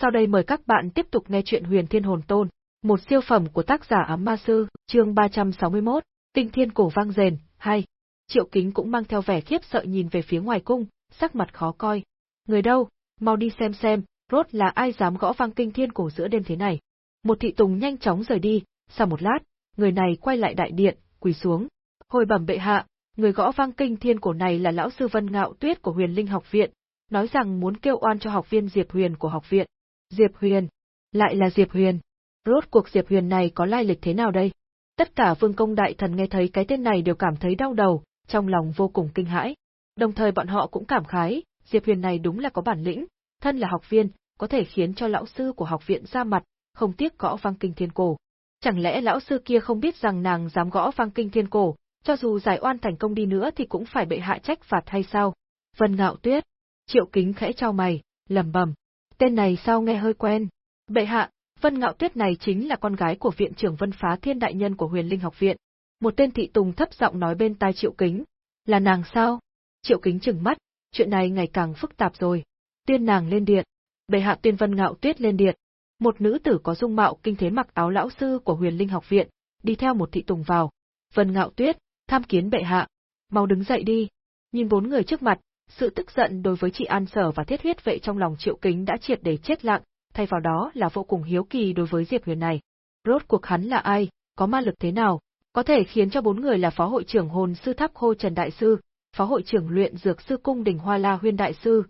Sau đây mời các bạn tiếp tục nghe chuyện Huyền Thiên Hồn Tôn, một siêu phẩm của tác giả Ám Ma Sư, chương 361, Tinh Thiên Cổ Vang Rền, hay. Triệu Kính cũng mang theo vẻ khiếp sợ nhìn về phía ngoài cung, sắc mặt khó coi. Người đâu, mau đi xem xem, rốt là ai dám gõ vang kinh thiên cổ giữa đêm thế này. Một thị tùng nhanh chóng rời đi, sau một lát, người này quay lại đại điện, quỳ xuống. Hồi bẩm bệ hạ, người gõ vang kinh thiên cổ này là lão sư Vân Ngạo Tuyết của Huyền Linh học viện, nói rằng muốn kêu oan cho học viên Diệp Huyền của học viện. Diệp Huyền, lại là Diệp Huyền. Rốt cuộc Diệp Huyền này có lai lịch thế nào đây? Tất cả vương công đại thần nghe thấy cái tên này đều cảm thấy đau đầu, trong lòng vô cùng kinh hãi. Đồng thời bọn họ cũng cảm khái, Diệp Huyền này đúng là có bản lĩnh, thân là học viên, có thể khiến cho lão sư của học viện ra mặt, không tiếc gõ vang kinh thiên cổ. Chẳng lẽ lão sư kia không biết rằng nàng dám gõ vang kinh thiên cổ, cho dù giải oan thành công đi nữa thì cũng phải bệ hạ trách phạt hay sao? Vân Ngạo Tuyết, Triệu Kính khẽ trao mày, lẩm bẩm, tên này sao nghe hơi quen. Bệ hạ, Vân Ngạo Tuyết này chính là con gái của viện trưởng Vân Phá Thiên đại nhân của Huyền Linh học viện. Một tên thị tùng thấp giọng nói bên tai Triệu Kính, là nàng sao? Triệu Kính trừng mắt, chuyện này ngày càng phức tạp rồi. Tiên nàng lên điện, bệ hạ tiên Vân Ngạo Tuyết lên điện. Một nữ tử có dung mạo kinh thế mặc áo lão sư của Huyền Linh học viện, đi theo một thị tùng vào. Vân Ngạo Tuyết, tham kiến bệ hạ, mau đứng dậy đi. Nhìn bốn người trước mặt, sự tức giận đối với chị An Sở và thiết huyết vệ trong lòng Triệu Kính đã triệt để chết lặng, thay vào đó là vô cùng hiếu kỳ đối với Diệp Huyền này. Rốt cuộc hắn là ai, có ma lực thế nào, có thể khiến cho bốn người là phó hội trưởng hồn sư tháp khô Trần Đại Sư, phó hội trưởng luyện dược sư cung đình Hoa La Huyên Đại Sư,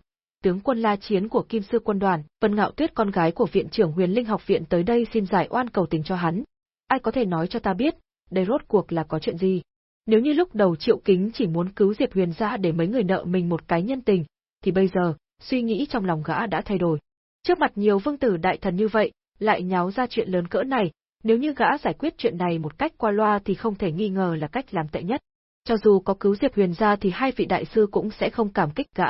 tướng quân la chiến của Kim Sư quân đoàn, Vân Ngạo Tuyết con gái của viện trưởng Huyền Linh học viện tới đây xin giải oan cầu tình cho hắn. Ai có thể nói cho ta biết, đây rốt cuộc là có chuyện gì? Nếu như lúc đầu Triệu Kính chỉ muốn cứu Diệp Huyền ra để mấy người nợ mình một cái nhân tình, thì bây giờ, suy nghĩ trong lòng gã đã thay đổi. Trước mặt nhiều vương tử đại thần như vậy, lại nháo ra chuyện lớn cỡ này, nếu như gã giải quyết chuyện này một cách qua loa thì không thể nghi ngờ là cách làm tệ nhất. Cho dù có cứu Diệp Huyền ra thì hai vị đại sư cũng sẽ không cảm kích gã.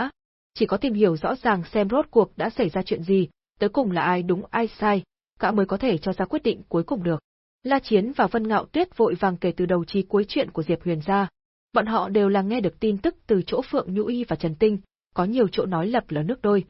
Chỉ có tìm hiểu rõ ràng xem rốt cuộc đã xảy ra chuyện gì, tới cùng là ai đúng ai sai, gã mới có thể cho ra quyết định cuối cùng được. La Chiến và Vân Ngạo Tuyết vội vàng kể từ đầu chí cuối chuyện của Diệp Huyền ra. Bọn họ đều là nghe được tin tức từ chỗ Phượng Nhũ Y và Trần Tinh, có nhiều chỗ nói lập là nước đôi.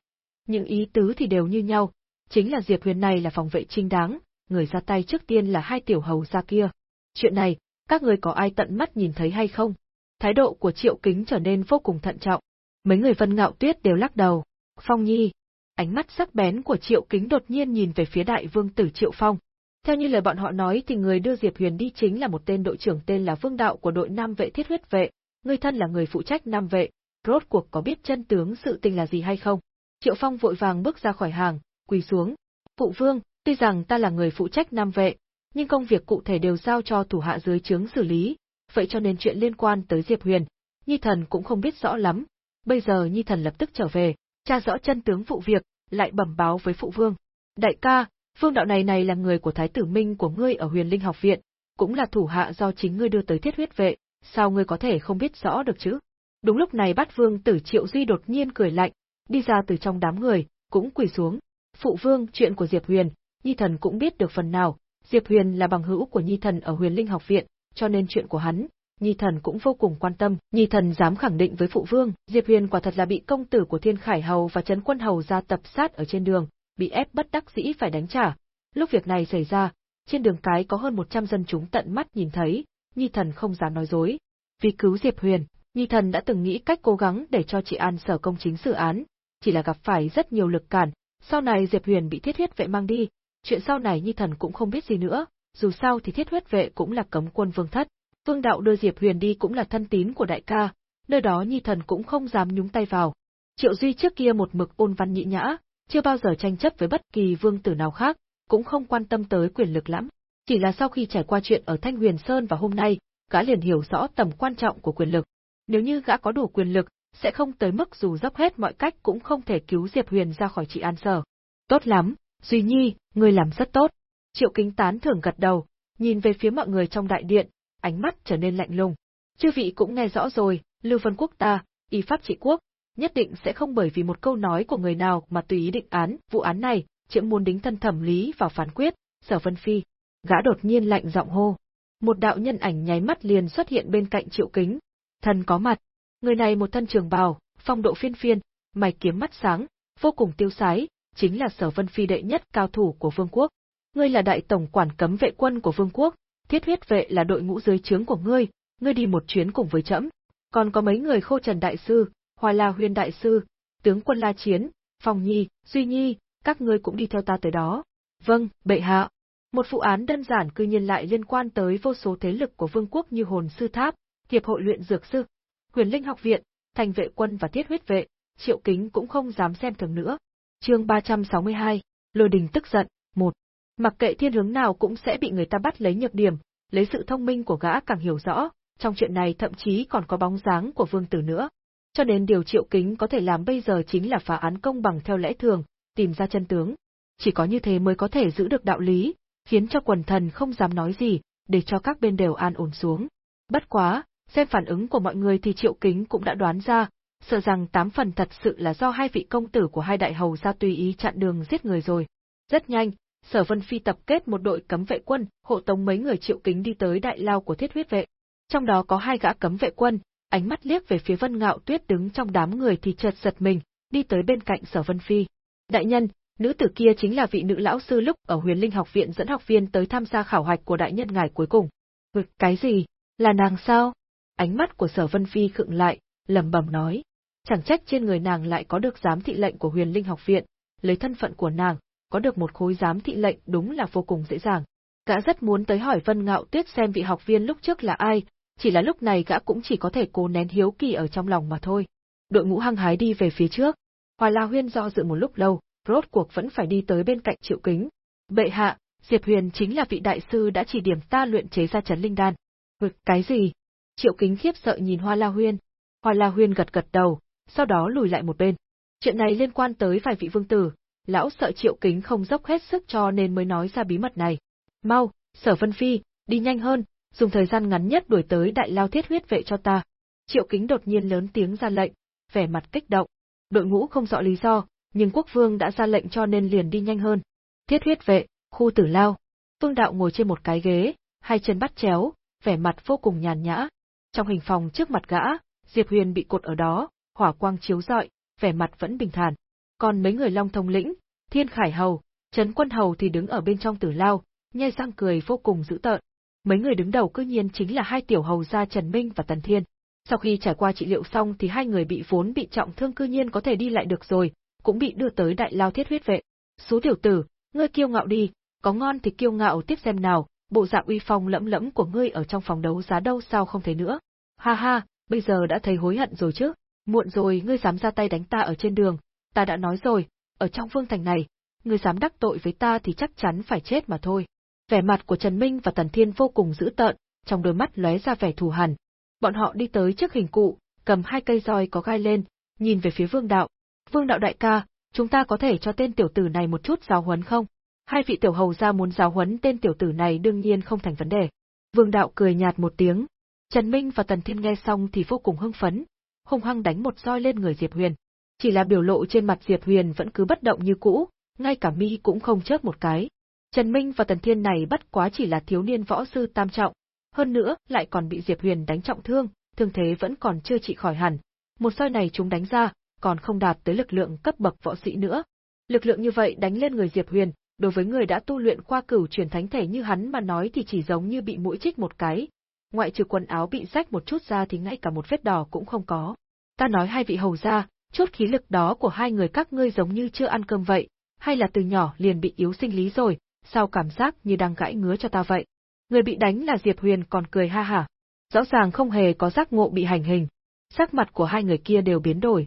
Những ý tứ thì đều như nhau, chính là Diệp Huyền này là phòng vệ trinh đáng, người ra tay trước tiên là hai tiểu hầu gia kia. Chuyện này, các người có ai tận mắt nhìn thấy hay không? Thái độ của Triệu Kính trở nên vô cùng thận trọng. Mấy người Vân Ngạo Tuyết đều lắc đầu. Phong Nhi, ánh mắt sắc bén của Triệu Kính đột nhiên nhìn về phía đại vương tử Triệu Phong. Theo như lời bọn họ nói thì người đưa Diệp Huyền đi chính là một tên đội trưởng tên là Vương Đạo của đội Nam vệ thiết huyết vệ, người thân là người phụ trách Nam vệ, rốt cuộc có biết chân tướng sự tình là gì hay không? Triệu Phong vội vàng bước ra khỏi hàng, quỳ xuống. Phụ vương, tuy rằng ta là người phụ trách Nam vệ, nhưng công việc cụ thể đều giao cho thủ hạ dưới trướng xử lý, vậy cho nên chuyện liên quan tới Diệp Huyền, Nhi Thần cũng không biết rõ lắm. Bây giờ Nhi Thần lập tức trở về, tra rõ chân tướng vụ việc, lại bẩm báo với phụ vương. Đại ca, Phương đạo này này là người của Thái tử Minh của ngươi ở huyền linh học viện, cũng là thủ hạ do chính ngươi đưa tới thiết huyết vệ, sao ngươi có thể không biết rõ được chứ? Đúng lúc này bát vương tử triệu duy đột nhiên cười lạnh, đi ra từ trong đám người, cũng quỳ xuống. Phụ vương, chuyện của Diệp Huyền, Nhi Thần cũng biết được phần nào, Diệp Huyền là bằng hữu của Nhi Thần ở huyền linh học viện, cho nên chuyện của hắn, Nhi Thần cũng vô cùng quan tâm. Nhi Thần dám khẳng định với phụ vương, Diệp Huyền quả thật là bị công tử của Thiên Khải Hầu và Trấn Quân Hầu ra tập sát ở trên đường, bị ép bất đắc dĩ phải đánh trả. Lúc việc này xảy ra, trên đường cái có hơn 100 dân chúng tận mắt nhìn thấy, Nhi Thần không dám nói dối. Vì cứu Diệp Huyền, Nhi Thần đã từng nghĩ cách cố gắng để cho chị An sở công chính xử án, chỉ là gặp phải rất nhiều lực cản, sau này Diệp Huyền bị thiết huyết vệ mang đi, chuyện sau này Nhi Thần cũng không biết gì nữa, dù sao thì thiết huyết vệ cũng là cấm quân vương thất. Vương đạo đưa Diệp Huyền đi cũng là thân tín của đại ca, nơi đó Nhi Thần cũng không dám nhúng tay vào. Triệu Duy trước kia một mực ôn văn nhị nhã, chưa bao giờ tranh chấp với bất kỳ vương tử nào khác, cũng không quan tâm tới quyền lực lắm. Chỉ là sau khi trải qua chuyện ở Thanh Huyền Sơn và hôm nay, gã liền hiểu rõ tầm quan trọng của quyền lực. Nếu như gã có đủ quyền lực, sẽ không tới mức dù dốc hết mọi cách cũng không thể cứu Diệp Huyền ra khỏi trị an sở. Tốt lắm, Duy Nhi, ngươi làm rất tốt. Triệu Kính tán thưởng gật đầu, nhìn về phía mọi người trong đại điện, ánh mắt trở nên lạnh lùng. Chư vị cũng nghe rõ rồi, Lưu Vân Quốc ta, y pháp trị quốc, nhất định sẽ không bởi vì một câu nói của người nào mà tùy ý định án, vụ án này, chiếm muốn đính thân thẩm lý vào phán quyết, sở vân phi. Gã đột nhiên lạnh giọng hô. Một đạo nhân ảnh nháy mắt liền xuất hiện bên cạnh triệu kính. Thần có mặt. Người này một thân trường bào, phong độ phiên phiên, mày kiếm mắt sáng, vô cùng tiêu sái, chính là Sở Vân Phi đệ nhất cao thủ của vương quốc. Ngươi là đại tổng quản cấm vệ quân của vương quốc, thiết huyết vệ là đội ngũ dưới trướng của ngươi, ngươi đi một chuyến cùng với trẫm. Còn có mấy người khô trần đại sư, hoa la huyên đại sư, tướng quân la chiến, phong nhi, duy nhi, các ngươi cũng đi theo ta tới đó. Vâng, bệ hạ. Một vụ án đơn giản cư nhiên lại liên quan tới vô số thế lực của vương quốc như hồn sư tháp, hiệp hội luyện dược sư, huyền linh học viện, thành vệ quân và thiết huyết vệ, triệu kính cũng không dám xem thường nữa. Chương 362, Lôi đình tức giận, một. Mặc kệ thiên hướng nào cũng sẽ bị người ta bắt lấy nhược điểm, lấy sự thông minh của gã càng hiểu rõ, trong chuyện này thậm chí còn có bóng dáng của vương tử nữa. Cho nên điều triệu kính có thể làm bây giờ chính là phá án công bằng theo lẽ thường, tìm ra chân tướng. Chỉ có như thế mới có thể giữ được đạo lý, khiến cho quần thần không dám nói gì, để cho các bên đều an ổn xuống. Bất quá, xem phản ứng của mọi người thì triệu kính cũng đã đoán ra, sợ rằng tám phần thật sự là do hai vị công tử của hai đại hầu ra tùy ý chặn đường giết người rồi. Rất nhanh, Sở Vân Phi tập kết một đội cấm vệ quân, hộ tống mấy người triệu kính đi tới đại lao của thiết huyết vệ. Trong đó có hai gã cấm vệ quân, ánh mắt liếc về phía Vân Ngạo Tuyết đứng trong đám người thì chợt giật mình, đi tới bên cạnh Sở Vân Phi. Đại nhân, nữ tử kia chính là vị nữ lão sư lúc ở Huyền Linh học viện dẫn học viên tới tham gia khảo hạch của đại nhân ngài cuối cùng. Ừ, cái gì? Là nàng sao? Ánh mắt của Sở Vân Phi khựng lại, lẩm bẩm nói. Chẳng trách trên người nàng lại có được giám thị lệnh của Huyền Linh học viện, lấy thân phận của nàng, có được một khối giám thị lệnh đúng là vô cùng dễ dàng. Gã rất muốn tới hỏi Vân Ngạo Tuyết xem vị học viên lúc trước là ai, chỉ là lúc này gã cũng chỉ có thể cố nén hiếu kỳ ở trong lòng mà thôi. Đội ngũ hăng hái đi về phía trước. Hoa La Huyên do dự một lúc lâu, rốt cuộc vẫn phải đi tới bên cạnh Triệu Kính. Bệ hạ, Diệp Huyền chính là vị đại sư đã chỉ điểm ta luyện chế ra chấn linh đan. Vực cái gì? Triệu Kính khiếp sợ nhìn Hoa La Huyên. Hoa La Huyên gật gật đầu, sau đó lùi lại một bên. Chuyện này liên quan tới vài vị vương tử, lão sợ Triệu Kính không dốc hết sức cho nên mới nói ra bí mật này. Mau, Sở Vân Phi, đi nhanh hơn, dùng thời gian ngắn nhất đuổi tới đại lao thiết huyết vệ cho ta. Triệu Kính đột nhiên lớn tiếng ra lệnh, vẻ mặt kích động. Đội ngũ không rõ lý do, nhưng quốc vương đã ra lệnh cho nên liền đi nhanh hơn. Thiết huyết vệ, khu tử lao. Vương đạo ngồi trên một cái ghế, hai chân bắt chéo, vẻ mặt vô cùng nhàn nhã. Trong hình phòng trước mặt gã, Diệp Huyền bị cột ở đó, hỏa quang chiếu rọi, vẻ mặt vẫn bình thản. Còn mấy người Long Thông lĩnh, Thiên Khải Hầu, Trấn Quân Hầu thì đứng ở bên trong tử lao, nhai răng cười vô cùng dữ tợn. Mấy người đứng đầu cư nhiên chính là hai tiểu hầu gia Trần Minh và Tần Thiên. Sau khi trải qua trị liệu xong thì hai người bị vốn bị trọng thương cư nhiên có thể đi lại được rồi, cũng bị đưa tới đại lao thiết huyết vệ. Số tiểu tử, ngươi kiêu ngạo đi, có ngon thì kiêu ngạo tiếp xem nào, bộ dạng uy phong lẫm lẫm của ngươi ở trong phòng đấu giá đâu sao không thấy nữa. Ha ha, bây giờ đã thấy hối hận rồi chứ, muộn rồi ngươi dám ra tay đánh ta ở trên đường, ta đã nói rồi, ở trong vương thành này, ngươi dám đắc tội với ta thì chắc chắn phải chết mà thôi. Vẻ mặt của Trần Minh và Tần Thiên vô cùng dữ tợn, trong đôi mắt lóe ra vẻ thù hằn. Bọn họ đi tới trước hình cụ, cầm hai cây roi có gai lên, nhìn về phía Vương Đạo. Vương Đạo đại ca, chúng ta có thể cho tên tiểu tử này một chút giáo huấn không? Hai vị tiểu hầu gia muốn giáo huấn tên tiểu tử này đương nhiên không thành vấn đề. Vương Đạo cười nhạt một tiếng. Trần Minh và Tần Thiên nghe xong thì vô cùng hưng phấn, hung hăng đánh một roi lên người Diệp Huyền. Chỉ là biểu lộ trên mặt Diệp Huyền vẫn cứ bất động như cũ, ngay cả mi cũng không chớp một cái. Trần Minh và Tần Thiên này bất quá chỉ là thiếu niên võ sư tam trọng, hơn nữa lại còn bị Diệp Huyền đánh trọng thương, thương thế vẫn còn chưa trị khỏi hẳn. Một soi này chúng đánh ra, còn không đạt tới lực lượng cấp bậc võ sĩ nữa. Lực lượng như vậy đánh lên người Diệp Huyền, đối với người đã tu luyện qua cửu truyền thánh thể như hắn mà nói thì chỉ giống như bị mũi chích một cái. Ngoại trừ quần áo bị rách một chút ra thì ngay cả một vết đỏ cũng không có. Ta nói hai vị hầu gia, chút khí lực đó của hai người các ngươi giống như chưa ăn cơm vậy, hay là từ nhỏ liền bị yếu sinh lý rồi, sao cảm giác như đang gãi ngứa cho ta vậy. Người bị đánh là Diệp Huyền còn cười ha hả. Rõ ràng không hề có giác ngộ bị hành hình. Sắc mặt của hai người kia đều biến đổi.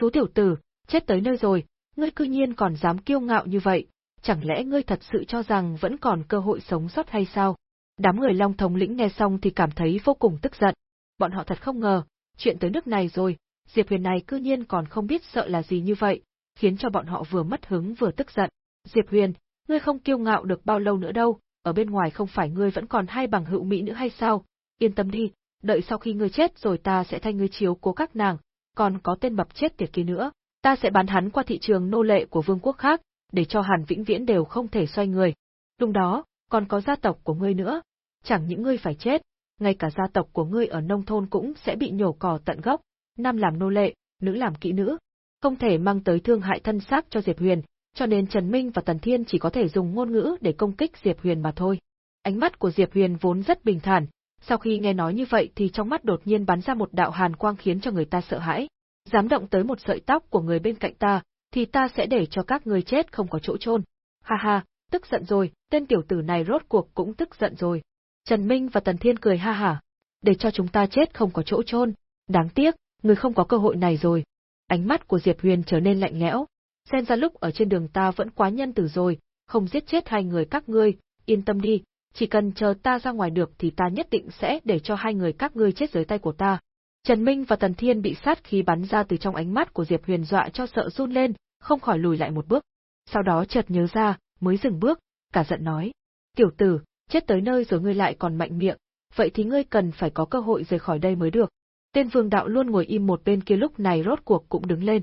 Số tiểu tử, chết tới nơi rồi, ngươi cư nhiên còn dám kiêu ngạo như vậy, chẳng lẽ ngươi thật sự cho rằng vẫn còn cơ hội sống sót hay sao? Đám người Long Thống lĩnh nghe xong thì cảm thấy vô cùng tức giận. Bọn họ thật không ngờ, chuyện tới nước này rồi, Diệp Huyền này cư nhiên còn không biết sợ là gì như vậy, khiến cho bọn họ vừa mất hứng vừa tức giận. Diệp Huyền, ngươi không kiêu ngạo được bao lâu nữa đâu, ở bên ngoài không phải ngươi vẫn còn hai bằng hữu mỹ nữa hay sao? Yên tâm đi, đợi sau khi ngươi chết rồi ta sẽ thay ngươi chiếu cố các nàng, còn có tên bập chết tiệt kia nữa, ta sẽ bán hắn qua thị trường nô lệ của vương quốc khác, để cho Hàn Vĩnh Viễn đều không thể xoay người. Lúc đó, còn có gia tộc của ngươi nữa, chẳng những ngươi phải chết, ngay cả gia tộc của ngươi ở nông thôn cũng sẽ bị nhổ cỏ tận gốc, nam làm nô lệ, nữ làm kỹ nữ. Không thể mang tới thương hại thân xác cho Diệp Huyền, cho nên Trần Minh và Tần Thiên chỉ có thể dùng ngôn ngữ để công kích Diệp Huyền mà thôi. Ánh mắt của Diệp Huyền vốn rất bình thản, sau khi nghe nói như vậy thì trong mắt đột nhiên bắn ra một đạo hàn quang khiến cho người ta sợ hãi. Dám động tới một sợi tóc của người bên cạnh ta, thì ta sẽ để cho các người chết không có chỗ chôn. Ha ha, tức giận rồi, tên tiểu tử này rốt cuộc cũng tức giận rồi. Trần Minh và Tần Thiên cười ha hả, để cho chúng ta chết không có chỗ chôn. Đáng tiếc, người không có cơ hội này rồi. Ánh mắt của Diệp Huyền trở nên lạnh lẽo. Xem ra lúc ở trên đường ta vẫn quá nhân từ rồi, không giết chết hai người các ngươi, yên tâm đi, chỉ cần chờ ta ra ngoài được thì ta nhất định sẽ để cho hai người các ngươi chết dưới tay của ta. Trần Minh và Tần Thiên bị sát khí bắn ra từ trong ánh mắt của Diệp Huyền dọa cho sợ run lên, không khỏi lùi lại một bước. Sau đó chợt nhớ ra, mới dừng bước, cả giận nói: "Tiểu tử, chết tới nơi rồi ngươi lại còn mạnh miệng, vậy thì ngươi cần phải có cơ hội rời khỏi đây mới được." Tên Vương đạo luôn ngồi im một bên kia lúc này rốt cuộc cũng đứng lên.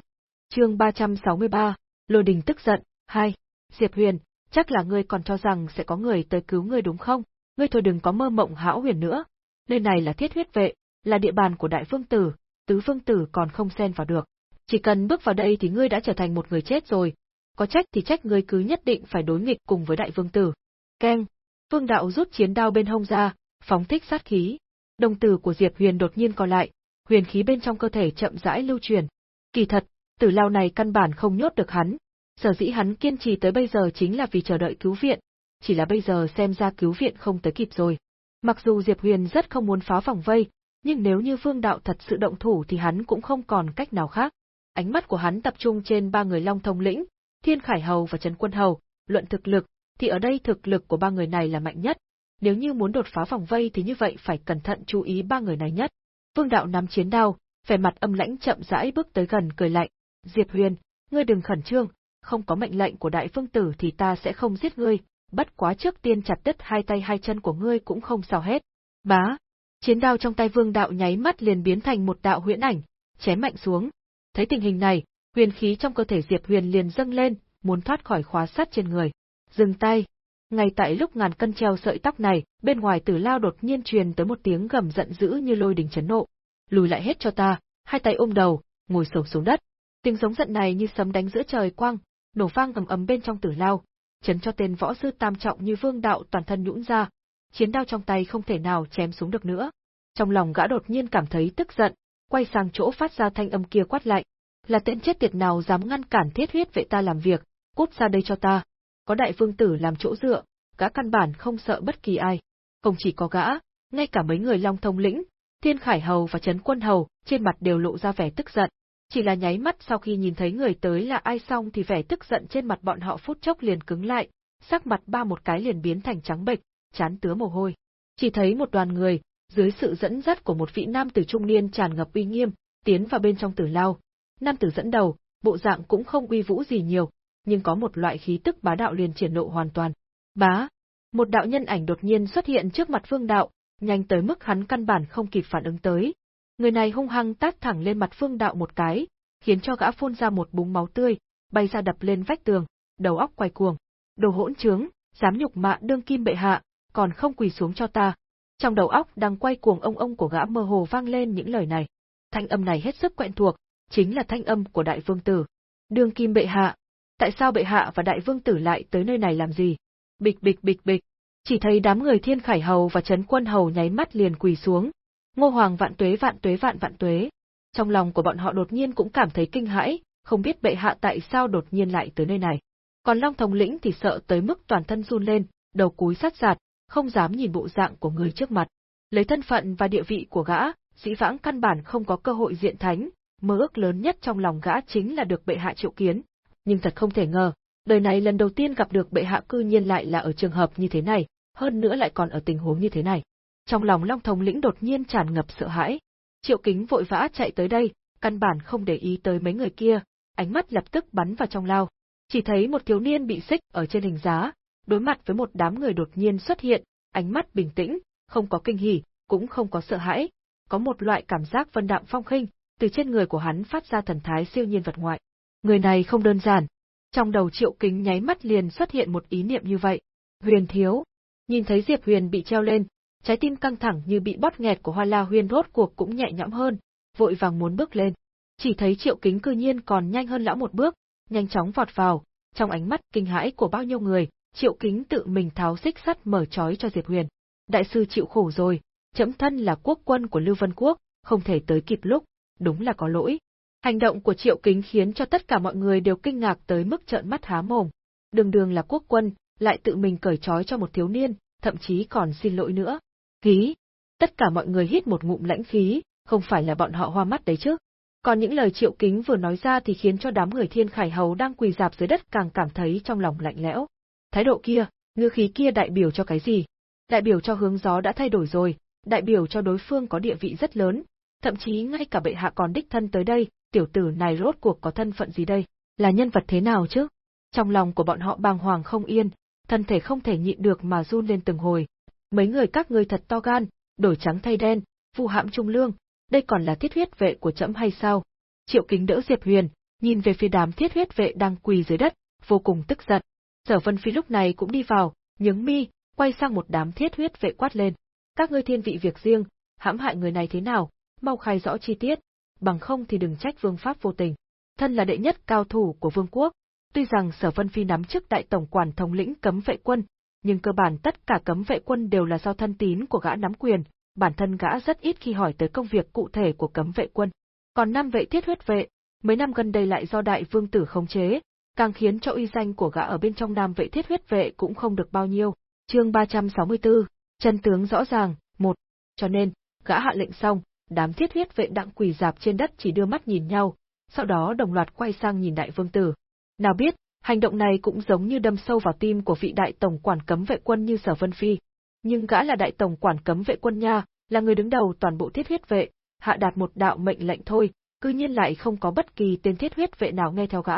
Chương 363, Lôi Đình tức giận, 2. Diệp Huyền, chắc là ngươi còn cho rằng sẽ có người tới cứu ngươi đúng không? Ngươi thôi đừng có mơ mộng hão huyền nữa. Nơi này là thiết huyết vệ, là địa bàn của đại vương tử, tứ vương tử còn không xen vào được. Chỉ cần bước vào đây thì ngươi đã trở thành một người chết rồi. Có trách thì trách ngươi cứ nhất định phải đối nghịch cùng với đại vương tử. Keng. Vương đạo rút chiến đao bên hông ra, phóng thích sát khí. Đồng tử của Diệp Huyền đột nhiên co lại, huyền khí bên trong cơ thể chậm rãi lưu truyền. Kỳ thật, tử lao này căn bản không nhốt được hắn, sở dĩ hắn kiên trì tới bây giờ chính là vì chờ đợi cứu viện, chỉ là bây giờ xem ra cứu viện không tới kịp rồi. Mặc dù Diệp Huyền rất không muốn phá vòng vây, nhưng nếu như Vương Đạo thật sự động thủ thì hắn cũng không còn cách nào khác. Ánh mắt của hắn tập trung trên ba người Long Thông Lĩnh, Thiên Khải Hầu và Trấn Quân Hầu, luận thực lực, thì ở đây thực lực của ba người này là mạnh nhất. Nếu như muốn đột phá vòng vây thì như vậy phải cẩn thận chú ý ba người này nhất. Vương Đạo nắm chiến đao, vẻ mặt âm lãnh chậm rãi bước tới gần cười lạnh, "Diệp Huyền, ngươi đừng khẩn trương, không có mệnh lệnh của đại Phương tử thì ta sẽ không giết ngươi, bất quá trước tiên chặt đứt hai tay hai chân của ngươi cũng không sao hết." Bá, chiến đao trong tay Vương Đạo nháy mắt liền biến thành một đạo huyễn ảnh, chém mạnh xuống. Thấy tình hình này, huyền khí trong cơ thể Diệp Huyền liền dâng lên, muốn thoát khỏi khóa sắt trên người. Dừng tay, ngay tại lúc ngàn cân treo sợi tóc này, bên ngoài tử lao đột nhiên truyền tới một tiếng gầm giận dữ như lôi đình chấn nộ. Lùi lại hết cho ta, hai tay ôm đầu, ngồi sầu xuống đất. Tiếng giống giận này như sấm đánh giữa trời quang, nổ vang ầm ầm bên trong tử lao, chấn cho tên võ sư tam trọng như vương đạo toàn thân nhũn ra, chiến đao trong tay không thể nào chém xuống được nữa. Trong lòng gã đột nhiên cảm thấy tức giận, quay sang chỗ phát ra thanh âm kia quát lại. Là tên chết tiệt nào dám ngăn cản thiết huyết vệ ta làm việc, cút ra đây cho ta có đại vương tử làm chỗ dựa, gã căn bản không sợ bất kỳ ai. Không chỉ có gã, ngay cả mấy người Long Thông lĩnh, Thiên Khải Hầu và Trấn Quân Hầu, trên mặt đều lộ ra vẻ tức giận. Chỉ là nháy mắt sau khi nhìn thấy người tới là ai xong thì vẻ tức giận trên mặt bọn họ phút chốc liền cứng lại, sắc mặt ba một cái liền biến thành trắng bệch, chán tứa mồ hôi. Chỉ thấy một đoàn người, dưới sự dẫn dắt của một vị nam tử trung niên tràn ngập uy nghiêm, tiến vào bên trong tử lao. Nam tử dẫn đầu, bộ dạng cũng không uy vũ gì nhiều, nhưng có một loại khí tức bá đạo liền triển lộ hoàn toàn. Bá! Một đạo nhân ảnh đột nhiên xuất hiện trước mặt Phương Đạo, nhanh tới mức hắn căn bản không kịp phản ứng tới. Người này hung hăng tát thẳng lên mặt Phương Đạo một cái, khiến cho gã phun ra một búng máu tươi, bay ra đập lên vách tường, đầu óc quay cuồng. Đồ hỗn trướng, dám nhục mạ đương kim bệ hạ, còn không quỳ xuống cho ta. Trong đầu óc đang quay cuồng ông ông của gã mơ hồ vang lên những lời này. Thanh âm này hết sức quen thuộc, chính là thanh âm của đại vương tử. Đương kim bệ hạ, tại sao bệ hạ và đại vương tử lại tới nơi này làm gì? Bịch bịch bịch bịch, chỉ thấy đám người Thiên Khải Hầu và Trấn Quân Hầu nháy mắt liền quỳ xuống. Ngô Hoàng vạn tuế vạn tuế vạn vạn tuế. Trong lòng của bọn họ đột nhiên cũng cảm thấy kinh hãi, không biết bệ hạ tại sao đột nhiên lại tới nơi này. Còn Long Thống lĩnh thì sợ tới mức toàn thân run lên, đầu cúi sát giạt, không dám nhìn bộ dạng của người trước mặt. Lấy thân phận và địa vị của gã, dĩ vãng căn bản không có cơ hội diện thánh, mơ ước lớn nhất trong lòng gã chính là được bệ hạ triệu kiến, nhưng thật không thể ngờ, đời này lần đầu tiên gặp được bệ hạ cư nhiên lại là ở trường hợp như thế này, hơn nữa lại còn ở tình huống như thế này. Trong lòng Long Thống lĩnh đột nhiên tràn ngập sợ hãi. Triệu Kính vội vã chạy tới đây, căn bản không để ý tới mấy người kia, ánh mắt lập tức bắn vào trong lao. Chỉ thấy một thiếu niên bị xích ở trên hình giá, đối mặt với một đám người đột nhiên xuất hiện, ánh mắt bình tĩnh, không có kinh hỉ, cũng không có sợ hãi, có một loại cảm giác vân đạm phong khinh, từ trên người của hắn phát ra thần thái siêu nhiên vật ngoại. Người này không đơn giản. Trong đầu Triệu Kính nháy mắt liền xuất hiện một ý niệm như vậy. Huyền thiếu. Nhìn thấy Diệp Huyền bị treo lên, trái tim căng thẳng như bị bóp nghẹt của Hoa La Huyên rốt cuộc cũng nhẹ nhõm hơn, vội vàng muốn bước lên. Chỉ thấy Triệu Kính cư nhiên còn nhanh hơn lão một bước, nhanh chóng vọt vào, Trong ánh mắt kinh hãi của bao nhiêu người, Triệu Kính tự mình tháo xích sắt mở trói cho Diệp Huyền. Đại sư chịu khổ rồi, chấm thân là quốc quân của Lưu Vân Quốc, không thể tới kịp lúc, đúng là có lỗi. Hành động của Triệu Kính khiến cho tất cả mọi người đều kinh ngạc tới mức trợn mắt há mồm. Đường đường là quốc quân, lại tự mình cởi trói cho một thiếu niên, thậm chí còn xin lỗi nữa. Hí! Tất cả mọi người hít một ngụm lãnh khí, không phải là bọn họ hoa mắt đấy chứ. Còn những lời Triệu Kính vừa nói ra thì khiến cho đám người Thiên Khải Hầu đang quỳ dạp dưới đất càng cảm thấy trong lòng lạnh lẽo. Thái độ kia, ngư khí kia đại biểu cho cái gì? Đại biểu cho hướng gió đã thay đổi rồi, đại biểu cho đối phương có địa vị rất lớn, thậm chí ngay cả bệ hạ còn đích thân tới đây, tiểu tử này rốt cuộc có thân phận gì đây, là nhân vật thế nào chứ? Trong lòng của bọn họ bàng hoàng không yên, thân thể không thể nhịn được mà run lên từng hồi. Mấy người các ngươi thật to gan, đổi trắng thay đen, vu hãm trung lương, đây còn là thiết huyết vệ của trẫm hay sao? Triệu Kính đỡ Diệp Huyền, nhìn về phía đám thiết huyết vệ đang quỳ dưới đất, vô cùng tức giận. Sở Vân Phi lúc này cũng đi vào, nhướng mi, quay sang một đám thiết huyết vệ quát lên. Các ngươi thiên vị việc riêng, hãm hại người này thế nào, mau khai rõ chi tiết, bằng không thì đừng trách vương pháp vô tình. Thân là đệ nhất cao thủ của vương quốc, tuy rằng Sở Vân Phi nắm chức đại tổng quản thống lĩnh cấm vệ quân, nhưng cơ bản tất cả cấm vệ quân đều là do thân tín của gã nắm quyền, bản thân gã rất ít khi hỏi tới công việc cụ thể của cấm vệ quân. Còn năm vệ thiết huyết vệ, mấy năm gần đây lại do đại vương tử khống chế, càng khiến cho uy danh của gã ở bên trong nam vệ thiết huyết vệ cũng không được bao nhiêu. Chương 364, chân tướng rõ ràng, một. Cho nên, gã hạ lệnh xong, đám thiết huyết vệ đặng quỳ dạp trên đất chỉ đưa mắt nhìn nhau, sau đó đồng loạt quay sang nhìn đại vương tử. Nào biết, hành động này cũng giống như đâm sâu vào tim của vị đại tổng quản cấm vệ quân như Sở Vân Phi. Nhưng gã là đại tổng quản cấm vệ quân nha, là người đứng đầu toàn bộ thiết huyết vệ, hạ đạt một đạo mệnh lệnh thôi, cư nhiên lại không có bất kỳ tên thiết huyết vệ nào nghe theo gã.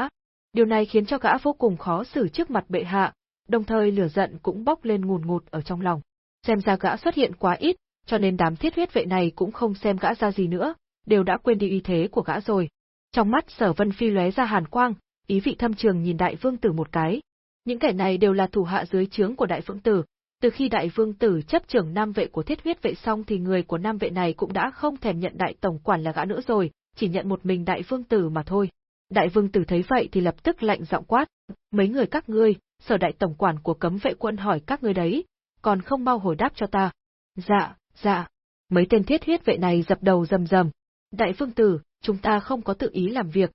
Điều này khiến cho gã vô cùng khó xử trước mặt bệ hạ, đồng thời lửa giận cũng bốc lên ngùn ngụt ở trong lòng. Xem ra gã xuất hiện quá ít, cho nên đám thiết huyết vệ này cũng không xem gã ra gì nữa, đều đã quên đi uy thế của gã rồi. Trong mắt sở vân phi lóe ra hàn quang, ý vị thâm trường nhìn đại vương tử một cái. Những kẻ này đều là thủ hạ dưới trướng của đại vương tử, từ khi đại vương tử chấp trưởng nam vệ của thiết huyết vệ xong thì người của nam vệ này cũng đã không thèm nhận đại tổng quản là gã nữa rồi, chỉ nhận một mình đại vương tử mà thôi. Đại vương tử thấy vậy thì lập tức lạnh giọng quát, mấy người các ngươi, sở đại tổng quản của cấm vệ quân hỏi các ngươi đấy, còn không mau hồi đáp cho ta. Dạ, dạ. Mấy tên thiết huyết vệ này dập đầu rầm rầm. Đại vương tử, chúng ta không có tự ý làm việc.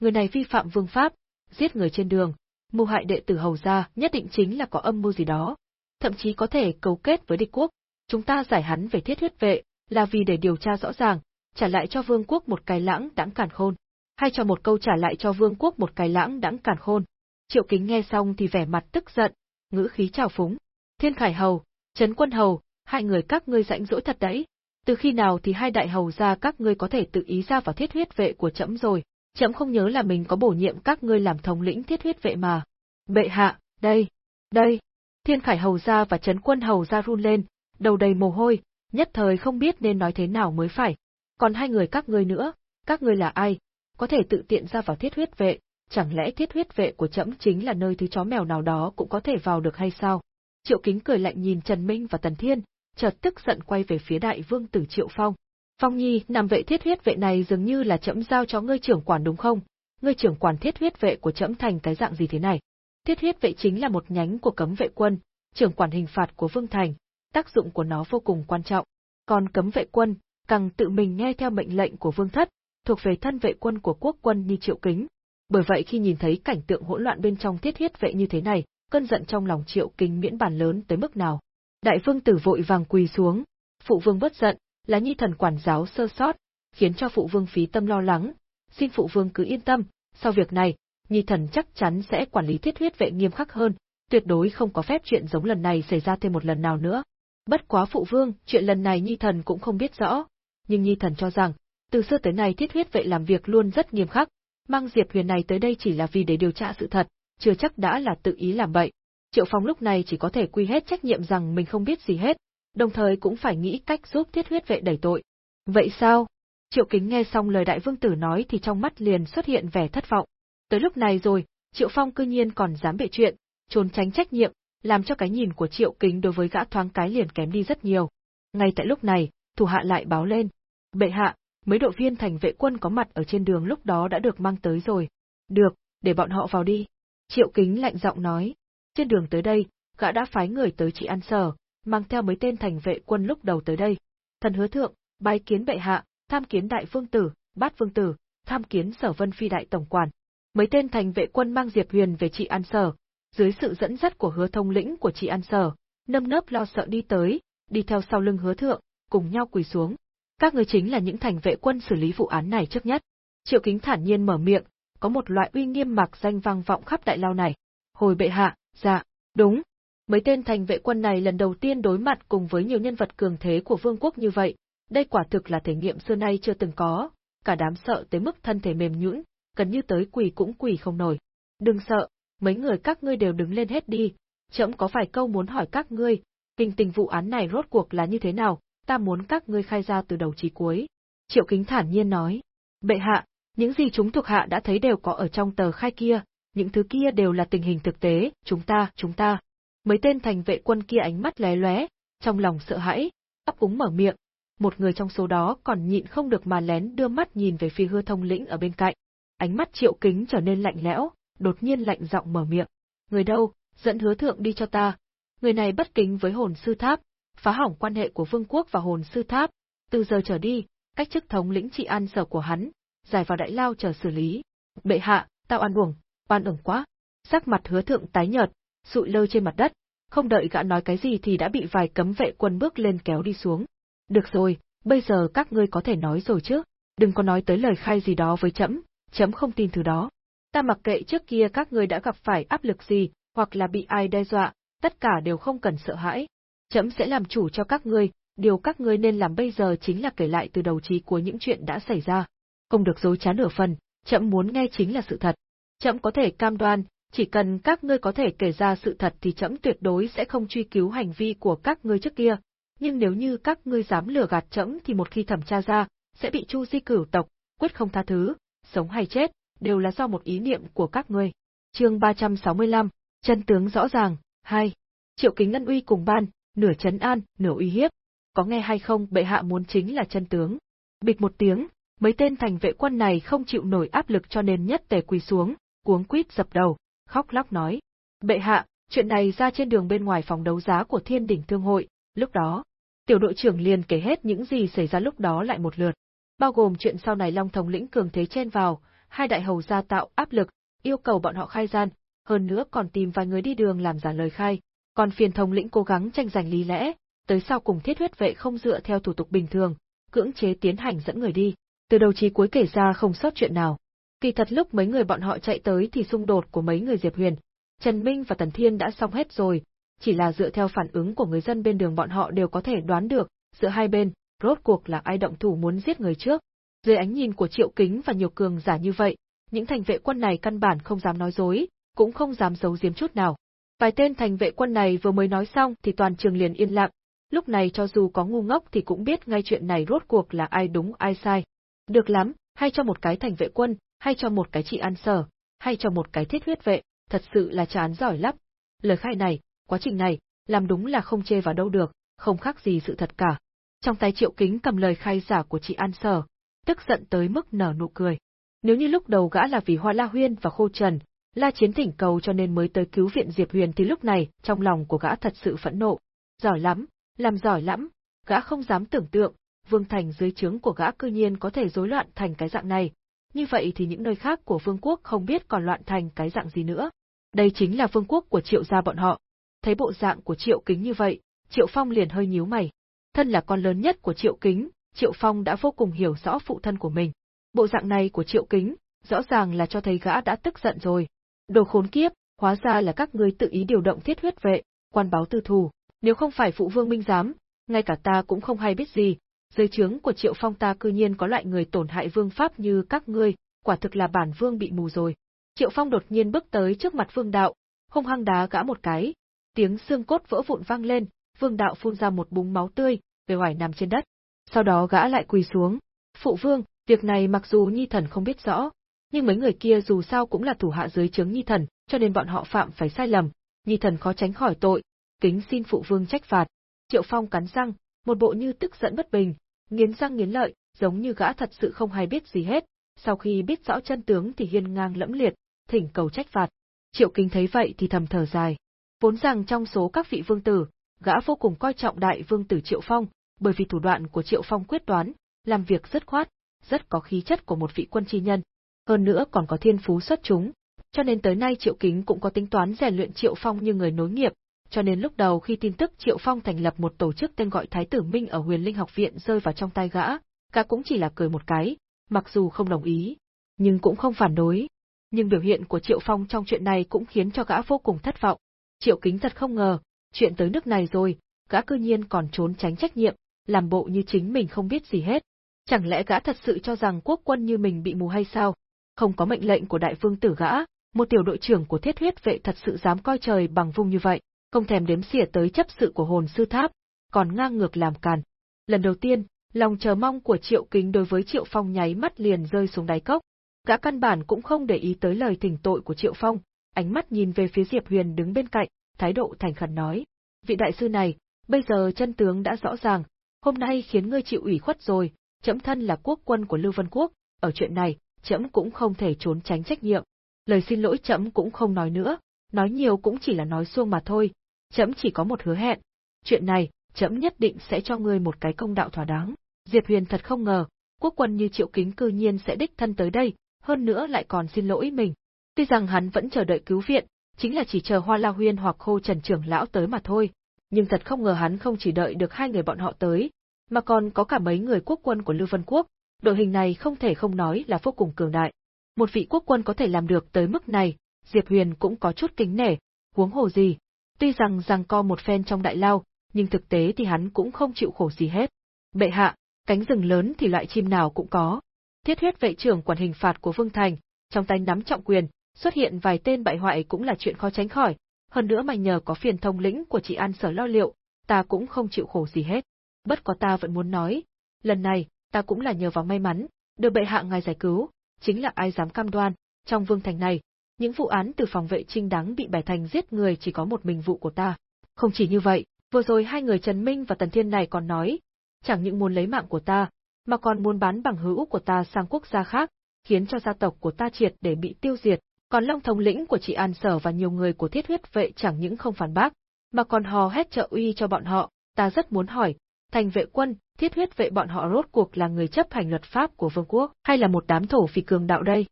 Người này vi phạm vương pháp, giết người trên đường, mưu hại đệ tử hầu gia, nhất định chính là có âm mưu gì đó. Thậm chí có thể cấu kết với địch quốc. Chúng ta giải hắn về thiết huyết vệ, là vì để điều tra rõ ràng, trả lại cho vương quốc một cái lãng đãng cản khôn. Hay cho một câu trả lại cho vương quốc một cái lãng đãng cản khôn. Triệu kính nghe xong thì vẻ mặt tức giận, ngữ khí trào phúng. Thiên Khải Hầu, Trấn Quân Hầu, hai người các ngươi rãnh rỗi thật đấy. Từ khi nào thì hai đại hầu gia các ngươi có thể tự ý ra vào thiết huyết vệ của trẫm rồi, chậm không nhớ là mình có bổ nhiệm các ngươi làm thống lĩnh thiết huyết vệ mà. Bệ hạ, đây, đây. Thiên Khải hầu ra và Trấn Quân hầu ra run lên, đầu đầy mồ hôi, nhất thời không biết nên nói thế nào mới phải. Còn hai người các ngươi nữa, các ngươi là ai? Có thể tự tiện ra vào thiết huyết vệ, chẳng lẽ thiết huyết vệ của trẫm chính là nơi thứ chó mèo nào đó cũng có thể vào được hay sao? Triệu Kính cười lạnh nhìn Trần Minh và Tần Thiên, chợt tức giận quay về phía đại vương tử Triệu Phong. Phong Nhi, nằm vệ thiết huyết vệ này dường như là trẫm giao cho ngươi trưởng quản đúng không? Ngươi trưởng quản thiết huyết vệ của trẫm thành cái dạng gì thế này? Thiết huyết vệ chính là một nhánh của cấm vệ quân, trưởng quản hình phạt của Vương Thành, tác dụng của nó vô cùng quan trọng. Còn cấm vệ quân, càng tự mình nghe theo mệnh lệnh của Vương Thất, thuộc về thân vệ quân của quốc quân như Triệu Kính. Bởi vậy khi nhìn thấy cảnh tượng hỗn loạn bên trong thiết huyết vệ như thế này, cơn giận trong lòng Triệu Kính miễn bàn lớn tới mức nào. Đại vương tử vội vàng quỳ xuống, phụ vương bất giận, là nhi thần quản giáo sơ sót, khiến cho phụ vương phí tâm lo lắng, xin phụ vương cứ yên tâm, sau việc này, nhi thần chắc chắn sẽ quản lý thiết huyết vệ nghiêm khắc hơn, tuyệt đối không có phép chuyện giống lần này xảy ra thêm một lần nào nữa. Bất quá phụ vương, chuyện lần này nhi thần cũng không biết rõ, nhưng nhi thần cho rằng, từ xưa tới nay thiết huyết vệ làm việc luôn rất nghiêm khắc, mang Diệp Huyền này tới đây chỉ là vì để điều tra sự thật, chưa chắc đã là tự ý làm bậy. Triệu Phong lúc này chỉ có thể quy hết trách nhiệm rằng mình không biết gì hết, đồng thời cũng phải nghĩ cách giúp thiết huyết vệ đẩy tội. Vậy sao? Triệu Kính nghe xong lời đại vương tử nói thì trong mắt liền xuất hiện vẻ thất vọng. Tới lúc này rồi, Triệu Phong cư nhiên còn dám bịa chuyện, trốn tránh trách nhiệm, làm cho cái nhìn của Triệu Kính đối với gã thoáng cái liền kém đi rất nhiều. Ngay tại lúc này, thủ hạ lại báo lên. Bệ hạ, mấy đội viên thành vệ quân có mặt ở trên đường lúc đó đã được mang tới rồi. Được, để bọn họ vào đi. Triệu Kính lạnh giọng nói. Trên đường tới đây, gã đã phái người tới trị an sở, mang theo mấy tên thành vệ quân lúc đầu tới đây. Thần hứa thượng, bái kiến bệ hạ, tham kiến đại vương tử, bát vương tử, tham kiến sở vân phi đại tổng quản. Mấy tên thành vệ quân mang Diệp Huyền về trị an sở, dưới sự dẫn dắt của hứa thông lĩnh của trị an sở, nâm nớp lo sợ đi tới, đi theo sau lưng hứa thượng, cùng nhau quỳ xuống. Các người chính là những thành vệ quân xử lý vụ án này trước nhất. Triệu Kính thản nhiên mở miệng, có một loại uy nghiêm mạc danh vang vọng khắp đại lao này. Hồi bệ hạ, dạ, đúng. Mấy tên thành vệ quân này lần đầu tiên đối mặt cùng với nhiều nhân vật cường thế của vương quốc như vậy, đây quả thực là thể nghiệm xưa nay chưa từng có, cả đám sợ tới mức thân thể mềm nhũn, gần như tới quỳ cũng quỳ không nổi. Đừng sợ, mấy người các ngươi đều đứng lên hết đi, chậm có phải câu muốn hỏi các ngươi, kinh tình vụ án này rốt cuộc là như thế nào, ta muốn các ngươi khai ra từ đầu chí cuối. Triệu Kính thản nhiên nói, bệ hạ, những gì chúng thuộc hạ đã thấy đều có ở trong tờ khai kia, những thứ kia đều là tình hình thực tế, chúng ta, chúng ta. Mấy tên thành vệ quân kia ánh mắt lé lóe, trong lòng sợ hãi, ấp úng mở miệng. Một người trong số đó còn nhịn không được mà lén đưa mắt nhìn về phía hư thông lĩnh ở bên cạnh. Ánh mắt triệu kính trở nên lạnh lẽo, đột nhiên lạnh giọng mở miệng. Người đâu, dẫn hứa thượng đi cho ta. Người này bất kính với hồn sư tháp, phá hỏng quan hệ của vương quốc và hồn sư tháp. Từ giờ trở đi, cách chức thống lĩnh trị an sở của hắn, giải vào đại lao chờ xử lý. Bệ hạ, tao ăn uổng, oan uổng quá. Sắc mặt hứa thượng tái nhợt, sụi lơ trên mặt đất, không đợi gã nói cái gì thì đã bị vài cấm vệ quân bước lên kéo đi xuống. Được rồi, bây giờ các ngươi có thể nói rồi chứ, đừng có nói tới lời khai gì đó với chấm, chấm không tin thứ đó. Ta mặc kệ trước kia các ngươi đã gặp phải áp lực gì, hoặc là bị ai đe dọa, tất cả đều không cần sợ hãi. Chấm sẽ làm chủ cho các ngươi, điều các ngươi nên làm bây giờ chính là kể lại từ đầu chí cuối những chuyện đã xảy ra. Không được dối trá nửa phần, chậm muốn nghe chính là sự thật. Chậm có thể cam đoan, chỉ cần các ngươi có thể kể ra sự thật thì trẫm tuyệt đối sẽ không truy cứu hành vi của các ngươi trước kia. Nhưng nếu như các ngươi dám lừa gạt trẫm thì một khi thẩm tra ra, sẽ bị chu di cửu tộc, quyết không tha thứ, sống hay chết, đều là do một ý niệm của các ngươi. Chương 365, chân tướng rõ ràng, 2. Triệu Kính Ngân uy cùng ban, nửa chấn an, nửa uy hiếp. Có nghe hay không, bệ hạ muốn chính là chân tướng. Bịch một tiếng, mấy tên thành vệ quân này không chịu nổi áp lực cho nên nhất tề quỳ xuống, cuống quýt dập đầu, khóc lóc nói. Bệ hạ, chuyện này ra trên đường bên ngoài phòng đấu giá của thiên đỉnh thương hội, lúc đó, tiểu đội trưởng liền kể hết những gì xảy ra lúc đó lại một lượt. Bao gồm chuyện sau này Long Thống lĩnh cường thế chen vào, hai đại hầu gia tạo áp lực, yêu cầu bọn họ khai gian, hơn nữa còn tìm vài người đi đường làm giả lời khai, còn phiền thống lĩnh cố gắng tranh giành lý lẽ, tới sau cùng thiết huyết vệ không dựa theo thủ tục bình thường, cưỡng chế tiến hành dẫn người đi, từ đầu chí cuối kể ra không sót chuyện nào. Kỳ thật lúc mấy người bọn họ chạy tới thì xung đột của mấy người Diệp Huyền, Trần Minh và Tần Thiên đã xong hết rồi, chỉ là dựa theo phản ứng của người dân bên đường bọn họ đều có thể đoán được, giữa hai bên, rốt cuộc là ai động thủ muốn giết người trước. Dưới ánh nhìn của Triệu Kính và nhiều cường giả như vậy, những thành vệ quân này căn bản không dám nói dối, cũng không dám giấu giếm chút nào. Vài tên thành vệ quân này vừa mới nói xong thì toàn trường liền yên lặng, lúc này cho dù có ngu ngốc thì cũng biết ngay chuyện này rốt cuộc là ai đúng ai sai. Được lắm, hay cho một cái thành vệ quân, hay cho một cái trị an sở, hay cho một cái thiết huyết vệ, thật sự là chán giỏi lắm. Lời khai này, quá trình này, làm đúng là không chê vào đâu được, không khác gì sự thật cả. Trong tay triệu kính cầm lời khai giả của chị An Sở, tức giận tới mức nở nụ cười. Nếu như lúc đầu gã là vì Hoa La Huyên và Khô Trần, La Chiến thỉnh cầu cho nên mới tới cứu viện Diệp Huyền thì lúc này, trong lòng của gã thật sự phẫn nộ. Giỏi lắm, làm giỏi lắm, gã không dám tưởng tượng, Vương Thành dưới trướng của gã cư nhiên có thể rối loạn thành cái dạng này. Như vậy thì những nơi khác của vương quốc không biết còn loạn thành cái dạng gì nữa. Đây chính là vương quốc của triệu gia bọn họ. Thấy bộ dạng của triệu kính như vậy, triệu phong liền hơi nhíu mày. Thân là con lớn nhất của triệu kính, triệu phong đã vô cùng hiểu rõ phụ thân của mình. Bộ dạng này của triệu kính, rõ ràng là cho thấy gã đã tức giận rồi. Đồ khốn kiếp, hóa ra là các ngươi tự ý điều động thiết huyết vệ, quan báo tư thù. Nếu không phải phụ vương minh giám, ngay cả ta cũng không hay biết gì, dưới trướng của Triệu Phong ta cư nhiên có loại người tổn hại vương pháp như các ngươi, quả thực là bản vương bị mù rồi. Triệu Phong đột nhiên bước tới trước mặt vương đạo, hung hăng đá gã một cái, tiếng xương cốt vỡ vụn vang lên, vương đạo phun ra một búng máu tươi, về hoài nằm trên đất. Sau đó gã lại quỳ xuống. Phụ vương, việc này mặc dù Nhi Thần không biết rõ, nhưng mấy người kia dù sao cũng là thủ hạ dưới trướng Nhi Thần, cho nên bọn họ phạm phải sai lầm, Nhi Thần khó tránh khỏi tội, kính xin phụ vương trách phạt. Triệu Phong cắn răng, một bộ như tức giận bất bình, nghiến răng nghiến lợi, giống như gã thật sự không hay biết gì hết, sau khi biết rõ chân tướng thì hiên ngang lẫm liệt, thỉnh cầu trách phạt. Triệu Kính thấy vậy thì thầm thở dài. Vốn rằng trong số các vị vương tử, gã vô cùng coi trọng đại vương tử Triệu Phong, bởi vì thủ đoạn của Triệu Phong quyết đoán, làm việc rất khoát, rất có khí chất của một vị quân chi nhân. Hơn nữa còn có thiên phú xuất chúng, cho nên tới nay Triệu Kính cũng có tính toán rèn luyện Triệu Phong như người nối nghiệp, cho nên lúc đầu khi tin tức Triệu Phong thành lập một tổ chức tên gọi Thái tử Minh ở Huyền Linh học viện rơi vào trong tay gã, gã cũng chỉ là cười một cái, mặc dù không đồng ý, nhưng cũng không phản đối. Nhưng biểu hiện của Triệu Phong trong chuyện này cũng khiến cho gã vô cùng thất vọng. Triệu Kính thật không ngờ, chuyện tới nước này rồi, gã cư nhiên còn trốn tránh trách nhiệm, làm bộ như chính mình không biết gì hết. Chẳng lẽ gã thật sự cho rằng quốc quân như mình bị mù hay sao? Không có mệnh lệnh của đại vương tử gã, một tiểu đội trưởng của thiết huyết vệ thật sự dám coi trời bằng vung như vậy, không thèm đếm xỉa tới chấp sự của hồn sư tháp, còn ngang ngược làm càn. Lần đầu tiên, lòng chờ mong của Triệu Kính đối với Triệu Phong nháy mắt liền rơi xuống đáy cốc. Gã căn bản cũng không để ý tới lời thỉnh tội của Triệu Phong, ánh mắt nhìn về phía Diệp Huyền đứng bên cạnh, thái độ thành khẩn nói: "Vị đại sư này, bây giờ chân tướng đã rõ ràng, hôm nay khiến ngươi chịu ủy khuất rồi, chấm thân là quốc quân của Lưu Vân Quốc, ở chuyện này, chấm cũng không thể trốn tránh trách nhiệm. Lời xin lỗi chấm cũng không nói nữa, nói nhiều cũng chỉ là nói xuông mà thôi, chấm chỉ có một hứa hẹn. Chuyện này, chấm nhất định sẽ cho ngươi một cái công đạo thỏa đáng. Diệp Huyền thật không ngờ, quốc quân như Triệu Kính cư nhiên sẽ đích thân tới đây, hơn nữa lại còn xin lỗi mình. Tuy rằng hắn vẫn chờ đợi cứu viện, chính là chỉ chờ Hoa La Huyên hoặc Khô Trần trưởng lão tới mà thôi, nhưng thật không ngờ hắn không chỉ đợi được hai người bọn họ tới, mà còn có cả mấy người quốc quân của Lưu Vân Quốc, đội hình này không thể không nói là vô cùng cường đại. Một vị quốc quân có thể làm được tới mức này, Diệp Huyền cũng có chút kính nể, huống hồ gì. Tuy rằng rằng co một phen trong đại lao, nhưng thực tế thì hắn cũng không chịu khổ gì hết. Bệ hạ, cánh rừng lớn thì loại chim nào cũng có. Thiết huyết vệ trưởng quản hình phạt của Vương Thành, trong tay nắm trọng quyền, xuất hiện vài tên bại hoại cũng là chuyện khó tránh khỏi, hơn nữa mà nhờ có phiền thông lĩnh của chị An sở lo liệu, ta cũng không chịu khổ gì hết. Bất có ta vẫn muốn nói, lần này, ta cũng là nhờ vào may mắn, được bệ hạ ngài giải cứu, chính là ai dám cam đoan, trong vương thành này, những vụ án từ phòng vệ trinh đáng bị bẻ thành giết người chỉ có một mình vụ của ta. Không chỉ như vậy, vừa rồi hai người Trần Minh và Tần Thiên này còn nói, chẳng những muốn lấy mạng của ta, mà còn muốn bán bằng hữu của ta sang quốc gia khác, khiến cho gia tộc của ta triệt để bị tiêu diệt, còn Long thống lĩnh của chị An Sở và nhiều người của thiết huyết vệ chẳng những không phản bác, mà còn hò hét trợ uy cho bọn họ, ta rất muốn hỏi, thành vệ quân, thiết huyết vệ bọn họ rốt cuộc là người chấp hành luật pháp của vương quốc, hay là một đám thổ phỉ cường đạo đây?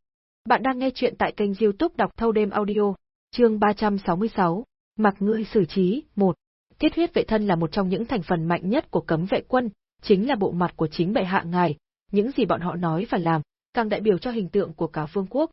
Bạn đang nghe chuyện tại kênh youtube đọc thâu đêm audio, chương 366, mặc ngươi xử trí, 1. Thiết huyết vệ thân là một trong những thành phần mạnh nhất của cấm vệ quân, chính là bộ mặt của chính bệ hạ ngài, những gì bọn họ nói và làm, càng đại biểu cho hình tượng của cả vương quốc.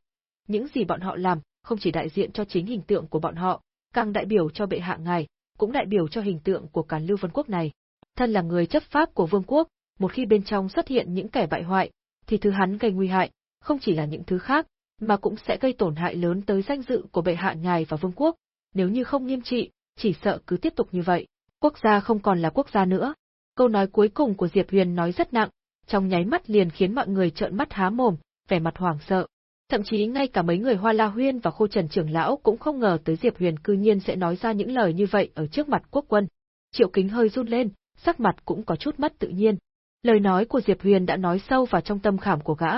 Những gì bọn họ làm, không chỉ đại diện cho chính hình tượng của bọn họ, càng đại biểu cho bệ hạ ngài, cũng đại biểu cho hình tượng của cả Lưu Vân Quốc này thân là người chấp pháp của vương quốc, một khi bên trong xuất hiện những kẻ bại hoại, thì thứ hắn gây nguy hại, không chỉ là những thứ khác, mà cũng sẽ gây tổn hại lớn tới danh dự của bệ hạ ngài và vương quốc, nếu như không nghiêm trị, chỉ sợ cứ tiếp tục như vậy, quốc gia không còn là quốc gia nữa. Câu nói cuối cùng của Diệp Huyền nói rất nặng, trong nháy mắt liền khiến mọi người trợn mắt há mồm, vẻ mặt hoảng sợ. Thậm chí ngay cả mấy người Hoa La Huyên và Khô Trần trưởng lão cũng không ngờ tới Diệp Huyền cư nhiên sẽ nói ra những lời như vậy ở trước mặt quốc quân. Triệu Kính hơi run lên, sắc mặt cũng có chút mất tự nhiên. Lời nói của Diệp Huyền đã nói sâu vào trong tâm khảm của gã,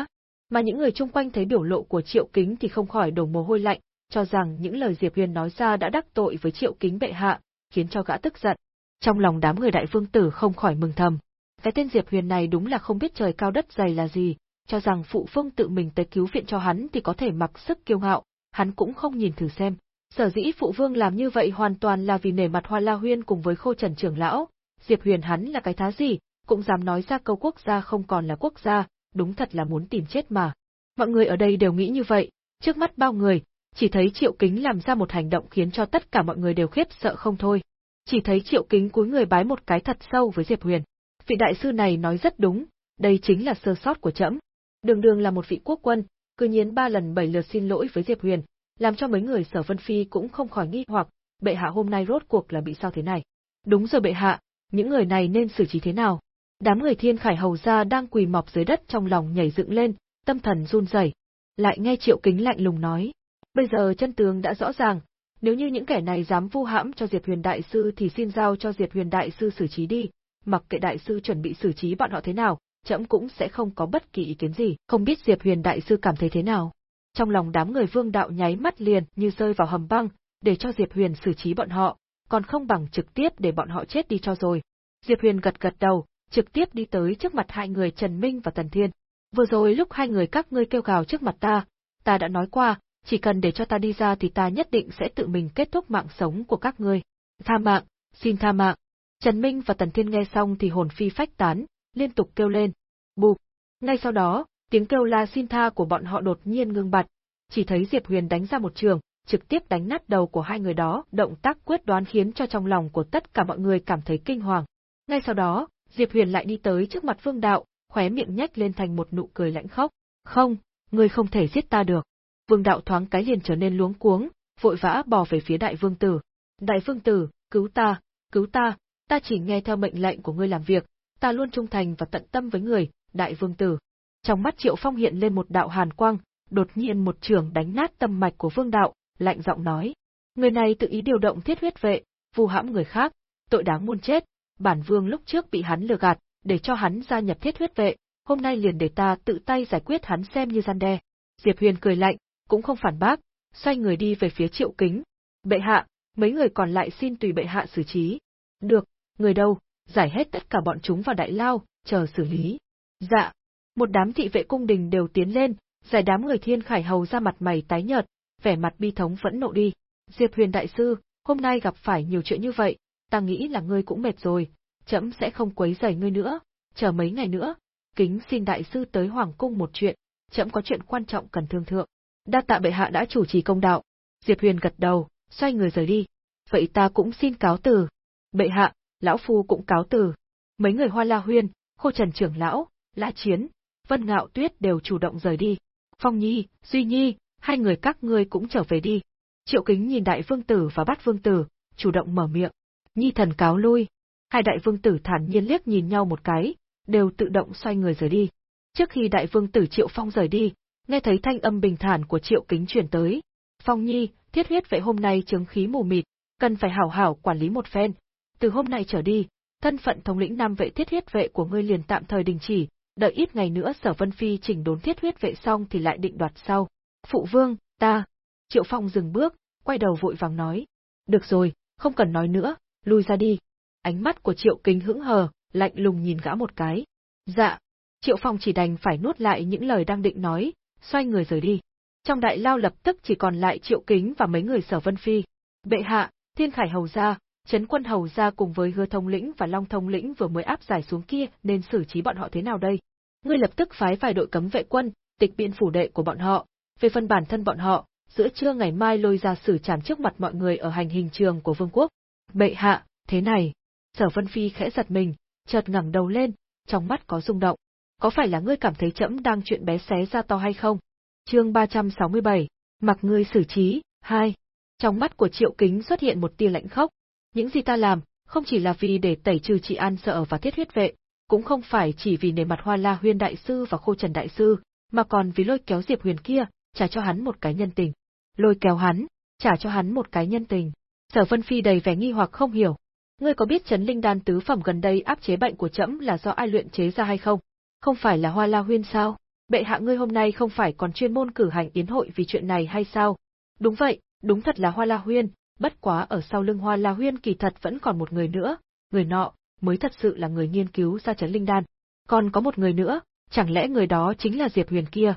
mà những người chung quanh thấy biểu lộ của Triệu Kính thì không khỏi đổ mồ hôi lạnh, cho rằng những lời Diệp Huyền nói ra đã đắc tội với Triệu Kính bệ hạ, khiến cho gã tức giận. Trong lòng đám người đại vương tử không khỏi mừng thầm. Cái tên Diệp Huyền này đúng là không biết trời cao đất dày là gì, cho rằng phụ vương tự mình tới cứu viện cho hắn thì có thể mặc sức kiêu ngạo, hắn cũng không nhìn thử xem. Sở dĩ phụ vương làm như vậy hoàn toàn là vì nể mặt Hoa La Huyên cùng với Khô Trần trưởng lão, Diệp Huyền hắn là cái thá gì, cũng dám nói ra câu quốc gia không còn là quốc gia, đúng thật là muốn tìm chết mà. Mọi người ở đây đều nghĩ như vậy, trước mắt bao người, chỉ thấy Triệu Kính làm ra một hành động khiến cho tất cả mọi người đều khiếp sợ không thôi. Chỉ thấy Triệu Kính cúi người bái một cái thật sâu với Diệp Huyền. Vị đại sư này nói rất đúng, đây chính là sơ sót của trẫm. Đường đường là một vị quốc quân, cư nhiên ba lần bảy lượt xin lỗi với Diệp Huyền, làm cho mấy người sở vân phi cũng không khỏi nghi hoặc, bệ hạ hôm nay rốt cuộc là bị sao thế này. Đúng rồi bệ hạ, những người này nên xử trí thế nào? Đám người thiên khải hầu ra đang quỳ mọc dưới đất trong lòng nhảy dựng lên, tâm thần run rẩy. Lại nghe triệu kính lạnh lùng nói. Bây giờ chân tướng đã rõ ràng, nếu như những kẻ này dám vu hãm cho Diệp Huyền Đại Sư thì xin giao cho Diệp Huyền Đại Sư xử trí đi, mặc kệ Đại Sư chuẩn bị xử trí bọn họ thế nào, trẫm cũng sẽ không có bất kỳ ý kiến gì, không biết Diệp Huyền Đại Sư cảm thấy thế nào. Trong lòng đám người vương đạo nháy mắt liền như rơi vào hầm băng, để cho Diệp Huyền xử trí bọn họ, còn không bằng trực tiếp để bọn họ chết đi cho rồi. Diệp Huyền gật gật đầu, trực tiếp đi tới trước mặt hai người Trần Minh và Tần Thiên. Vừa rồi lúc hai người các ngươi kêu gào trước mặt ta, ta đã nói qua, chỉ cần để cho ta đi ra thì ta nhất định sẽ tự mình kết thúc mạng sống của các ngươi. Tha mạng, xin tha mạng. Trần Minh và Tần Thiên nghe xong thì hồn phi phách tán, liên tục kêu lên. Bụp. Ngay sau đó, tiếng kêu la xin tha của bọn họ đột nhiên ngưng bặt, chỉ thấy Diệp Huyền đánh ra một trường, trực tiếp đánh nát đầu của hai người đó, động tác quyết đoán khiến cho trong lòng của tất cả mọi người cảm thấy kinh hoàng. Ngay sau đó, Diệp Huyền lại đi tới trước mặt Vương Đạo, khóe miệng nhếch lên thành một nụ cười lãnh khốc. Không, ngươi không thể giết ta được. Vương Đạo thoáng cái liền trở nên luống cuống, vội vã bò về phía Đại Vương Tử. Đại Vương Tử, cứu ta, cứu ta, ta chỉ nghe theo mệnh lệnh của ngươi làm việc, ta luôn trung thành và tận tâm với người, Đại Vương Tử. Trong mắt Triệu Phong hiện lên một đạo hàn quang, đột nhiên một trường đánh nát tâm mạch của Vương Đạo, lạnh giọng nói. Người này tự ý điều động thiết huyết vệ, vu hãm người khác, tội đáng muôn chết, bản vương lúc trước bị hắn lừa gạt, để cho hắn gia nhập thiết huyết vệ, hôm nay liền để ta tự tay giải quyết hắn xem như gian đe. Diệp Huyền cười lạnh, cũng không phản bác, xoay người đi về phía triệu kính. Bệ hạ, mấy người còn lại xin tùy bệ hạ xử trí. Được, người đâu, giải hết tất cả bọn chúng vào đại lao, chờ xử lý. Dạ. Một đám thị vệ cung đình đều tiến lên, giải đám người thiên khải hầu ra mặt mày tái nhợt, vẻ mặt bi thống vẫn nộ đi. Diệp Huyền đại sư, hôm nay gặp phải nhiều chuyện như vậy, ta nghĩ là ngươi cũng mệt rồi, trẫm sẽ không quấy rầy ngươi nữa, chờ mấy ngày nữa, kính xin đại sư tới hoàng cung một chuyện, trẫm có chuyện quan trọng cần thương thượng. Đa tạ bệ hạ đã chủ trì công đạo. Diệp Huyền gật đầu, xoay người rời đi. Vậy ta cũng xin cáo từ. Bệ hạ, lão phu cũng cáo từ. Mấy người Hoa La Huyên, Khô Trần trưởng lão, Lã Chiến, Vân Ngạo Tuyết đều chủ động rời đi. Phong Nhi, Duy Nhi, hai người các ngươi cũng trở về đi. Triệu Kính nhìn Đại Vương Tử và Bát Vương Tử, chủ động mở miệng. Nhi thần cáo lui. Hai Đại Vương Tử thản nhiên liếc nhìn nhau một cái, đều tự động xoay người rời đi. Trước khi Đại Vương Tử Triệu Phong rời đi, nghe thấy thanh âm bình thản của Triệu Kính truyền tới. Phong Nhi, thiết huyết vệ hôm nay chứng khí mù mịt, cần phải hảo hảo quản lý một phen. Từ hôm nay trở đi, thân phận thống lĩnh nam vệ thiết huyết vệ của ngươi liền tạm thời đình chỉ, đợi ít ngày nữa Sở Vân Phi chỉnh đốn thiết huyết vệ xong thì lại định đoạt sau. Phụ vương, ta. Triệu Phong dừng bước, quay đầu vội vàng nói. Được rồi, không cần nói nữa, lui ra đi. Ánh mắt của Triệu Kính hững hờ, lạnh lùng nhìn gã một cái. Dạ. Triệu Phong chỉ đành phải nuốt lại những lời đang định nói, xoay người rời đi. Trong đại lao lập tức chỉ còn lại Triệu Kính và mấy người Sở Vân Phi. Bệ hạ, Thiên Khải hầu gia, Trấn Quân hầu gia cùng với Hứa Thông lĩnh và Long Thông lĩnh vừa mới áp giải xuống kia, nên xử trí bọn họ thế nào đây? Ngươi lập tức phái vài đội cấm vệ quân, tịch biện phủ đệ của bọn họ, về phần bản thân bọn họ, giữa trưa ngày mai lôi ra xử trảm trước mặt mọi người ở hành hình trường của vương quốc. Bệ hạ, thế này. Sở Vân Phi khẽ giật mình, chợt ngẩng đầu lên, trong mắt có rung động. Có phải là ngươi cảm thấy chậm đang chuyện bé xé ra to hay không? Chương 367, mặc ngươi xử trí, hai. Trong mắt của Triệu Kính xuất hiện một tia lạnh khốc. Những gì ta làm, không chỉ là vì để tẩy trừ trị an sợ và thiết huyết vệ, cũng không phải chỉ vì nề mặt Hoa La Huyên đại sư và Khô Trần đại sư, mà còn vì lôi kéo Diệp Huyền kia, trả cho hắn một cái nhân tình. Lôi kéo hắn, trả cho hắn một cái nhân tình. Sở Vân Phi đầy vẻ nghi hoặc không hiểu. Ngươi có biết chấn linh đan tứ phẩm gần đây áp chế bệnh của trẫm là do ai luyện chế ra hay không? Không phải là Hoa La Huyên sao? Bệ hạ ngươi hôm nay không phải còn chuyên môn cử hành yến hội vì chuyện này hay sao? Đúng vậy, đúng thật là Hoa La Huyên, bất quá ở sau lưng Hoa La Huyên kỳ thật vẫn còn một người nữa, người nọ mới thật sự là người nghiên cứu ra chấn linh đan. Còn có một người nữa, chẳng lẽ người đó chính là Diệp Huyền kia?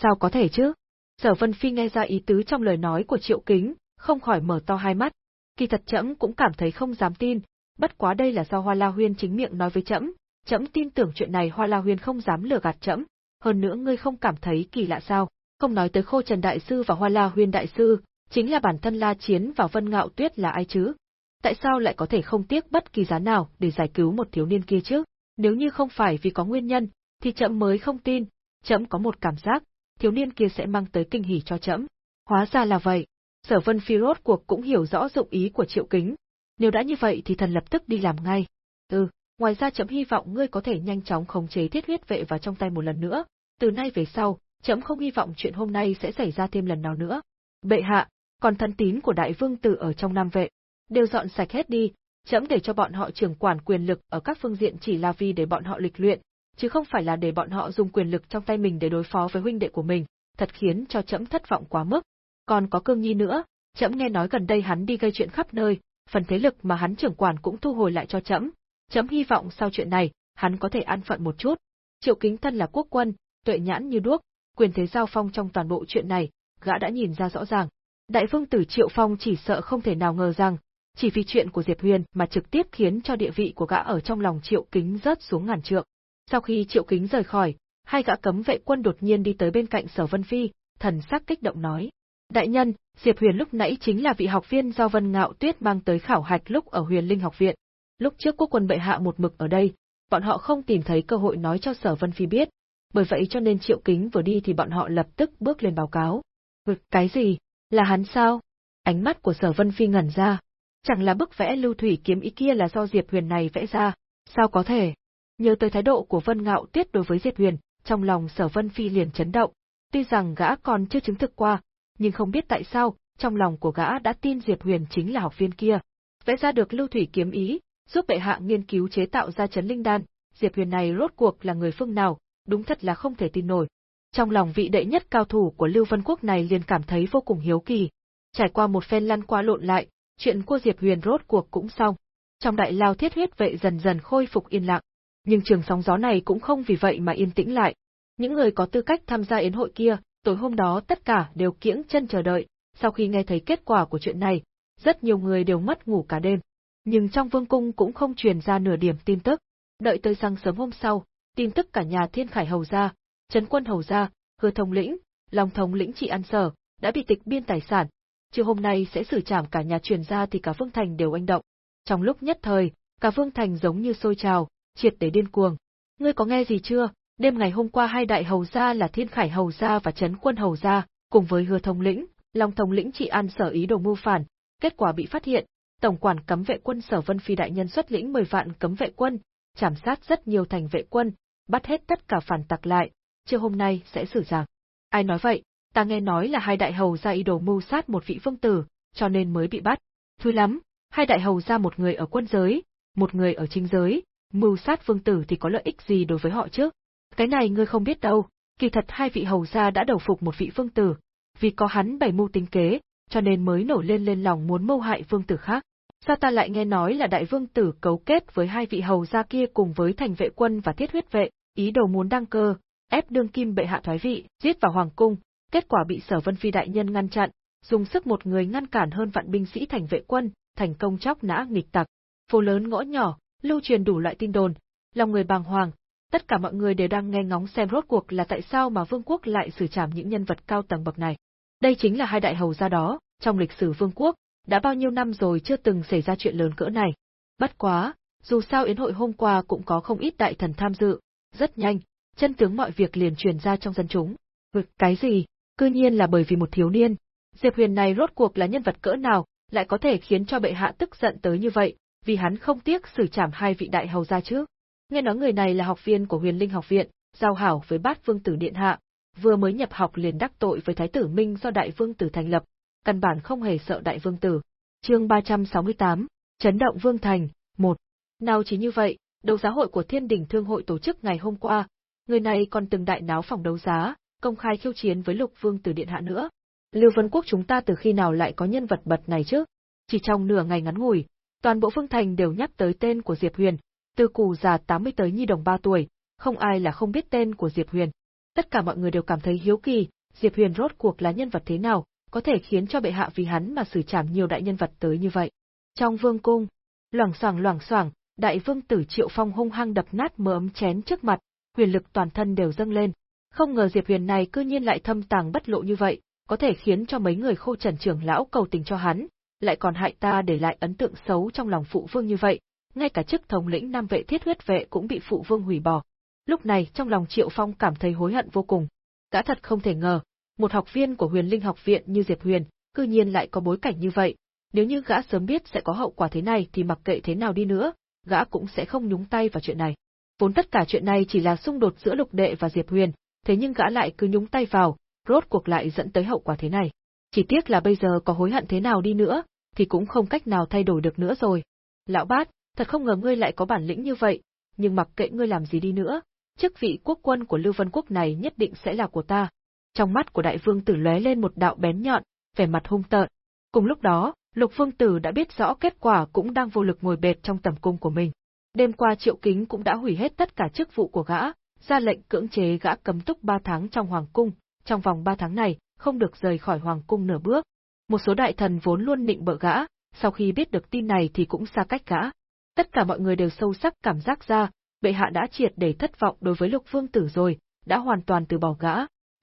Sao có thể chứ? Sở Vân Phi nghe ra ý tứ trong lời nói của Triệu Kính, không khỏi mở to hai mắt. Kỳ thật trẫm cũng cảm thấy không dám tin, bất quá đây là do Hoa La Huyên chính miệng nói với trẫm, trẫm tin tưởng chuyện này Hoa La Huyên không dám lừa gạt trẫm, hơn nữa ngươi không cảm thấy kỳ lạ sao? Không nói tới Khô Trần đại sư và Hoa La Huyên đại sư, chính là bản thân La Chiến và Vân Ngạo Tuyết là ai chứ? Tại sao lại có thể không tiếc bất kỳ giá nào để giải cứu một thiếu niên kia chứ? Nếu như không phải vì có nguyên nhân, thì trẫm mới không tin, trẫm có một cảm giác, thiếu niên kia sẽ mang tới kinh hỉ cho trẫm. Hóa ra là vậy. Sở Vân Phi rốt cuộc cũng hiểu rõ dụng ý của Triệu Kính. Nếu đã như vậy thì thần lập tức đi làm ngay. Ừ, ngoài ra chấm hy vọng ngươi có thể nhanh chóng khống chế thiết huyết vệ vào trong tay một lần nữa. Từ nay về sau, chấm không hy vọng chuyện hôm nay sẽ xảy ra thêm lần nào nữa. Bệ hạ, còn thân tín của đại vương tử ở trong nam vệ, đều dọn sạch hết đi, Chấm để cho bọn họ trưởng quản quyền lực ở các phương diện chỉ là vì để bọn họ lịch luyện, chứ không phải là để bọn họ dùng quyền lực trong tay mình để đối phó với huynh đệ của mình. thật khiến cho chấm thất vọng quá mức. Còn có Cương Nhi nữa, trẫm nghe nói gần đây hắn đi gây chuyện khắp nơi, phần thế lực mà hắn trưởng quản cũng thu hồi lại cho trẫm. Trẫm hy vọng sau chuyện này, hắn có thể an phận một chút. Triệu Kính thân là quốc quân, tuệ nhãn như đuốc, quyền thế giao phong trong toàn bộ chuyện này, gã đã nhìn ra rõ ràng. Đại vương tử Triệu Phong chỉ sợ không thể nào ngờ rằng, chỉ vì chuyện của Diệp Huyền mà trực tiếp khiến cho địa vị của gã ở trong lòng Triệu Kính rớt xuống ngàn trượng. Sau khi Triệu Kính rời khỏi, hai gã cấm vệ quân đột nhiên đi tới bên cạnh Sở Vân Phi, thần sắc kích động nói: "Đại nhân, Diệp Huyền lúc nãy chính là vị học viên do Vân Ngạo Tuyết mang tới khảo hạch lúc ở Huyền Linh học viện. Lúc trước quốc quân bệ hạ một mực ở đây, bọn họ không tìm thấy cơ hội nói cho Sở Vân Phi biết, bởi vậy cho nên Triệu Kính vừa đi thì bọn họ lập tức bước lên báo cáo. Ngực cái gì? Là hắn sao? Ánh mắt của Sở Vân Phi ngẩn ra. Chẳng là bức vẽ lưu thủy kiếm ý kia là do Diệp Huyền này vẽ ra, sao có thể? Nhớ tới thái độ của Vân Ngạo Tuyết đối với Diệp Huyền, trong lòng Sở Vân Phi liền chấn động. Tuy rằng gã còn chưa chứng thực qua, nhưng không biết tại sao, trong lòng của gã đã tin Diệp Huyền chính là học viên kia. Vẽ ra được lưu thủy kiếm ý, giúp bệ hạ nghiên cứu chế tạo ra chấn linh đan, Diệp Huyền này rốt cuộc là người phương nào, đúng thật là không thể tin nổi. Trong lòng vị đệ nhất cao thủ của Lưu Vân Quốc này liền cảm thấy vô cùng hiếu kỳ. Trải qua một phen lăn qua lộn lại, chuyện của Diệp Huyền rốt cuộc cũng xong. Trong đại lao thiết huyết vệ dần dần khôi phục yên lặng. Nhưng trường sóng gió này cũng không vì vậy mà yên tĩnh lại. Những người có tư cách tham gia yến hội kia, tối hôm đó tất cả đều kiễng chân chờ đợi, sau khi nghe thấy kết quả của chuyện này, rất nhiều người đều mất ngủ cả đêm. Nhưng trong vương cung cũng không truyền ra nửa điểm tin tức. Đợi tới sáng sớm hôm sau, tin tức cả nhà Thiên Khải hầu gia, Trấn Quân hầu gia, Hứa Thông lĩnh, Long Thông lĩnh trị an sở đã bị tịch biên tài sản. Chiều hôm nay sẽ xử trảm cả nhà truyền ra thì cả Vương Thành đều anh động. Trong lúc nhất thời, cả Vương Thành giống như sôi trào, triệt để điên cuồng. Ngươi có nghe gì chưa? Đêm ngày hôm qua hai đại hầu gia là Thiên Khải hầu gia và Trấn Quân hầu gia, cùng với Hứa Thông lĩnh, Long Thông lĩnh trị an sở ý đồ mưu phản, kết quả bị phát hiện, tổng quản cấm vệ quân Sở Vân Phi đại nhân xuất lĩnh 10 vạn cấm vệ quân, chảm sát rất nhiều thành vệ quân, bắt hết tất cả phản tặc lại, chưa hôm nay sẽ xử giảng. Ai nói vậy, ta nghe nói là hai đại hầu gia ý đồ mưu sát một vị vương tử, cho nên mới bị bắt. Thôi lắm, hai đại hầu gia một người ở quân giới, một người ở chính giới, mưu sát vương tử thì có lợi ích gì đối với họ chứ? Cái này ngươi không biết đâu, kỳ thật hai vị hầu gia đã đầu phục một vị vương tử, vì có hắn bày mưu tính kế, cho nên mới nổi lên lên lòng muốn mưu hại vương tử khác. Sao ta lại nghe nói là đại vương tử cấu kết với hai vị hầu gia kia cùng với thành vệ quân và thiết huyết vệ, ý đồ muốn đăng cơ, ép đương kim bệ hạ thoái vị, giết vào hoàng cung, kết quả bị sở vân phi đại nhân ngăn chặn, dùng sức một người ngăn cản hơn vạn binh sĩ thành vệ quân, thành công chóc nã nghịch tặc. Phố lớn ngõ nhỏ, lưu truyền đủ loại tin đồn, lòng người bàng hoàng, tất cả mọi người đều đang nghe ngóng xem rốt cuộc là tại sao mà vương quốc lại xử trảm những nhân vật cao tầng bậc này. Đây chính là hai đại hầu gia đó, trong lịch sử vương quốc, đã bao nhiêu năm rồi chưa từng xảy ra chuyện lớn cỡ này. Bất quá, dù sao yến hội hôm qua cũng có không ít đại thần tham dự, rất nhanh, chân tướng mọi việc liền truyền ra trong dân chúng. Vực cái gì? Cư nhiên là bởi vì một thiếu niên. Diệp Huyền này rốt cuộc là nhân vật cỡ nào, lại có thể khiến cho bệ hạ tức giận tới như vậy, vì hắn không tiếc xử trảm hai vị đại hầu gia trước. Nghe nói người này là học viên của Huyền Linh học viện, giao hảo với Bát Vương tử điện hạ, vừa mới nhập học liền đắc tội với Thái tử Minh do Đại Vương tử thành lập, căn bản không hề sợ Đại Vương tử. Chương 368, Chấn động Vương thành, 1. Nào chỉ như vậy, đấu giá hội của Thiên Đình Thương hội tổ chức ngày hôm qua, người này còn từng đại náo phòng đấu giá, công khai khiêu chiến với Lục Vương tử điện hạ nữa. Lưu Vân Quốc chúng ta từ khi nào lại có nhân vật bật này chứ? Chỉ trong nửa ngày ngắn ngủi, toàn bộ Phương Thành đều nhắc tới tên của Diệp Huyền, từ cù già 80 tới nhi đồng 3 tuổi, không ai là không biết tên của Diệp Huyền. Tất cả mọi người đều cảm thấy hiếu kỳ, Diệp Huyền rốt cuộc là nhân vật thế nào, có thể khiến cho bệ hạ vì hắn mà xử trảm nhiều đại nhân vật tới như vậy. Trong vương cung, loảng xoảng loảng xoảng, đại vương tử Triệu Phong hung hăng đập nát mớ ấm chén trước mặt, huyền lực toàn thân đều dâng lên. Không ngờ Diệp Huyền này cư nhiên lại thâm tàng bất lộ như vậy, có thể khiến cho mấy người khô trần trưởng lão cầu tình cho hắn, lại còn hại ta để lại ấn tượng xấu trong lòng phụ vương như vậy, ngay cả chức thống lĩnh nam vệ thiết huyết vệ cũng bị phụ vương hủy bỏ. Lúc này trong lòng Triệu Phong cảm thấy hối hận vô cùng. Gã thật không thể ngờ, một học viên của huyền linh học viện như Diệp Huyền, cư nhiên lại có bối cảnh như vậy. Nếu như gã sớm biết sẽ có hậu quả thế này thì mặc kệ thế nào đi nữa, gã cũng sẽ không nhúng tay vào chuyện này. Vốn tất cả chuyện này chỉ là xung đột giữa lục đệ và Diệp Huyền, thế nhưng gã lại cứ nhúng tay vào, rốt cuộc lại dẫn tới hậu quả thế này. Chỉ tiếc là bây giờ có hối hận thế nào đi nữa, thì cũng không cách nào thay đổi được nữa rồi. Lão bát, thật không ngờ ngươi lại có bản lĩnh như vậy, nhưng mặc kệ ngươi làm gì đi nữa, chức vị quốc quân của Lưu Vân Quốc này nhất định sẽ là của ta. Trong mắt của đại vương tử lóe lên một đạo bén nhọn, vẻ mặt hung tợn. Cùng lúc đó, Lục Vương Tử đã biết rõ kết quả cũng đang vô lực ngồi bệt trong tầm cung của mình. Đêm qua Triệu Kính cũng đã hủy hết tất cả chức vụ của gã, ra lệnh cưỡng chế gã cấm túc 3 tháng trong hoàng cung, trong vòng 3 tháng này, không được rời khỏi hoàng cung nửa bước. Một số đại thần vốn luôn nịnh bợ gã, sau khi biết được tin này thì cũng xa cách gã. Tất cả mọi người đều sâu sắc cảm giác ra, bệ hạ đã triệt để thất vọng đối với Lục Vương Tử rồi, đã hoàn toàn từ bỏ gã.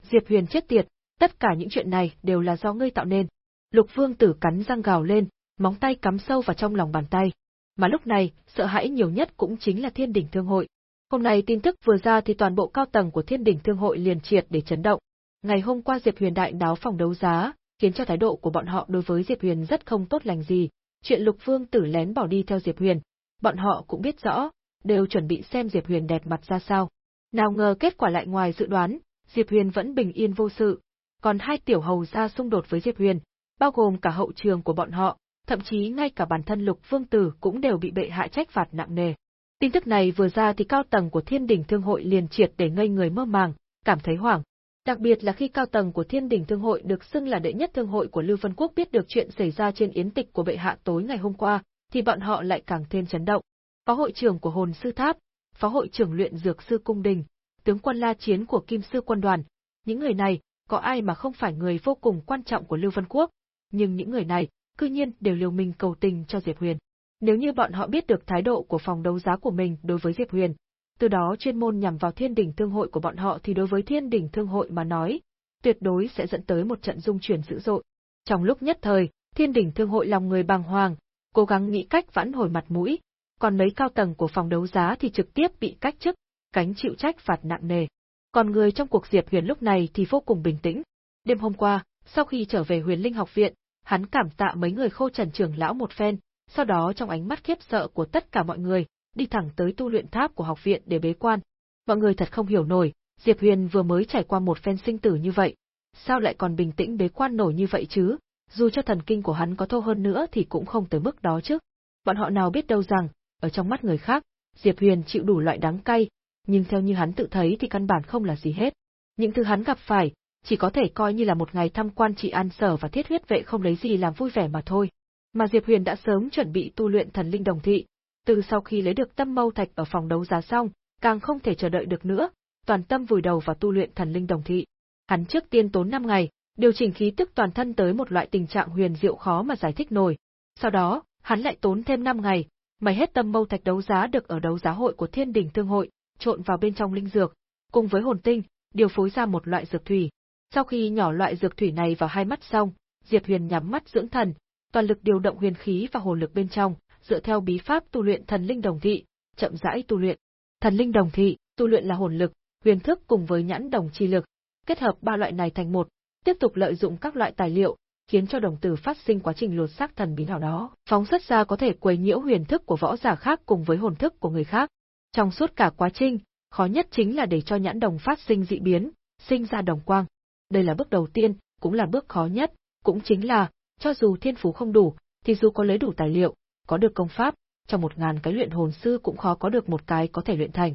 Diệp Huyền chết tiệt, tất cả những chuyện này đều là do ngươi tạo nên. Lục Vương Tử cắn răng gào lên, móng tay cắm sâu vào trong lòng bàn tay. Mà lúc này, sợ hãi nhiều nhất cũng chính là Thiên Đỉnh Thương Hội. Hôm nay tin tức vừa ra thì toàn bộ cao tầng của Thiên Đỉnh Thương Hội liền triệt để chấn động. Ngày hôm qua Diệp Huyền đại đáo phòng đấu giá, khiến cho thái độ của bọn họ đối với Diệp Huyền rất không tốt lành gì. Chuyện Lục Vương Tử lén bỏ đi theo Diệp Huyền, bọn họ cũng biết rõ, đều chuẩn bị xem Diệp Huyền đẹp mặt ra sao. Nào ngờ kết quả lại ngoài dự đoán, Diệp Huyền vẫn bình yên vô sự, còn hai tiểu hầu ra xung đột với Diệp Huyền, bao gồm cả hậu trường của bọn họ, thậm chí ngay cả bản thân Lục Vương Tử cũng đều bị bệ hạ trách phạt nặng nề. Tin tức này vừa ra thì cao tầng của Thiên Đình Thương hội liền triệt để ngây người mơ màng, cảm thấy hoảng. Đặc biệt là khi cao tầng của Thiên Đình Thương hội được xưng là đệ nhất thương hội của Lưu Vân Quốc biết được chuyện xảy ra trên yến tịch của bệ hạ tối ngày hôm qua, thì bọn họ lại càng thêm chấn động. Phó hội trưởng của Hồn Sư Tháp, phó hội trưởng luyện dược sư cung đình, tướng quân la chiến của Kim Sư quân đoàn, những người này, có ai mà không phải người vô cùng quan trọng của Lưu Vân Quốc, nhưng những người này, cư nhiên đều liều mình cầu tình cho Diệp Huyền. Nếu như bọn họ biết được thái độ của phòng đấu giá của mình đối với Diệp Huyền, từ đó chuyên môn nhằm vào thiên đỉnh thương hội của bọn họ thì đối với thiên đỉnh thương hội mà nói, tuyệt đối sẽ dẫn tới một trận dung chuyển dữ dội. Trong lúc nhất thời, thiên đỉnh thương hội lòng người bàng hoàng, cố gắng nghĩ cách vãn hồi mặt mũi, còn mấy cao tầng của phòng đấu giá thì trực tiếp bị cách chức, cánh chịu trách phạt nặng nề. Còn người trong cuộc Diệp Huyền lúc này thì vô cùng bình tĩnh. Đêm hôm qua, sau khi trở về Huyền Linh học viện, hắn cảm tạ mấy người khô trần trưởng lão một phen, sau đó trong ánh mắt khiếp sợ của tất cả mọi người, đi thẳng tới tu luyện tháp của học viện để bế quan. Mọi người thật không hiểu nổi, Diệp Huyền vừa mới trải qua một phen sinh tử như vậy, sao lại còn bình tĩnh bế quan nổi như vậy chứ? Dù cho thần kinh của hắn có thô hơn nữa thì cũng không tới mức đó chứ. Bọn họ nào biết đâu rằng, ở trong mắt người khác, Diệp Huyền chịu đủ loại đắng cay, nhưng theo như hắn tự thấy thì căn bản không là gì hết. Những thứ hắn gặp phải, chỉ có thể coi như là một ngày thăm quan trị an sở và thiết huyết vệ không lấy gì làm vui vẻ mà thôi. Mà Diệp Huyền đã sớm chuẩn bị tu luyện thần linh đồng thị, từ sau khi lấy được tâm mâu thạch ở phòng đấu giá xong, càng không thể chờ đợi được nữa, toàn tâm vùi đầu vào tu luyện thần linh đồng thị. Hắn trước tiên tốn 5 ngày, điều chỉnh khí tức toàn thân tới một loại tình trạng huyền diệu khó mà giải thích nổi. Sau đó, hắn lại tốn thêm 5 ngày, mày hết tâm mâu thạch đấu giá được ở đấu giá hội của Thiên Đình Thương hội, trộn vào bên trong linh dược, cùng với hồn tinh, điều phối ra một loại dược thủy. Sau khi nhỏ loại dược thủy này vào hai mắt xong, Diệp Huyền nhắm mắt dưỡng thần, toàn lực điều động huyền khí và hồn lực bên trong, dựa theo bí pháp tu luyện thần linh đồng thị, chậm rãi tu luyện. Thần linh đồng thị, tu luyện là hồn lực, huyền thức cùng với nhãn đồng chi lực, kết hợp ba loại này thành một, tiếp tục lợi dụng các loại tài liệu, khiến cho đồng tử phát sinh quá trình lột xác thần bí nào đó, phóng xuất ra có thể quấy nhiễu huyền thức của võ giả khác cùng với hồn thức của người khác. Trong suốt cả quá trình, khó nhất chính là để cho nhãn đồng phát sinh dị biến, sinh ra đồng quang. Đây là bước đầu tiên, cũng là bước khó nhất, cũng chính là, cho dù thiên phú không đủ, thì dù có lấy đủ tài liệu, có được công pháp, trong một ngàn cái luyện hồn sư cũng khó có được một cái có thể luyện thành.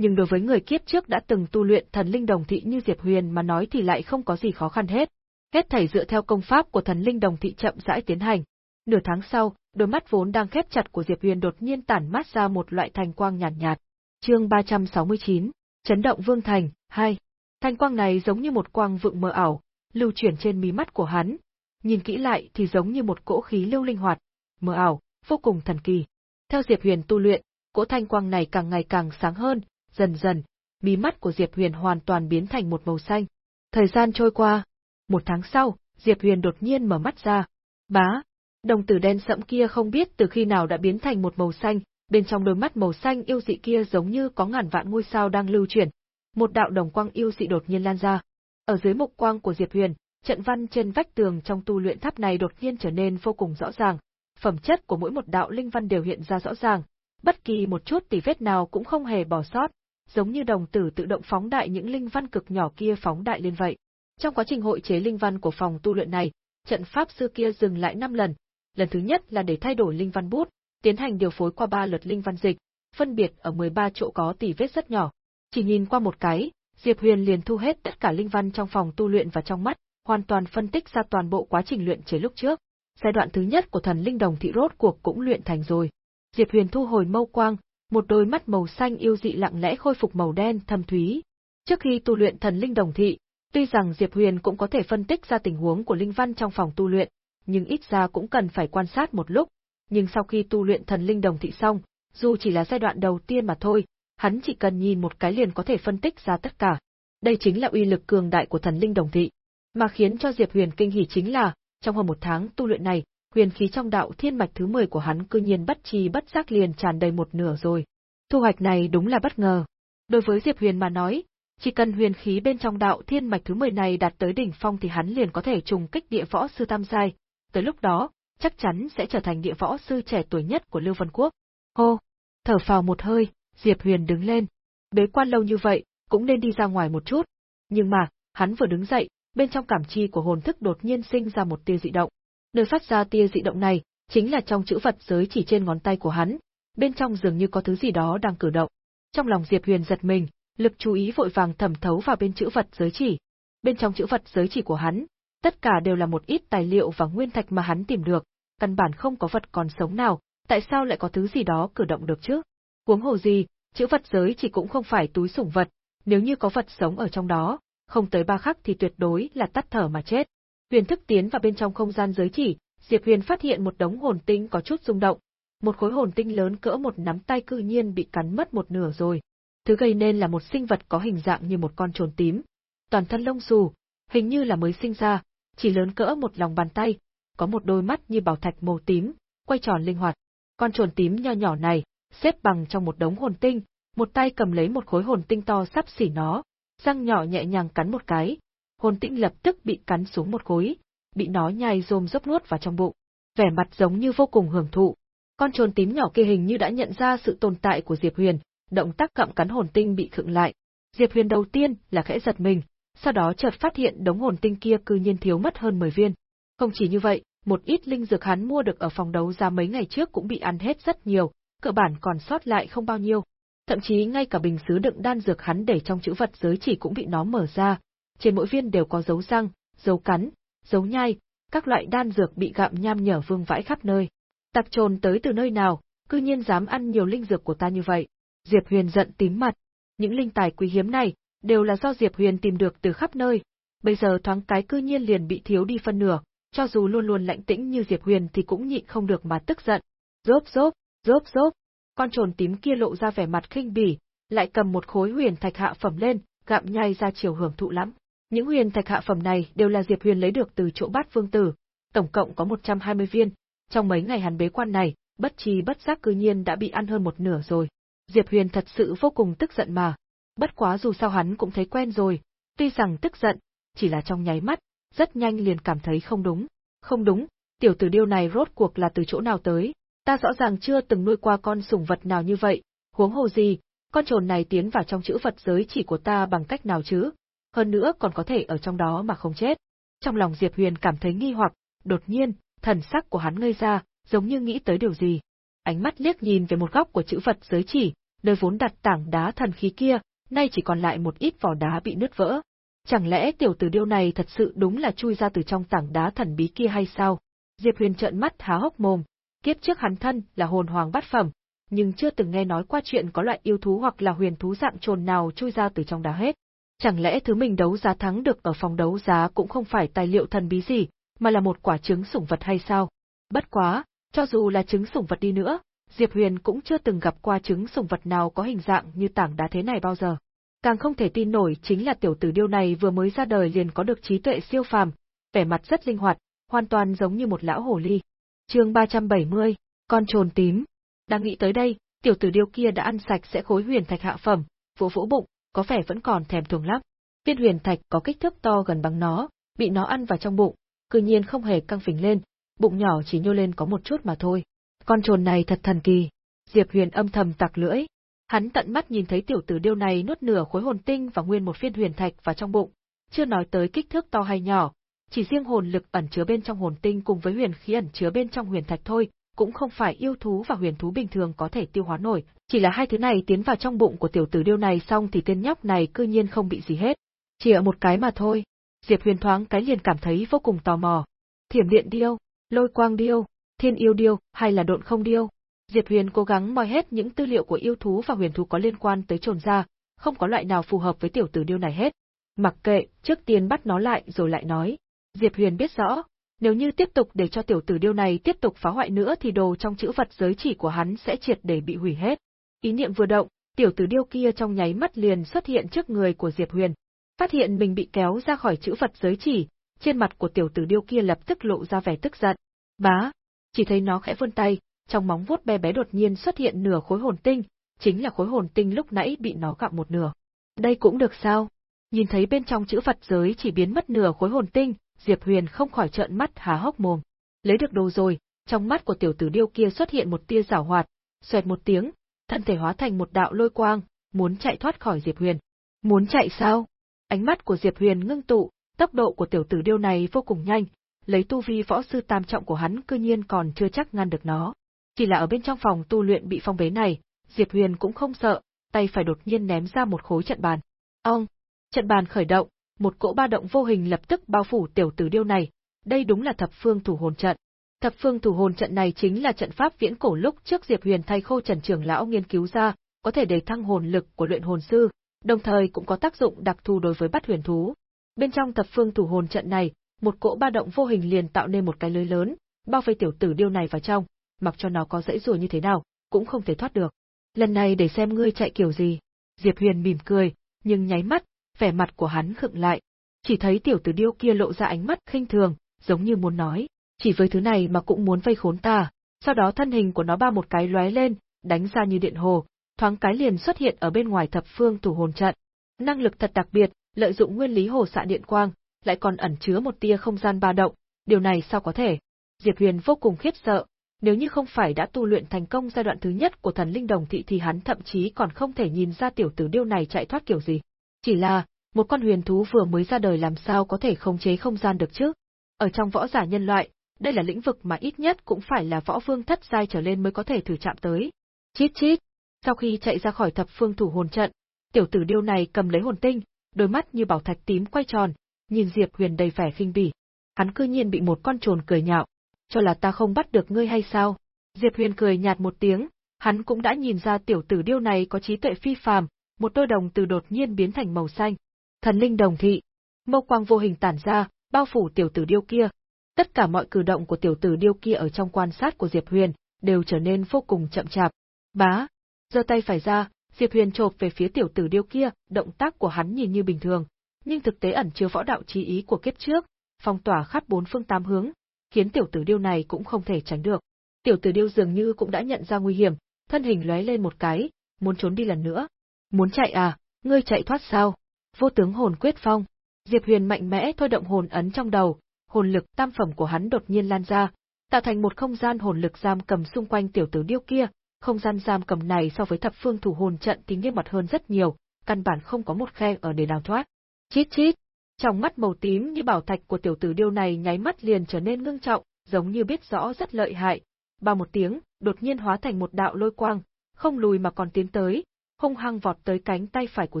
Nhưng đối với người kiếp trước đã từng tu luyện thần linh đồng thị như Diệp Huyền mà nói thì lại không có gì khó khăn hết. Hết thảy dựa theo công pháp của thần linh đồng thị chậm rãi tiến hành. Nửa tháng sau, đôi mắt vốn đang khép chặt của Diệp Huyền đột nhiên tản mát ra một loại thành quang nhàn nhạt, nhạt. Chương 369, Chấn động Vương Thành, 2. Thanh quang này giống như một quang vượng mờ ảo, lưu chuyển trên mí mắt của hắn. Nhìn kỹ lại thì giống như một cỗ khí lưu linh hoạt, mờ ảo, vô cùng thần kỳ. Theo Diệp Huyền tu luyện, cỗ thanh quang này càng ngày càng sáng hơn, dần dần, mí mắt của Diệp Huyền hoàn toàn biến thành một màu xanh. Thời gian trôi qua, một tháng sau, Diệp Huyền đột nhiên mở mắt ra. Bá, đồng tử đen sẫm kia không biết từ khi nào đã biến thành một màu xanh, bên trong đôi mắt màu xanh yêu dị kia giống như có ngàn vạn ngôi sao đang lưu chuyển. Một đạo đồng quang yêu dị đột nhiên lan ra. Ở dưới mục quang của Diệp Huyền, trận văn trên vách tường trong tu luyện tháp này đột nhiên trở nên vô cùng rõ ràng. Phẩm chất của mỗi một đạo linh văn đều hiện ra rõ ràng, bất kỳ một chút tỉ vết nào cũng không hề bỏ sót, giống như đồng tử tự động phóng đại những linh văn cực nhỏ kia phóng đại lên vậy. Trong quá trình hội chế linh văn của phòng tu luyện này, trận pháp sư kia dừng lại 5 lần. Lần thứ nhất là để thay đổi linh văn bút, tiến hành điều phối qua ba lượt linh văn dịch, phân biệt ở 13 chỗ có tỉ vết rất nhỏ. Chỉ nhìn qua một cái, Diệp Huyền liền thu hết tất cả linh văn trong phòng tu luyện vào trong mắt, hoàn toàn phân tích ra toàn bộ quá trình luyện chế lúc trước. Giai đoạn thứ nhất của thần linh đồng thị rốt cuộc cũng luyện thành rồi. Diệp Huyền thu hồi mâu quang, một đôi mắt màu xanh yêu dị lặng lẽ khôi phục màu đen thâm thúy. Trước khi tu luyện thần linh đồng thị, tuy rằng Diệp Huyền cũng có thể phân tích ra tình huống của linh văn trong phòng tu luyện, nhưng ít ra cũng cần phải quan sát một lúc. Nhưng sau khi tu luyện thần linh đồng thị xong, dù chỉ là giai đoạn đầu tiên mà thôi, hắn chỉ cần nhìn một cái liền có thể phân tích ra tất cả. Đây chính là uy lực cường đại của thần linh đồng thị. Mà khiến cho Diệp Huyền kinh hỉ chính là, trong hơn một tháng tu luyện này, huyền khí trong đạo thiên mạch thứ 10 của hắn cư nhiên bất chi bất giác liền tràn đầy một nửa rồi. Thu hoạch này đúng là bất ngờ. Đối với Diệp Huyền mà nói, chỉ cần huyền khí bên trong đạo thiên mạch thứ 10 này đạt tới đỉnh phong thì hắn liền có thể trùng kích địa võ sư tam giai, tới lúc đó, chắc chắn sẽ trở thành địa võ sư trẻ tuổi nhất của Lưu Vân Quốc. Hô, thở phào một hơi, Diệp Huyền đứng lên. Bế quan lâu như vậy, cũng nên đi ra ngoài một chút. Nhưng mà, hắn vừa đứng dậy, bên trong cảm chi của hồn thức đột nhiên sinh ra một tia dị động. Nơi phát ra tia dị động này, chính là trong chữ vật giới chỉ trên ngón tay của hắn, bên trong dường như có thứ gì đó đang cử động. Trong lòng Diệp Huyền giật mình, lực chú ý vội vàng thẩm thấu vào bên chữ vật giới chỉ. Bên trong chữ vật giới chỉ của hắn, tất cả đều là một ít tài liệu và nguyên thạch mà hắn tìm được, căn bản không có vật còn sống nào, tại sao lại có thứ gì đó cử động được chứ? Huống hồ gì, chữ vật giới chỉ cũng không phải túi sủng vật, nếu như có vật sống ở trong đó, không tới ba khắc thì tuyệt đối là tắt thở mà chết. Huyền thức tiến vào bên trong không gian giới chỉ, Diệp Huyền phát hiện một đống hồn tinh có chút rung động. Một khối hồn tinh lớn cỡ một nắm tay cư nhiên bị cắn mất một nửa rồi. Thứ gây nên là một sinh vật có hình dạng như một con trồn tím. Toàn thân lông xù, hình như là mới sinh ra, chỉ lớn cỡ một lòng bàn tay, có một đôi mắt như bảo thạch màu tím, quay tròn linh hoạt. Con trồn tím nho nhỏ này, xếp bằng trong một đống hồn tinh, một tay cầm lấy một khối hồn tinh to sắp xỉ nó, răng nhỏ nhẹ nhàng cắn một cái, hồn tinh lập tức bị cắn xuống một khối, bị nó nhai rôm dốc nuốt vào trong bụng, vẻ mặt giống như vô cùng hưởng thụ. Con trồn tím nhỏ kia hình như đã nhận ra sự tồn tại của Diệp Huyền, động tác cặm cắn hồn tinh bị khựng lại. Diệp Huyền đầu tiên là khẽ giật mình, sau đó chợt phát hiện đống hồn tinh kia cư nhiên thiếu mất hơn 10 viên. Không chỉ như vậy, một ít linh dược hắn mua được ở phòng đấu giá mấy ngày trước cũng bị ăn hết rất nhiều, cơ bản còn sót lại không bao nhiêu. Thậm chí ngay cả bình sứ đựng đan dược hắn để trong chữ vật giới chỉ cũng bị nó mở ra, trên mỗi viên đều có dấu răng, dấu cắn, dấu nhai, các loại đan dược bị gặm nham nhở vương vãi khắp nơi. Tặc trồn tới từ nơi nào, cư nhiên dám ăn nhiều linh dược của ta như vậy. Diệp Huyền giận tím mặt. Những linh tài quý hiếm này, đều là do Diệp Huyền tìm được từ khắp nơi. Bây giờ thoáng cái cư nhiên liền bị thiếu đi phân nửa, cho dù luôn luôn lạnh tĩnh như Diệp Huyền thì cũng nhịn không được mà tức giận. Rốp rốp, rốp rốp. Con trồn tím kia lộ ra vẻ mặt khinh bỉ, lại cầm một khối huyền thạch hạ phẩm lên, gặm nhai ra chiều hưởng thụ lắm. Những huyền thạch hạ phẩm này đều là Diệp Huyền lấy được từ chỗ bát vương tử, tổng cộng có 120 viên. Trong mấy ngày hắn bế quan này, bất chi bất giác cư nhiên đã bị ăn hơn một nửa rồi. Diệp Huyền thật sự vô cùng tức giận mà. Bất quá dù sao hắn cũng thấy quen rồi, tuy rằng tức giận, chỉ là trong nháy mắt, rất nhanh liền cảm thấy không đúng. Không đúng, tiểu tử điêu này rốt cuộc là từ chỗ nào tới, ta rõ ràng chưa từng nuôi qua con sủng vật nào như vậy, huống hồ gì, con trồn này tiến vào trong chữ vật giới chỉ của ta bằng cách nào chứ, hơn nữa còn có thể ở trong đó mà không chết. Trong lòng Diệp Huyền cảm thấy nghi hoặc, đột nhiên, thần sắc của hắn ngây ra, giống như nghĩ tới điều gì. Ánh mắt liếc nhìn về một góc của chữ vật giới chỉ, nơi vốn đặt tảng đá thần khí kia, nay chỉ còn lại một ít vỏ đá bị nứt vỡ. Chẳng lẽ tiểu tử điêu này thật sự đúng là chui ra từ trong tảng đá thần bí kia hay sao? Diệp Huyền trợn mắt há hốc mồm, kiếp trước hắn thân là hồn hoàng bát phẩm, nhưng chưa từng nghe nói qua chuyện có loại yêu thú hoặc là huyền thú dạng trồn nào chui ra từ trong đá hết. Chẳng lẽ thứ mình đấu giá thắng được ở phòng đấu giá cũng không phải tài liệu thần bí gì, mà là một quả trứng sủng vật hay sao? Bất quá, cho dù là trứng sủng vật đi nữa, Diệp Huyền cũng chưa từng gặp qua trứng sủng vật nào có hình dạng như tảng đá thế này bao giờ. Càng không thể tin nổi chính là tiểu tử điêu này vừa mới ra đời liền có được trí tuệ siêu phàm, vẻ mặt rất linh hoạt, hoàn toàn giống như một lão hồ ly. Chương 370, con trồn tím. Đang nghĩ tới đây, tiểu tử điêu kia đã ăn sạch sẽ khối huyền thạch hạ phẩm, vỗ vỗ bụng, có vẻ vẫn còn thèm thuồng lắm. Viên huyền thạch có kích thước to gần bằng nó, bị nó ăn vào trong bụng, cư nhiên không hề căng phình lên, bụng nhỏ chỉ nhô lên có một chút mà thôi. Con trồn này thật thần kỳ. Diệp Huyền âm thầm tặc lưỡi. Hắn tận mắt nhìn thấy tiểu tử điêu này nuốt nửa khối hồn tinh và nguyên một viên huyền thạch vào trong bụng, chưa nói tới kích thước to hay nhỏ, chỉ riêng hồn lực ẩn chứa bên trong hồn tinh cùng với huyền khí ẩn chứa bên trong huyền thạch thôi, cũng không phải yêu thú và huyền thú bình thường có thể tiêu hóa nổi, chỉ là hai thứ này tiến vào trong bụng của tiểu tử điêu này xong thì tên nhóc này cư nhiên không bị gì hết. Chỉ ở một cái mà thôi. Diệp Huyền thoáng cái liền cảm thấy vô cùng tò mò. Thiểm điện điêu, lôi quang điêu, thiên yêu điêu, hay là độn không điêu? Diệp Huyền cố gắng moi hết những tư liệu của yêu thú và huyền thú có liên quan tới trồn ra, không có loại nào phù hợp với tiểu tử điêu này hết. Mặc kệ, trước tiên bắt nó lại rồi lại nói. Diệp Huyền biết rõ, nếu như tiếp tục để cho tiểu tử điêu này tiếp tục phá hoại nữa thì đồ trong chữ vật giới chỉ của hắn sẽ triệt để bị hủy hết. Ý niệm vừa động, tiểu tử điêu kia trong nháy mắt liền xuất hiện trước người của Diệp Huyền. Phát hiện mình bị kéo ra khỏi chữ phật giới chỉ, trên mặt của tiểu tử điêu kia lập tức lộ ra vẻ tức giận. Bá, chỉ thấy nó khẽ vươn tay, trong móng vuốt bé bé đột nhiên xuất hiện nửa khối hồn tinh, chính là khối hồn tinh lúc nãy bị nó gặm một nửa. Đây cũng được sao? Nhìn thấy bên trong chữ phật giới chỉ biến mất nửa khối hồn tinh, Diệp Huyền không khỏi trợn mắt há hốc mồm. Lấy được đồ rồi, trong mắt của tiểu tử điêu kia xuất hiện một tia giảo hoạt, xoẹt một tiếng, thân thể hóa thành một đạo lôi quang, muốn chạy thoát khỏi Diệp Huyền. Muốn chạy sao? Ánh mắt của Diệp Huyền ngưng tụ, tốc độ của tiểu tử điêu này vô cùng nhanh, lấy tu vi võ sư tam trọng của hắn cư nhiên còn chưa chắc ngăn được nó. Chỉ là ở bên trong phòng tu luyện bị phong bế này, Diệp Huyền cũng không sợ, tay phải đột nhiên ném ra một khối trận bàn. Ông, trận bàn khởi động, một cỗ ba động vô hình lập tức bao phủ tiểu tử điêu này, đây đúng là thập phương thủ hồn trận. Thập phương thủ hồn trận này chính là trận pháp viễn cổ lúc trước Diệp Huyền thay khô Trần trưởng lão nghiên cứu ra, có thể để thăng hồn lực của luyện hồn sư, đồng thời cũng có tác dụng đặc thù đối với bắt huyền thú. Bên trong thập phương thủ hồn trận này, một cỗ ba động vô hình liền tạo nên một cái lưới lớn, bao vây tiểu tử điêu này vào trong, mặc cho nó có dãy rùa như thế nào, cũng không thể thoát được. Lần này để xem ngươi chạy kiểu gì. Diệp Huyền mỉm cười, nhưng nháy mắt, vẻ mặt của hắn khựng lại. Chỉ thấy tiểu tử điêu kia lộ ra ánh mắt khinh thường, giống như muốn nói, chỉ với thứ này mà cũng muốn vây khốn ta. Sau đó thân hình của nó ba một cái lóe lên, đánh ra như điện hồ, thoáng cái liền xuất hiện ở bên ngoài thập phương thủ hồn trận. Năng lực thật đặc biệt, lợi dụng nguyên lý hồ xạ điện quang, lại còn ẩn chứa một tia không gian ba động, điều này sao có thể? Diệp Huyền vô cùng khiếp sợ, nếu như không phải đã tu luyện thành công giai đoạn thứ nhất của thần linh đồng thị thì hắn thậm chí còn không thể nhìn ra tiểu tử điêu này chạy thoát kiểu gì. Chỉ là, một con huyền thú vừa mới ra đời làm sao có thể khống chế không gian được chứ? Ở trong võ giả nhân loại, đây là lĩnh vực mà ít nhất cũng phải là võ vương thất giai trở lên mới có thể thử chạm tới. Chít chít. Sau khi chạy ra khỏi thập phương thủ hồn trận, tiểu tử điêu này cầm lấy hồn tinh, đôi mắt như bảo thạch tím quay tròn, nhìn Diệp Huyền đầy vẻ khinh bỉ. Hắn cư nhiên bị một con trồn cười nhạo, cho là ta không bắt được ngươi hay sao? Diệp Huyền cười nhạt một tiếng, hắn cũng đã nhìn ra tiểu tử điêu này có trí tuệ phi phàm, một đôi đồng từ đột nhiên biến thành màu xanh. Thần linh đồng thị, mâu quang vô hình tản ra, bao phủ tiểu tử điêu kia. Tất cả mọi cử động của tiểu tử điêu kia ở trong quan sát của Diệp Huyền đều trở nên vô cùng chậm chạp. Bá, giơ tay phải ra, Diệp Huyền chộp về phía tiểu tử điêu kia, động tác của hắn nhìn như bình thường, nhưng thực tế ẩn chứa võ đạo chí ý của kiếp trước, phong tỏa khắp bốn phương tám hướng, khiến tiểu tử điêu này cũng không thể tránh được. Tiểu tử điêu dường như cũng đã nhận ra nguy hiểm, thân hình lóe lên một cái, muốn trốn đi lần nữa. Muốn chạy à, ngươi chạy thoát sao? Vô tướng hồn quyết phong. Diệp Huyền mạnh mẽ thôi động hồn ấn trong đầu, hồn lực tam phẩm của hắn đột nhiên lan ra, tạo thành một không gian hồn lực giam cầm xung quanh tiểu tử điêu kia. Không gian giam cầm này so với thập phương thủ hồn trận thì nghiêm mật hơn rất nhiều, căn bản không có một khe ở để nào thoát. Chít chít, trong mắt màu tím như bảo thạch của tiểu tử điêu này nháy mắt liền trở nên ngưng trọng, giống như biết rõ rất lợi hại. Ba một tiếng, đột nhiên hóa thành một đạo lôi quang, không lùi mà còn tiến tới, hung hăng vọt tới cánh tay phải của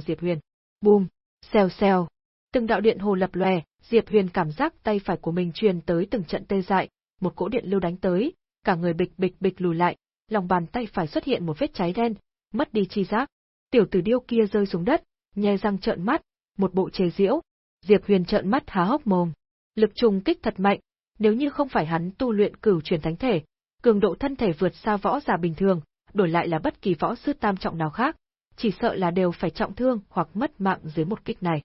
Diệp Huyền. Bùm, xèo xèo. Từng đạo điện hồ lập lòe, Diệp Huyền cảm giác tay phải của mình truyền tới từng trận tê dại, một cỗ điện lưu đánh tới, cả người bịch bịch bịch lùi lại, lòng bàn tay phải xuất hiện một vết cháy đen, mất đi chi giác. Tiểu tử điêu kia rơi xuống đất, nhe răng trợn mắt, một bộ chế diễu, Diệp Huyền trợn mắt há hốc mồm. Lực trùng kích thật mạnh, nếu như không phải hắn tu luyện cửu truyền thánh thể, cường độ thân thể vượt xa võ giả bình thường, đổi lại là bất kỳ võ sư tam trọng nào khác, chỉ sợ là đều phải trọng thương hoặc mất mạng dưới một kích này.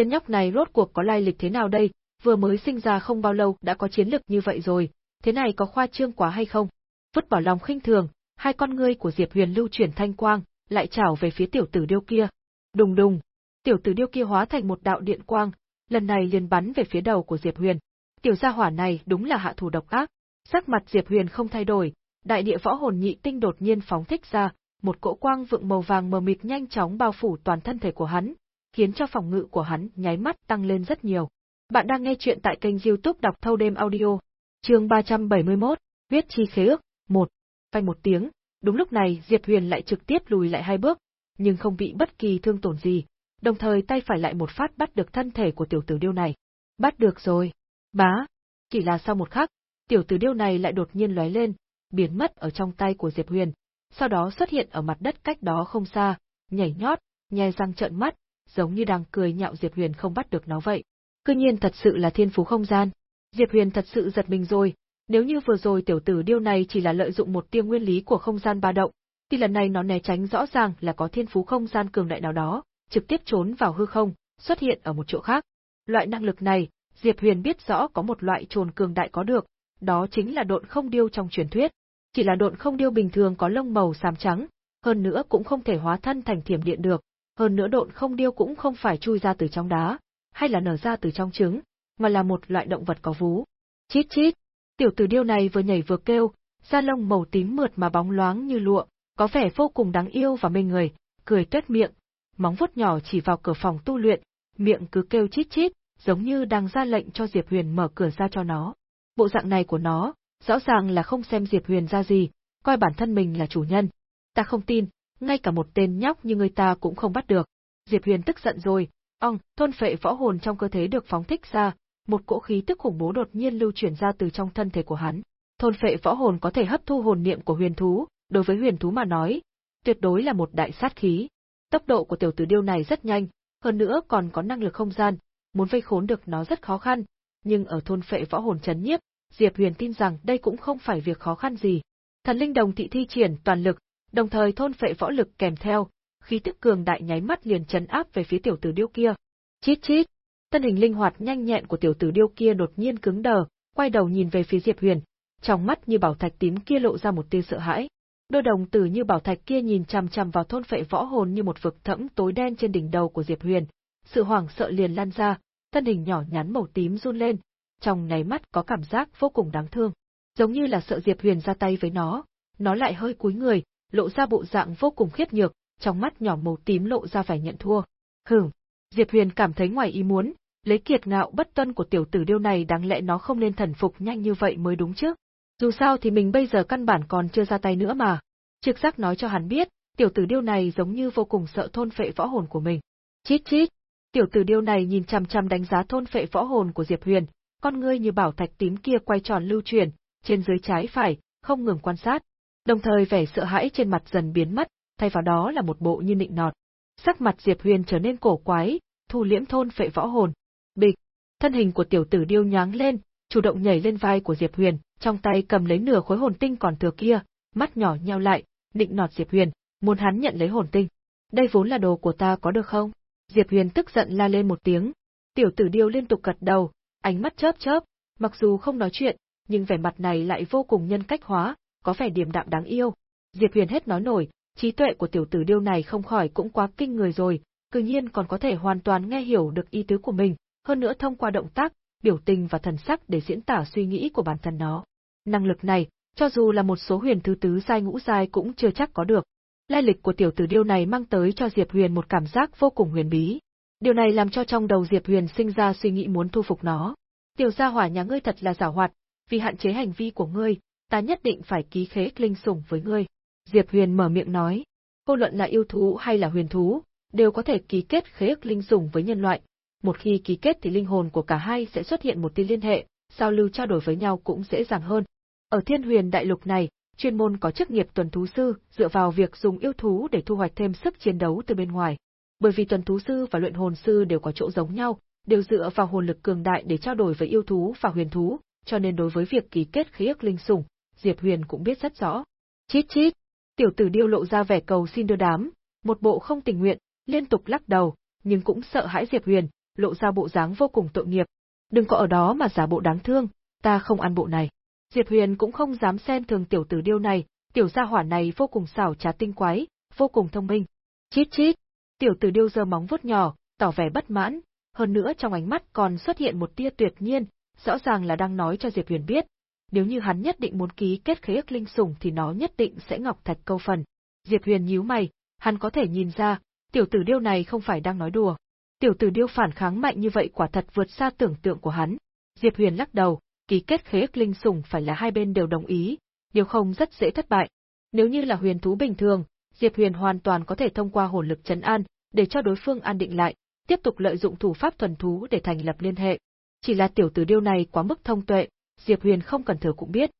Tên nhóc này rốt cuộc có lai lịch thế nào đây, vừa mới sinh ra không bao lâu đã có chiến lực như vậy rồi, thế này có khoa trương quá hay không? Vứt bỏ lòng khinh thường, hai con ngươi của Diệp Huyền lưu chuyển thanh quang, lại chảo về phía tiểu tử điêu kia. Đùng đùng, tiểu tử điêu kia hóa thành một đạo điện quang, lần này liền bắn về phía đầu của Diệp Huyền. Tiểu gia hỏa này đúng là hạ thủ độc ác. Sắc mặt Diệp Huyền không thay đổi, đại địa võ hồn nhị tinh đột nhiên phóng thích ra, một cỗ quang vượng màu vàng mờ mịt nhanh chóng bao phủ toàn thân thể của hắn, khiến cho phòng ngự của hắn nháy mắt tăng lên rất nhiều. Bạn đang nghe chuyện tại kênh youtube đọc thâu đêm audio. Chương 371, huyết chi khế ước, Một, phanh một tiếng, đúng lúc này Diệp Huyền lại trực tiếp lùi lại hai bước, nhưng không bị bất kỳ thương tổn gì, đồng thời tay phải lại một phát bắt được thân thể của tiểu tử điêu này. Bắt được rồi. Bá. Chỉ là sau một khắc, tiểu tử điêu này lại đột nhiên lóe lên, biến mất ở trong tay của Diệp Huyền, sau đó xuất hiện ở mặt đất cách đó không xa, nhảy nhót, nhè răng trợn mắt, giống như đang cười nhạo Diệp Huyền không bắt được nó vậy. Cư nhiên thật sự là thiên phú không gian. Diệp Huyền thật sự giật mình rồi, nếu như vừa rồi tiểu tử điêu này chỉ là lợi dụng một tiêu nguyên lý của không gian ba động, thì lần này nó né tránh rõ ràng là có thiên phú không gian cường đại nào đó, trực tiếp trốn vào hư không, xuất hiện ở một chỗ khác. Loại năng lực này, Diệp Huyền biết rõ có một loại trồn cường đại có được, đó chính là độn không điêu trong truyền thuyết. Chỉ là độn không điêu bình thường có lông màu xám trắng, hơn nữa cũng không thể hóa thân thành thiểm điện được, hơn nữa độn không điêu cũng không phải chui ra từ trong đá, hay là nở ra từ trong trứng, mà là một loại động vật có vú. Chít chít, tiểu tử điêu này vừa nhảy vừa kêu, da lông màu tím mượt mà bóng loáng như lụa, có vẻ vô cùng đáng yêu và mê người, cười tuét miệng, móng vuốt nhỏ chỉ vào cửa phòng tu luyện, miệng cứ kêu chít chít, giống như đang ra lệnh cho Diệp Huyền mở cửa ra cho nó. Bộ dạng này của nó, rõ ràng là không xem Diệp Huyền ra gì, coi bản thân mình là chủ nhân. Ta không tin, ngay cả một tên nhóc như người ta cũng không bắt được. Diệp Huyền tức giận rồi, ong, thôn phệ võ hồn trong cơ thể được phóng thích ra, một cỗ khí tức khủng bố đột nhiên lưu chuyển ra từ trong thân thể của hắn. Thôn phệ võ hồn có thể hấp thu hồn niệm của huyền thú, đối với huyền thú mà nói, tuyệt đối là một đại sát khí. Tốc độ của tiểu tử điêu này rất nhanh, hơn nữa còn có năng lực không gian, muốn vây khốn được nó rất khó khăn, nhưng ở thôn phệ võ hồn chấn nhiếp, Diệp Huyền tin rằng đây cũng không phải việc khó khăn gì. Thần linh đồng thị thi triển toàn lực, đồng thời thôn phệ võ lực kèm theo, khí tức cường đại nháy mắt liền chấn áp về phía tiểu tử điêu kia. Chít chít, thân hình linh hoạt nhanh nhẹn của tiểu tử điêu kia đột nhiên cứng đờ, quay đầu nhìn về phía Diệp Huyền, trong mắt như bảo thạch tím kia lộ ra một tia sợ hãi. Đôi đồng tử như bảo thạch kia nhìn chằm chằm vào thôn phệ võ hồn như một vực thẫm tối đen trên đỉnh đầu của Diệp Huyền, sự hoảng sợ liền lan ra, thân hình nhỏ nhắn màu tím run lên, trong nháy mắt có cảm giác vô cùng đáng thương. Giống như là sợ Diệp Huyền ra tay với nó, nó lại hơi cúi người, lộ ra bộ dạng vô cùng khiếp nhược, trong mắt nhỏ màu tím lộ ra vẻ nhận thua. Hửm, Diệp Huyền cảm thấy ngoài ý muốn, lấy kiệt ngạo bất tuân của tiểu tử điêu này đáng lẽ nó không nên thần phục nhanh như vậy mới đúng chứ. Dù sao thì mình bây giờ căn bản còn chưa ra tay nữa mà. Trực giác nói cho hắn biết, tiểu tử điêu này giống như vô cùng sợ thôn phệ võ hồn của mình. Chít chít, tiểu tử điêu này nhìn chằm chằm đánh giá thôn phệ võ hồn của Diệp Huyền, con ngươi như bảo thạch tím kia quay tròn lưu chuyển, trên dưới trái phải, không ngừng quan sát. Đồng thời vẻ sợ hãi trên mặt dần biến mất, thay vào đó là một bộ như nịnh nọt. Sắc mặt Diệp Huyền trở nên cổ quái, thu liễm thôn phệ võ hồn. Bịch, thân hình của tiểu tử điêu nháng lên, chủ động nhảy lên vai của Diệp Huyền, trong tay cầm lấy nửa khối hồn tinh còn thừa kia, mắt nhỏ nheo lại, định nọt Diệp Huyền, muốn hắn nhận lấy hồn tinh. Đây vốn là đồ của ta có được không? Diệp Huyền tức giận la lên một tiếng. Tiểu tử điêu liên tục gật đầu, ánh mắt chớp chớp, mặc dù không nói chuyện, nhưng vẻ mặt này lại vô cùng nhân cách hóa, có vẻ điềm đạm đáng yêu. Diệp Huyền hết nói nổi, trí tuệ của tiểu tử điêu này không khỏi cũng quá kinh người rồi, cư nhiên còn có thể hoàn toàn nghe hiểu được ý tứ của mình, hơn nữa thông qua động tác, biểu tình và thần sắc để diễn tả suy nghĩ của bản thân nó. Năng lực này, cho dù là một số huyền thứ tứ giai ngũ giai cũng chưa chắc có được. Lai lịch của tiểu tử điêu này mang tới cho Diệp Huyền một cảm giác vô cùng huyền bí. Điều này làm cho trong đầu Diệp Huyền sinh ra suy nghĩ muốn thu phục nó. Tiểu gia hỏa nhà ngươi thật là giả hoạt, vì hạn chế hành vi của ngươi, ta nhất định phải ký khế linh sủng với ngươi. Diệp Huyền mở miệng nói, vô luận là yêu thú hay là huyền thú, đều có thể ký kết khế ước linh sủng với nhân loại. Một khi ký kết thì linh hồn của cả hai sẽ xuất hiện một tia liên hệ, giao lưu trao đổi với nhau cũng dễ dàng hơn. Ở Thiên Huyền Đại Lục này, chuyên môn có chức nghiệp tuần thú sư, dựa vào việc dùng yêu thú để thu hoạch thêm sức chiến đấu từ bên ngoài. Bởi vì tuần thú sư và luyện hồn sư đều có chỗ giống nhau, đều dựa vào hồn lực cường đại để trao đổi với yêu thú và huyền thú, cho nên đối với việc ký kết khí ước linh sủng, Diệp Huyền cũng biết rất rõ. Chít chít, tiểu tử điêu lộ ra vẻ cầu xin đưa đám, một bộ không tình nguyện, liên tục lắc đầu, nhưng cũng sợ hãi Diệp Huyền, lộ ra bộ dáng vô cùng tội nghiệp. Đừng có ở đó mà giả bộ đáng thương, ta không ăn bộ này. Diệp Huyền cũng không dám xem thường tiểu tử điêu này, tiểu gia hỏa này vô cùng xảo trá tinh quái, vô cùng thông minh. Chít chít, tiểu tử điêu giơ móng vuốt nhỏ, tỏ vẻ bất mãn, hơn nữa trong ánh mắt còn xuất hiện một tia tuyệt nhiên, rõ ràng là đang nói cho Diệp Huyền biết, nếu như hắn nhất định muốn ký kết khế ước linh sủng thì nó nhất định sẽ ngọc thạch câu phần. Diệp Huyền nhíu mày, hắn có thể nhìn ra, tiểu tử điêu này không phải đang nói đùa. Tiểu tử điêu phản kháng mạnh như vậy quả thật vượt xa tưởng tượng của hắn. Diệp Huyền lắc đầu, ký kết khế ước linh sủng phải là hai bên đều đồng ý, điều không rất dễ thất bại. Nếu như là huyền thú bình thường, Diệp Huyền hoàn toàn có thể thông qua hồn lực trấn an, để cho đối phương an định lại, tiếp tục lợi dụng thủ pháp thuần thú để thành lập liên hệ. Chỉ là tiểu tử điêu này quá mức thông tuệ, Diệp Huyền không cần thử cũng biết.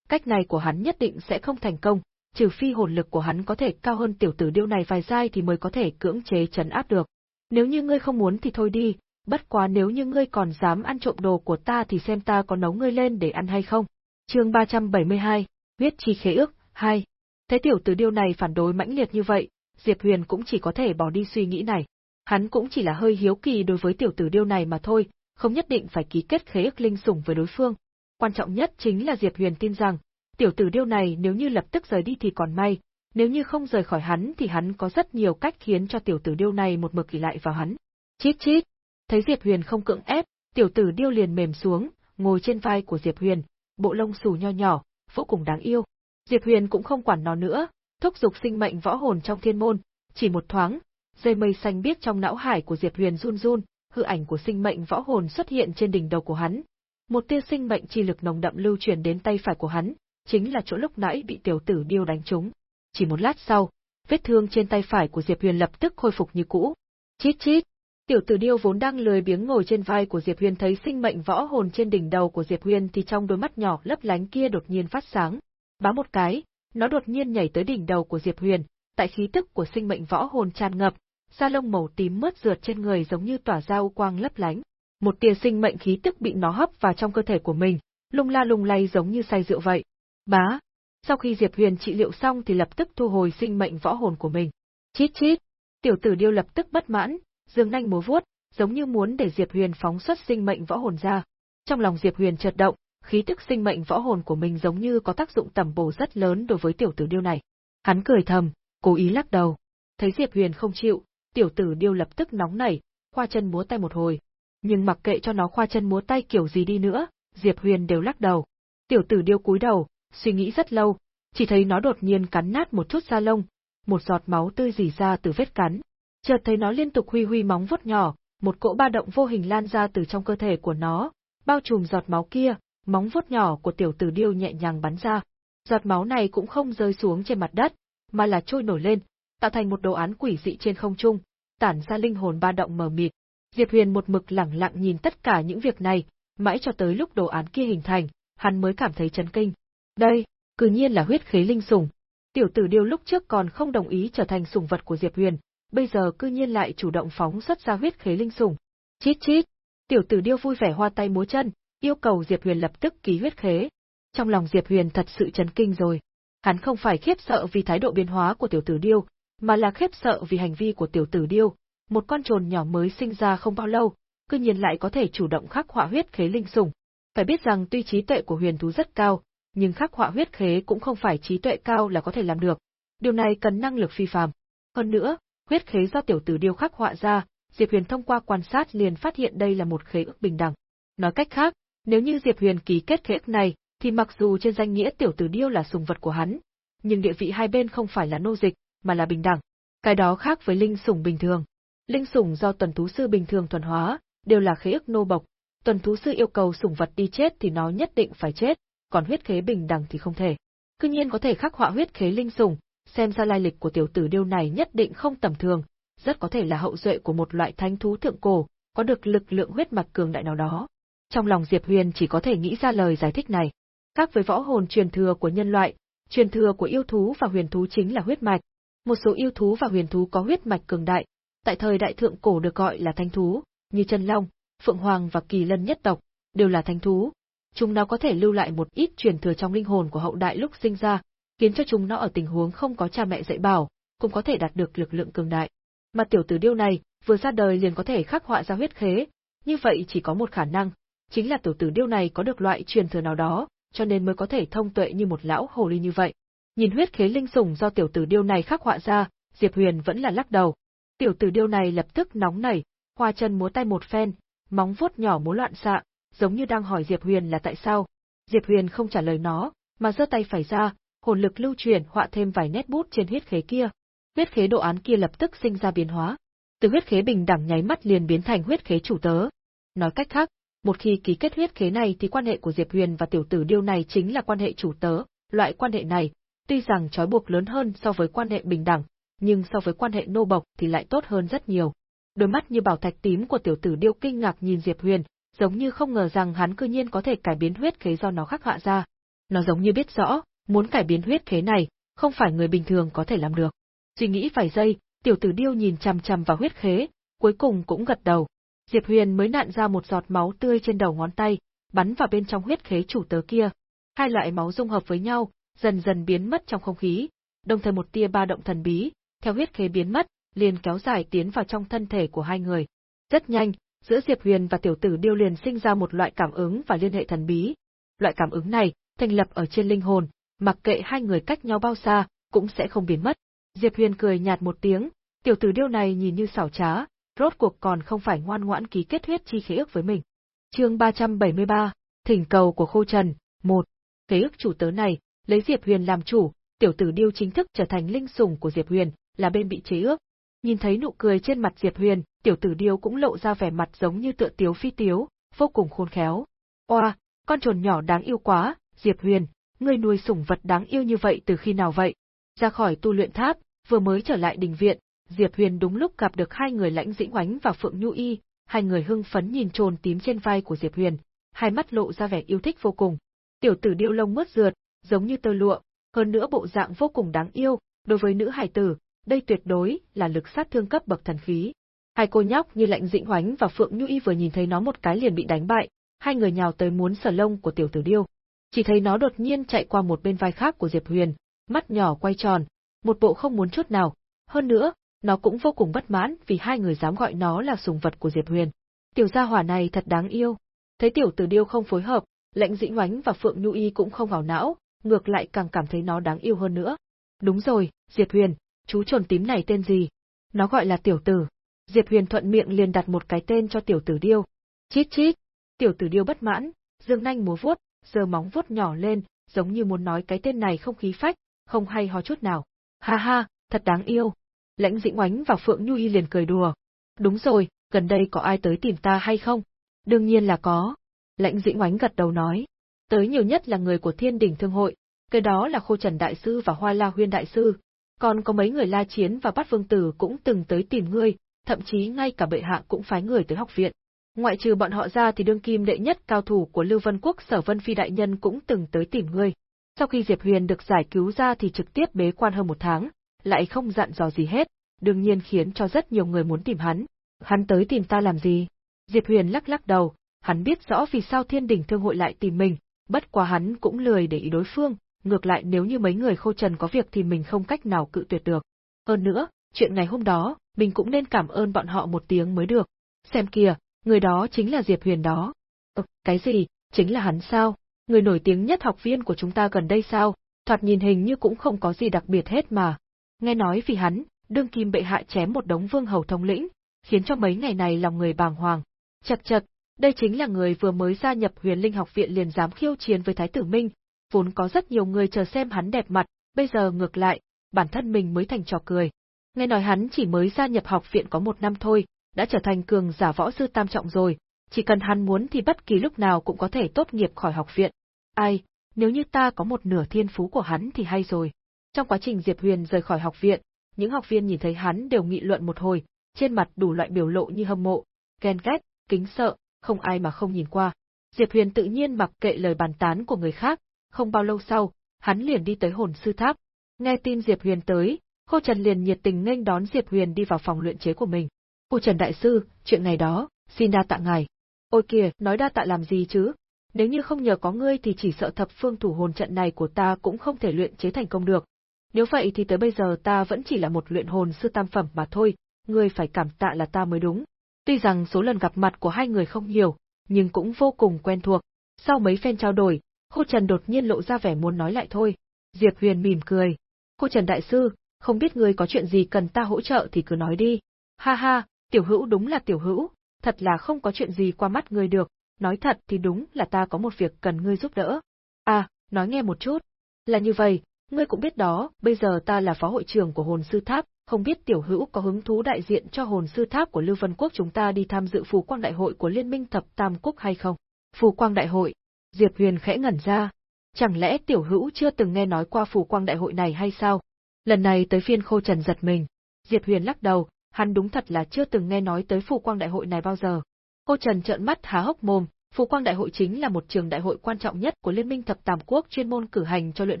Cách này của hắn nhất định sẽ không thành công, trừ phi hồn lực của hắn có thể cao hơn tiểu tử điêu này vài giai thì mới có thể cưỡng chế chấn áp được. Nếu như ngươi không muốn thì thôi đi, bất quá nếu như ngươi còn dám ăn trộm đồ của ta thì xem ta có nấu ngươi lên để ăn hay không. Chương 372, huyết chi khế ước 2. Thấy tiểu tử điêu này phản đối mãnh liệt như vậy, Diệp Huyền cũng chỉ có thể bỏ đi suy nghĩ này. Hắn cũng chỉ là hơi hiếu kỳ đối với tiểu tử điêu này mà thôi, không nhất định phải ký kết khế ước linh sủng với đối phương. Quan trọng nhất chính là Diệp Huyền tin rằng, tiểu tử điêu này nếu như lập tức rời đi thì còn may, nếu như không rời khỏi hắn thì hắn có rất nhiều cách khiến cho tiểu tử điêu này một mực kỳ lại vào hắn. Chít chít, thấy Diệp Huyền không cưỡng ép, tiểu tử điêu liền mềm xuống, ngồi trên vai của Diệp Huyền, bộ lông xù nho nhỏ, vô cùng đáng yêu. Diệp Huyền cũng không quản nó nữa, thúc giục sinh mệnh võ hồn trong thiên môn, chỉ một thoáng, dây mây xanh biếc trong não hải của Diệp Huyền run run, hư ảnh của sinh mệnh võ hồn xuất hiện trên đỉnh đầu của hắn. Một tia sinh mệnh chi lực nồng đậm lưu truyền đến tay phải của hắn, chính là chỗ lúc nãy bị tiểu tử điêu đánh trúng. Chỉ một lát sau, vết thương trên tay phải của Diệp Huyền lập tức khôi phục như cũ. Chít chít. Tiểu tử điêu vốn đang lười biếng ngồi trên vai của Diệp Huyền thấy sinh mệnh võ hồn trên đỉnh đầu của Diệp Huyền thì trong đôi mắt nhỏ lấp lánh kia đột nhiên phát sáng. Bá một cái, nó đột nhiên nhảy tới đỉnh đầu của Diệp Huyền, tại khí tức của sinh mệnh võ hồn tràn ngập, da lông màu tím mướt rượt trên người giống như tỏa ra u quang lấp lánh. Một tia sinh mệnh khí tức bị nó hấp vào trong cơ thể của mình, lung la lung lay giống như say rượu vậy. Bá, sau khi Diệp Huyền trị liệu xong thì lập tức thu hồi sinh mệnh võ hồn của mình. Chít chít, tiểu tử điêu lập tức bất mãn, dương nanh múa vuốt, giống như muốn để Diệp Huyền phóng xuất sinh mệnh võ hồn ra. Trong lòng Diệp Huyền chợt động, khí tức sinh mệnh võ hồn của mình giống như có tác dụng tầm bổ rất lớn đối với tiểu tử điêu này. Hắn cười thầm, cố ý lắc đầu. Thấy Diệp Huyền không chịu, tiểu tử điêu lập tức nóng nảy, khoa chân múa tay một hồi. Nhưng mặc kệ cho nó khoa chân múa tay kiểu gì đi nữa, Diệp Huyền đều lắc đầu. Tiểu tử điêu cúi đầu, suy nghĩ rất lâu, chỉ thấy nó đột nhiên cắn nát một chút da lông, một giọt máu tươi rỉ ra từ vết cắn. Chợt thấy nó liên tục huy huy móng vuốt nhỏ, một cỗ ba động vô hình lan ra từ trong cơ thể của nó, bao trùm giọt máu kia, móng vuốt nhỏ của tiểu tử điêu nhẹ nhàng bắn ra. Giọt máu này cũng không rơi xuống trên mặt đất, mà là trôi nổi lên, tạo thành một đồ án quỷ dị trên không trung, tản ra linh hồn ba động mờ mịt. Diệp Huyền một mực lẳng lặng nhìn tất cả những việc này, mãi cho tới lúc đồ án kia hình thành, hắn mới cảm thấy chấn kinh. Đây, cư nhiên là huyết khế linh sủng. Tiểu tử điêu lúc trước còn không đồng ý trở thành sủng vật của Diệp Huyền, bây giờ cư nhiên lại chủ động phóng xuất ra huyết khế linh sủng. Chít chít, tiểu tử điêu vui vẻ hoa tay múa chân, yêu cầu Diệp Huyền lập tức ký huyết khế. Trong lòng Diệp Huyền thật sự chấn kinh rồi. Hắn không phải khiếp sợ vì thái độ biến hóa của tiểu tử điêu, mà là khiếp sợ vì hành vi của tiểu tử điêu. Một con trồn nhỏ mới sinh ra không bao lâu, cư nhiên lại có thể chủ động khắc họa huyết khế linh sủng. Phải biết rằng tuy trí tuệ của huyền thú rất cao, nhưng khắc họa huyết khế cũng không phải trí tuệ cao là có thể làm được. Điều này cần năng lực phi phàm. Hơn nữa, huyết khế do tiểu tử điêu khắc họa ra, Diệp Huyền thông qua quan sát liền phát hiện đây là một khế ước bình đẳng. Nói cách khác, nếu như Diệp Huyền ký kết khế ước này, thì mặc dù trên danh nghĩa tiểu tử điêu là sùng vật của hắn, nhưng địa vị hai bên không phải là nô dịch, mà là bình đẳng. Cái đó khác với linh sủng bình thường. Linh sủng do tuần thú sư bình thường thuần hóa, đều là khế ước nô bộc. Tuần thú sư yêu cầu sủng vật đi chết thì nó nhất định phải chết, còn huyết khế bình đẳng thì không thể. Cư nhiên có thể khắc họa huyết khế linh sủng, xem ra lai lịch của tiểu tử điêu này nhất định không tầm thường, rất có thể là hậu duệ của một loại thánh thú thượng cổ, có được lực lượng huyết mạch cường đại nào đó. Trong lòng Diệp Huyền chỉ có thể nghĩ ra lời giải thích này. Khác với võ hồn truyền thừa của nhân loại, truyền thừa của yêu thú và huyền thú chính là huyết mạch. Một số yêu thú và huyền thú có huyết mạch cường đại, tại thời đại thượng cổ được gọi là thanh thú, như chân long, phượng hoàng và kỳ lân nhất tộc, đều là thanh thú. Chúng nó có thể lưu lại một ít truyền thừa trong linh hồn của hậu đại lúc sinh ra, khiến cho chúng nó ở tình huống không có cha mẹ dạy bảo, cũng có thể đạt được lực lượng cường đại. Mà tiểu tử điêu này, vừa ra đời liền có thể khắc họa ra huyết khế, như vậy chỉ có một khả năng, chính là tiểu tử điêu này có được loại truyền thừa nào đó, cho nên mới có thể thông tuệ như một lão hồ ly như vậy. Nhìn huyết khế linh sủng do tiểu tử điêu này khắc họa ra, Diệp Huyền vẫn là lắc đầu. Tiểu tử điêu này lập tức nóng nảy, hoa chân múa tay một phen, móng vuốt nhỏ múa loạn xạ, giống như đang hỏi Diệp Huyền là tại sao. Diệp Huyền không trả lời nó, mà giơ tay phải ra, hồn lực lưu chuyển họa thêm vài nét bút trên huyết khế kia. Huyết khế đồ án kia lập tức sinh ra biến hóa. Từ huyết khế bình đẳng nháy mắt liền biến thành huyết khế chủ tớ. Nói cách khác, một khi ký kết huyết khế này thì quan hệ của Diệp Huyền và tiểu tử điêu này chính là quan hệ chủ tớ, Loại quan hệ này, tuy rằng trói buộc lớn hơn so với quan hệ bình đẳng, nhưng so với quan hệ nô bộc thì lại tốt hơn rất nhiều. Đôi mắt như bảo thạch tím của tiểu tử điêu kinh ngạc nhìn Diệp Huyền, giống như không ngờ rằng hắn cư nhiên có thể cải biến huyết khế do nó khắc họa ra. Nó giống như biết rõ, muốn cải biến huyết khế này, không phải người bình thường có thể làm được. Suy nghĩ vài giây, tiểu tử điêu nhìn chằm chằm vào huyết khế, cuối cùng cũng gật đầu. Diệp Huyền mới nặn ra một giọt máu tươi trên đầu ngón tay, bắn vào bên trong huyết khế chủ tớ kia. Hai loại máu dung hợp với nhau, dần dần biến mất trong không khí, đồng thời một tia ba động thần bí, theo huyết khế biến mất, liền kéo dài tiến vào trong thân thể của hai người. Rất nhanh, giữa Diệp Huyền và tiểu tử điêu liền sinh ra một loại cảm ứng và liên hệ thần bí. Loại cảm ứng này, thành lập ở trên linh hồn, mặc kệ hai người cách nhau bao xa, cũng sẽ không biến mất. Diệp Huyền cười nhạt một tiếng, tiểu tử điêu này nhìn như xảo trá, rốt cuộc còn không phải ngoan ngoãn ký kết huyết chi khế ước với mình. Chương 373, Thỉnh cầu của Khô Trần, 1. Khế ước chủ tớ này, lấy Diệp Huyền làm chủ, tiểu tử điêu chính thức trở thành linh sủng của Diệp Huyền, là bên bị chế ước. Nhìn thấy nụ cười trên mặt Diệp Huyền, tiểu tử điêu cũng lộ ra vẻ mặt giống như tựa tiếu phi tiếu, vô cùng khôn khéo. Oa, con trồn nhỏ đáng yêu quá, Diệp Huyền, ngươi nuôi sủng vật đáng yêu như vậy từ khi nào vậy? Ra khỏi tu luyện tháp, vừa mới trở lại đình viện, Diệp Huyền đúng lúc gặp được hai người lãnh dĩnh oánh và Phượng Nhu Y, hai người hưng phấn nhìn trồn tím trên vai của Diệp Huyền, hai mắt lộ ra vẻ yêu thích vô cùng. Tiểu tử điêu lông mướt rượt, giống như tơ lụa, hơn nữa bộ dạng vô cùng đáng yêu, đối với nữ hải tử, đây tuyệt đối là lực sát thương cấp bậc thần khí. Hai cô nhóc như lạnh dĩnh hoánh và Phượng Nhu Y vừa nhìn thấy nó một cái liền bị đánh bại, hai người nhào tới muốn sờ lông của tiểu tử điêu. Chỉ thấy nó đột nhiên chạy qua một bên vai khác của Diệp Huyền, mắt nhỏ quay tròn, một bộ không muốn chút nào. Hơn nữa, nó cũng vô cùng bất mãn vì hai người dám gọi nó là sùng vật của Diệp Huyền. Tiểu gia hỏa này thật đáng yêu. Thấy tiểu tử điêu không phối hợp, lệnh dĩnh Hoánh và Phượng Nhu Y cũng không vào não, ngược lại càng cảm thấy nó đáng yêu hơn nữa. Đúng rồi, Diệp Huyền, chú trồn tím này tên gì? Nó gọi là tiểu tử. Diệp Huyền thuận miệng liền đặt một cái tên cho tiểu tử điêu. Chít chít. Tiểu tử điêu bất mãn, dương nanh múa vuốt, giơ móng vuốt nhỏ lên, giống như muốn nói cái tên này không khí phách, không hay ho chút nào. Ha ha, thật đáng yêu. Lãnh Dĩnh Oánh và Phượng Nhu Y liền cười đùa. Đúng rồi, gần đây có ai tới tìm ta hay không? Đương nhiên là có. Lãnh Dĩnh Oánh gật đầu nói. Tới nhiều nhất là người của Thiên Đình Thương Hội, cái đó là Khô Trần Đại Sư và Hoa La Huyên Đại Sư. Còn có mấy người La Chiến và Bát Vương Tử cũng từng tới tìm ngươi, thậm chí ngay cả bệ hạ cũng phái người tới học viện. Ngoại trừ bọn họ ra thì đương kim đệ nhất cao thủ của Lưu Vân Quốc Sở Vân Phi Đại Nhân cũng từng tới tìm ngươi. Sau khi Diệp Huyền được giải cứu ra thì trực tiếp bế quan hơn một tháng, lại không dặn dò gì hết, đương nhiên khiến cho rất nhiều người muốn tìm hắn. Hắn tới tìm ta làm gì? Diệp Huyền lắc lắc đầu, hắn biết rõ vì sao thiên đình thương hội lại tìm mình, bất quá hắn cũng lười để ý đối phương, ngược lại nếu như mấy người khô trần có việc thì mình không cách nào cự tuyệt được. Hơn nữa, chuyện ngày hôm đó, mình cũng nên cảm ơn bọn họ một tiếng mới được. Xem kìa, người đó chính là Diệp Huyền đó. Ừ, cái gì, chính là hắn sao? Người nổi tiếng nhất học viên của chúng ta gần đây sao? Thoạt nhìn hình như cũng không có gì đặc biệt hết mà. Nghe nói vì hắn, đương kim bệ hạ chém một đống vương hầu thống lĩnh, khiến cho mấy ngày này lòng người bàng hoàng. Chật chật, đây chính là người vừa mới gia nhập huyền linh học viện liền dám khiêu chiến với Thái tử Minh, vốn có rất nhiều người chờ xem hắn đẹp mặt, bây giờ ngược lại, bản thân mình mới thành trò cười. Nghe nói hắn chỉ mới gia nhập học viện có một năm thôi, đã trở thành cường giả võ sư tam trọng rồi, chỉ cần hắn muốn thì bất kỳ lúc nào cũng có thể tốt nghiệp khỏi học viện. Ai, nếu như ta có một nửa thiên phú của hắn thì hay rồi. Trong quá trình Diệp Huyền rời khỏi học viện, những học viên nhìn thấy hắn đều nghị luận một hồi, trên mặt đủ loại biểu lộ như hâm mộ, ghen ghét, kính sợ, không ai mà không nhìn qua. Diệp Huyền tự nhiên mặc kệ lời bàn tán của người khác, không bao lâu sau, hắn liền đi tới hồn sư tháp. Nghe tin Diệp Huyền tới, Khô Trần liền nhiệt tình nghênh đón Diệp Huyền đi vào phòng luyện chế của mình. Khô Trần đại sư, chuyện này đó, xin đa tạ ngài. Ôi kìa, nói đa tạ làm gì chứ? Nếu như không nhờ có ngươi thì chỉ sợ thập phương thủ hồn trận này của ta cũng không thể luyện chế thành công được. Nếu vậy thì tới bây giờ ta vẫn chỉ là một luyện hồn sư tam phẩm mà thôi, ngươi phải cảm tạ là ta mới đúng. Tuy rằng số lần gặp mặt của hai người không nhiều, nhưng cũng vô cùng quen thuộc. Sau mấy phen trao đổi, Khô Trần đột nhiên lộ ra vẻ muốn nói lại thôi. Diệp Huyền mỉm cười. Khô Trần đại sư, không biết ngươi có chuyện gì cần ta hỗ trợ thì cứ nói đi. Ha ha, tiểu hữu đúng là tiểu hữu, thật là không có chuyện gì qua mắt ngươi được, nói thật thì đúng là ta có một việc cần ngươi giúp đỡ. À, nói nghe một chút. Là như vậy, ngươi cũng biết đó, bây giờ ta là phó hội trưởng của hồn sư tháp, không biết tiểu hữu có hứng thú đại diện cho hồn sư tháp của Lưu Vân Quốc chúng ta đi tham dự phù quang đại hội của Liên minh Thập Tam Quốc hay không? Phù quang đại hội. Diệp Huyền khẽ ngẩn ra. Chẳng lẽ tiểu hữu chưa từng nghe nói qua phù quang đại hội này hay sao? Lần này tới phiên khô trần giật mình. Diệp Huyền lắc đầu, hắn đúng thật là chưa từng nghe nói tới phù quang đại hội này bao giờ. Khô trần trợn mắt há hốc mồm, phù quang đại hội chính là một trường đại hội quan trọng nhất của Liên minh Thập Tam Quốc chuyên môn cử hành cho luyện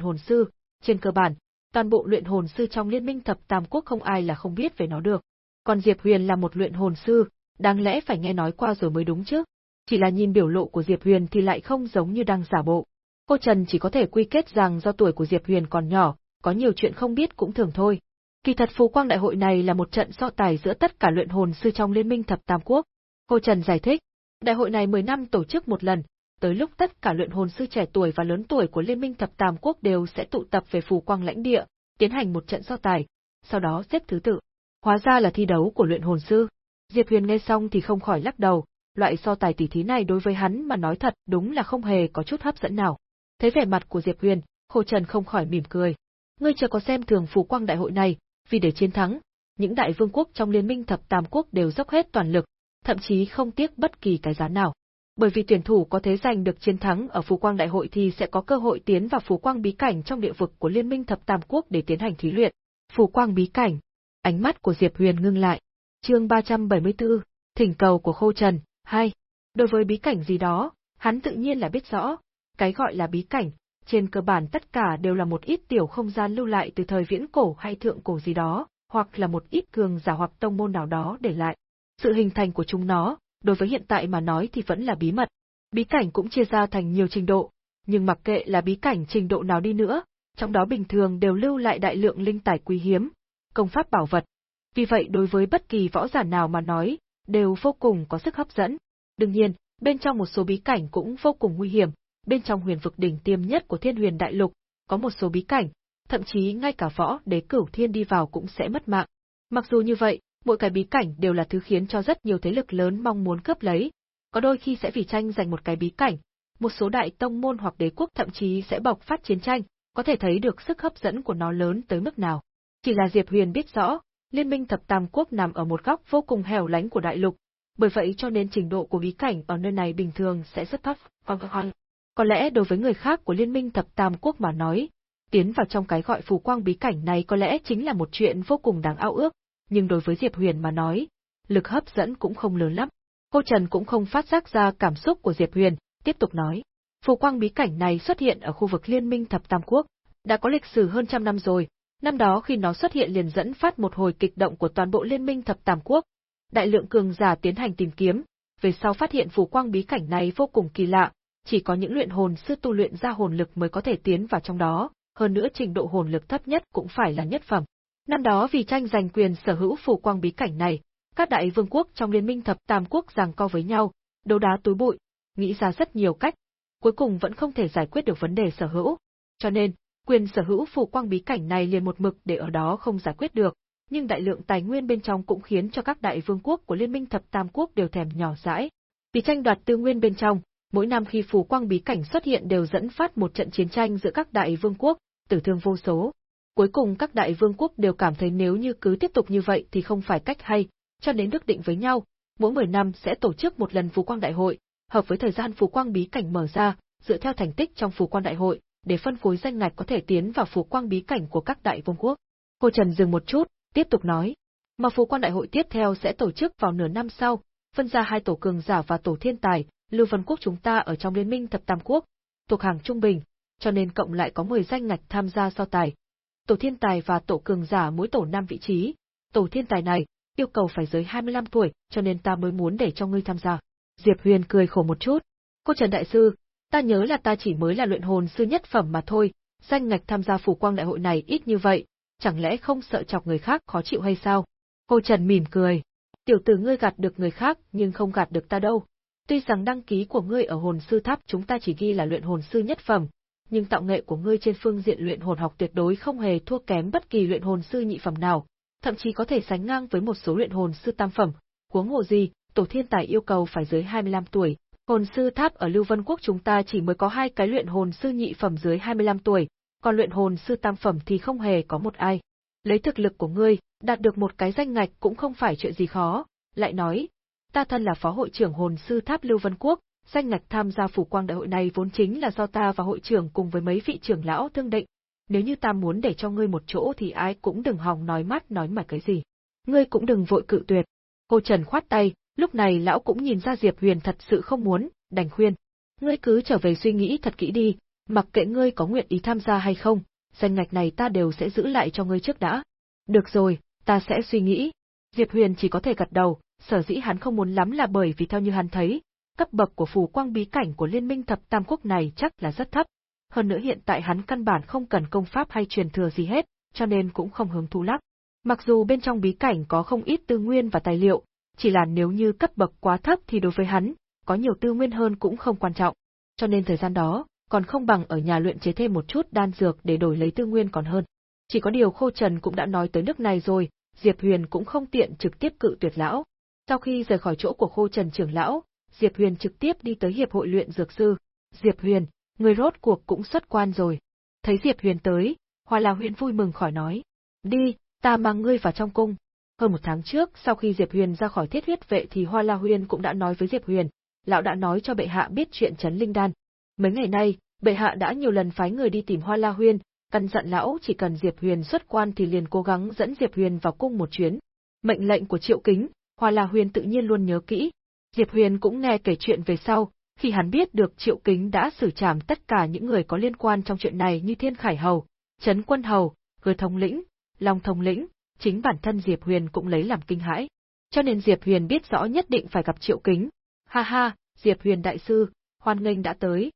hồn sư. Trên cơ bản, toàn bộ luyện hồn sư trong Liên minh Thập Tam Quốc không ai là không biết về nó được. Còn Diệp Huyền là một luyện hồn sư, đáng lẽ phải nghe nói qua rồi mới đúng chứ. Chỉ là nhìn biểu lộ của Diệp Huyền thì lại không giống như đang giả bộ. Cô Trần chỉ có thể quy kết rằng do tuổi của Diệp Huyền còn nhỏ, có nhiều chuyện không biết cũng thường thôi. Kỳ thật Phú Quang Đại hội này là một trận so tài giữa tất cả luyện hồn sư trong Liên minh Thập Tam Quốc. Cô Trần giải thích, đại hội này 10 năm tổ chức một lần, tới lúc tất cả luyện hồn sư trẻ tuổi và lớn tuổi của Liên minh Thập Tam Quốc đều sẽ tụ tập về Phù Quang lãnh địa, tiến hành một trận so tài, sau đó xếp thứ tự. Hóa ra là thi đấu của luyện hồn sư. Diệp Huyền nghe xong thì không khỏi lắc đầu, loại so tài tỷ thí này đối với hắn mà nói thật đúng là không hề có chút hấp dẫn nào. Thấy vẻ mặt của Diệp Huyền, Khô Trần không khỏi mỉm cười. Ngươi chưa có xem thường phù quang đại hội này, vì để chiến thắng, những đại vương quốc trong liên minh thập tam quốc đều dốc hết toàn lực, thậm chí không tiếc bất kỳ cái giá nào. Bởi vì tuyển thủ có thế giành được chiến thắng ở phù quang đại hội thì sẽ có cơ hội tiến vào phù quang bí cảnh trong địa vực của liên minh thập tam quốc để tiến hành thí luyện. Phù quang bí cảnh. Ánh mắt của Diệp Huyền ngưng lại. Chương 374, thỉnh cầu của Khô Trần, hai, Đối với bí cảnh gì đó, hắn tự nhiên là biết rõ, cái gọi là bí cảnh, trên cơ bản tất cả đều là một ít tiểu không gian lưu lại từ thời viễn cổ hay thượng cổ gì đó, hoặc là một ít cường giả hoặc tông môn nào đó để lại. Sự hình thành của chúng nó, đối với hiện tại mà nói thì vẫn là bí mật. Bí cảnh cũng chia ra thành nhiều trình độ, nhưng mặc kệ là bí cảnh trình độ nào đi nữa, trong đó bình thường đều lưu lại đại lượng linh tài quý hiếm, công pháp bảo vật. Vì vậy đối với bất kỳ võ giả nào mà nói, đều vô cùng có sức hấp dẫn. Đương nhiên, bên trong một số bí cảnh cũng vô cùng nguy hiểm, bên trong huyền vực đỉnh tiêm nhất của thiên huyền đại lục, có một số bí cảnh, thậm chí ngay cả võ đế cửu thiên đi vào cũng sẽ mất mạng. Mặc dù như vậy, mỗi cái bí cảnh đều là thứ khiến cho rất nhiều thế lực lớn mong muốn cướp lấy, có đôi khi sẽ vì tranh giành một cái bí cảnh, một số đại tông môn hoặc đế quốc thậm chí sẽ bộc phát chiến tranh, có thể thấy được sức hấp dẫn của nó lớn tới mức nào. Chỉ là Diệp Huyền biết rõ, Liên minh thập tam quốc nằm ở một góc vô cùng hẻo lánh của đại lục, bởi vậy cho nên trình độ của bí cảnh ở nơi này bình thường sẽ rất thấp. Có lẽ đối với người khác của Liên minh thập tam quốc mà nói, tiến vào trong cái gọi phù quang bí cảnh này có lẽ chính là một chuyện vô cùng đáng ao ước, nhưng đối với Diệp Huyền mà nói, lực hấp dẫn cũng không lớn lắm. Cô Trần cũng không phát giác ra cảm xúc của Diệp Huyền, tiếp tục nói. Phù quang bí cảnh này xuất hiện ở khu vực Liên minh thập tam quốc, đã có lịch sử hơn trăm năm rồi, Năm đó khi nó xuất hiện liền dẫn phát một hồi kịch động của toàn bộ liên minh thập tam quốc. Đại lượng cường giả tiến hành tìm kiếm, về sau phát hiện phù quang bí cảnh này vô cùng kỳ lạ, chỉ có những luyện hồn sư tu luyện ra hồn lực mới có thể tiến vào trong đó, hơn nữa trình độ hồn lực thấp nhất cũng phải là nhất phẩm. Năm đó vì tranh giành quyền sở hữu phù quang bí cảnh này, các đại vương quốc trong liên minh thập tam quốc giằng co với nhau, đấu đá túi bụi, nghĩ ra rất nhiều cách, cuối cùng vẫn không thể giải quyết được vấn đề sở hữu. Cho nên, quyền sở hữu phù quang bí cảnh này liền một mực để ở đó không giải quyết được, nhưng đại lượng tài nguyên bên trong cũng khiến cho các đại vương quốc của Liên minh Thập Tam Quốc đều thèm nhỏ dãi. Vì tranh đoạt tư nguyên bên trong, mỗi năm khi phù quang bí cảnh xuất hiện đều dẫn phát một trận chiến tranh giữa các đại vương quốc, tử thương vô số. Cuối cùng các đại vương quốc đều cảm thấy nếu như cứ tiếp tục như vậy thì không phải cách hay, cho đến đức định với nhau, mỗi 10 năm sẽ tổ chức một lần phù quang đại hội, hợp với thời gian phù quang bí cảnh mở ra, dựa theo thành tích trong phù quang đại hội, để phân phối danh ngạch có thể tiến vào phù quang bí cảnh của các đại vương quốc. Cô Trần dừng một chút, tiếp tục nói, mà phù quang đại hội tiếp theo sẽ tổ chức vào nửa năm sau, phân ra hai tổ cường giả và tổ thiên tài, Lưu Vân Quốc chúng ta ở trong liên minh thập tam quốc, thuộc hàng trung bình, cho nên cộng lại có 10 danh ngạch tham gia so tài. Tổ thiên tài và tổ cường giả mỗi tổ 5 vị trí, tổ thiên tài này yêu cầu phải dưới 25 tuổi, cho nên ta mới muốn để cho ngươi tham gia. Diệp Huyền cười khổ một chút. Cô Trần Đại Sư, Ta nhớ là ta chỉ mới là luyện hồn sư nhất phẩm mà thôi, danh ngạch tham gia phủ quang đại hội này ít như vậy, chẳng lẽ không sợ chọc người khác khó chịu hay sao? Cô Trần mỉm cười. Tiểu tử ngươi gạt được người khác nhưng không gạt được ta đâu. Tuy rằng đăng ký của ngươi ở hồn sư tháp chúng ta chỉ ghi là luyện hồn sư nhất phẩm, nhưng tạo nghệ của ngươi trên phương diện luyện hồn học tuyệt đối không hề thua kém bất kỳ luyện hồn sư nhị phẩm nào, thậm chí có thể sánh ngang với một số luyện hồn sư tam phẩm. Huống hồ gì, tổ thiên tài yêu cầu phải dưới 25 tuổi, Hồn sư tháp ở Lưu Vân Quốc chúng ta chỉ mới có hai cái luyện hồn sư nhị phẩm dưới 25 tuổi, còn luyện hồn sư tam phẩm thì không hề có một ai. Lấy thực lực của ngươi, đạt được một cái danh ngạch cũng không phải chuyện gì khó, lại nói, ta thân là phó hội trưởng hồn sư tháp Lưu Vân Quốc, danh ngạch tham gia phủ quang đại hội này vốn chính là do ta và hội trưởng cùng với mấy vị trưởng lão thương định. Nếu như ta muốn để cho ngươi một chỗ thì ai cũng đừng hòng nói mắt nói mà cái gì. Ngươi cũng đừng vội cự tuyệt. Cô Trần khoát tay, lúc này lão cũng nhìn ra Diệp Huyền thật sự không muốn, đành khuyên. Ngươi cứ trở về suy nghĩ thật kỹ đi, mặc kệ ngươi có nguyện ý tham gia hay không, danh ngạch này ta đều sẽ giữ lại cho ngươi trước đã. Được rồi, ta sẽ suy nghĩ. Diệp Huyền chỉ có thể gật đầu, sở dĩ hắn không muốn lắm là bởi vì theo như hắn thấy, cấp bậc của phù quang bí cảnh của liên minh thập tam quốc này chắc là rất thấp. Hơn nữa hiện tại hắn căn bản không cần công pháp hay truyền thừa gì hết, cho nên cũng không hứng thú lắm. Mặc dù bên trong bí cảnh có không ít tư nguyên và tài liệu, chỉ là nếu như cấp bậc quá thấp thì đối với hắn, có nhiều tư nguyên hơn cũng không quan trọng. Cho nên thời gian đó, còn không bằng ở nhà luyện chế thêm một chút đan dược để đổi lấy tư nguyên còn hơn. Chỉ có điều Khô Trần cũng đã nói tới nước này rồi, Diệp Huyền cũng không tiện trực tiếp cự tuyệt lão. Sau khi rời khỏi chỗ của Khô Trần trưởng lão, Diệp Huyền trực tiếp đi tới hiệp hội luyện dược sư. Diệp Huyền, người rốt cuộc cũng xuất quan rồi. Thấy Diệp Huyền tới, Hoa La Huyền vui mừng khỏi nói. Đi, ta mang ngươi vào trong cung. Hơn một tháng trước, sau khi Diệp Huyền ra khỏi thiết huyết vệ thì Hoa La Huyền cũng đã nói với Diệp Huyền, lão đã nói cho bệ hạ biết chuyện chấn linh đan. Mấy ngày nay, bệ hạ đã nhiều lần phái người đi tìm Hoa La Huyền, căn dặn lão chỉ cần Diệp Huyền xuất quan thì liền cố gắng dẫn Diệp Huyền vào cung một chuyến. Mệnh lệnh của Triệu Kính, Hoa La Huyền tự nhiên luôn nhớ kỹ. Diệp Huyền cũng nghe kể chuyện về sau, khi hắn biết được Triệu Kính đã xử trảm tất cả những người có liên quan trong chuyện này như Thiên Khải Hầu, Trấn Quân Hầu, Hứa Thống Lĩnh, Long Thống Lĩnh, chính bản thân Diệp Huyền cũng lấy làm kinh hãi. Cho nên Diệp Huyền biết rõ nhất định phải gặp Triệu Kính. Ha ha, Diệp Huyền đại sư, hoan nghênh đã tới.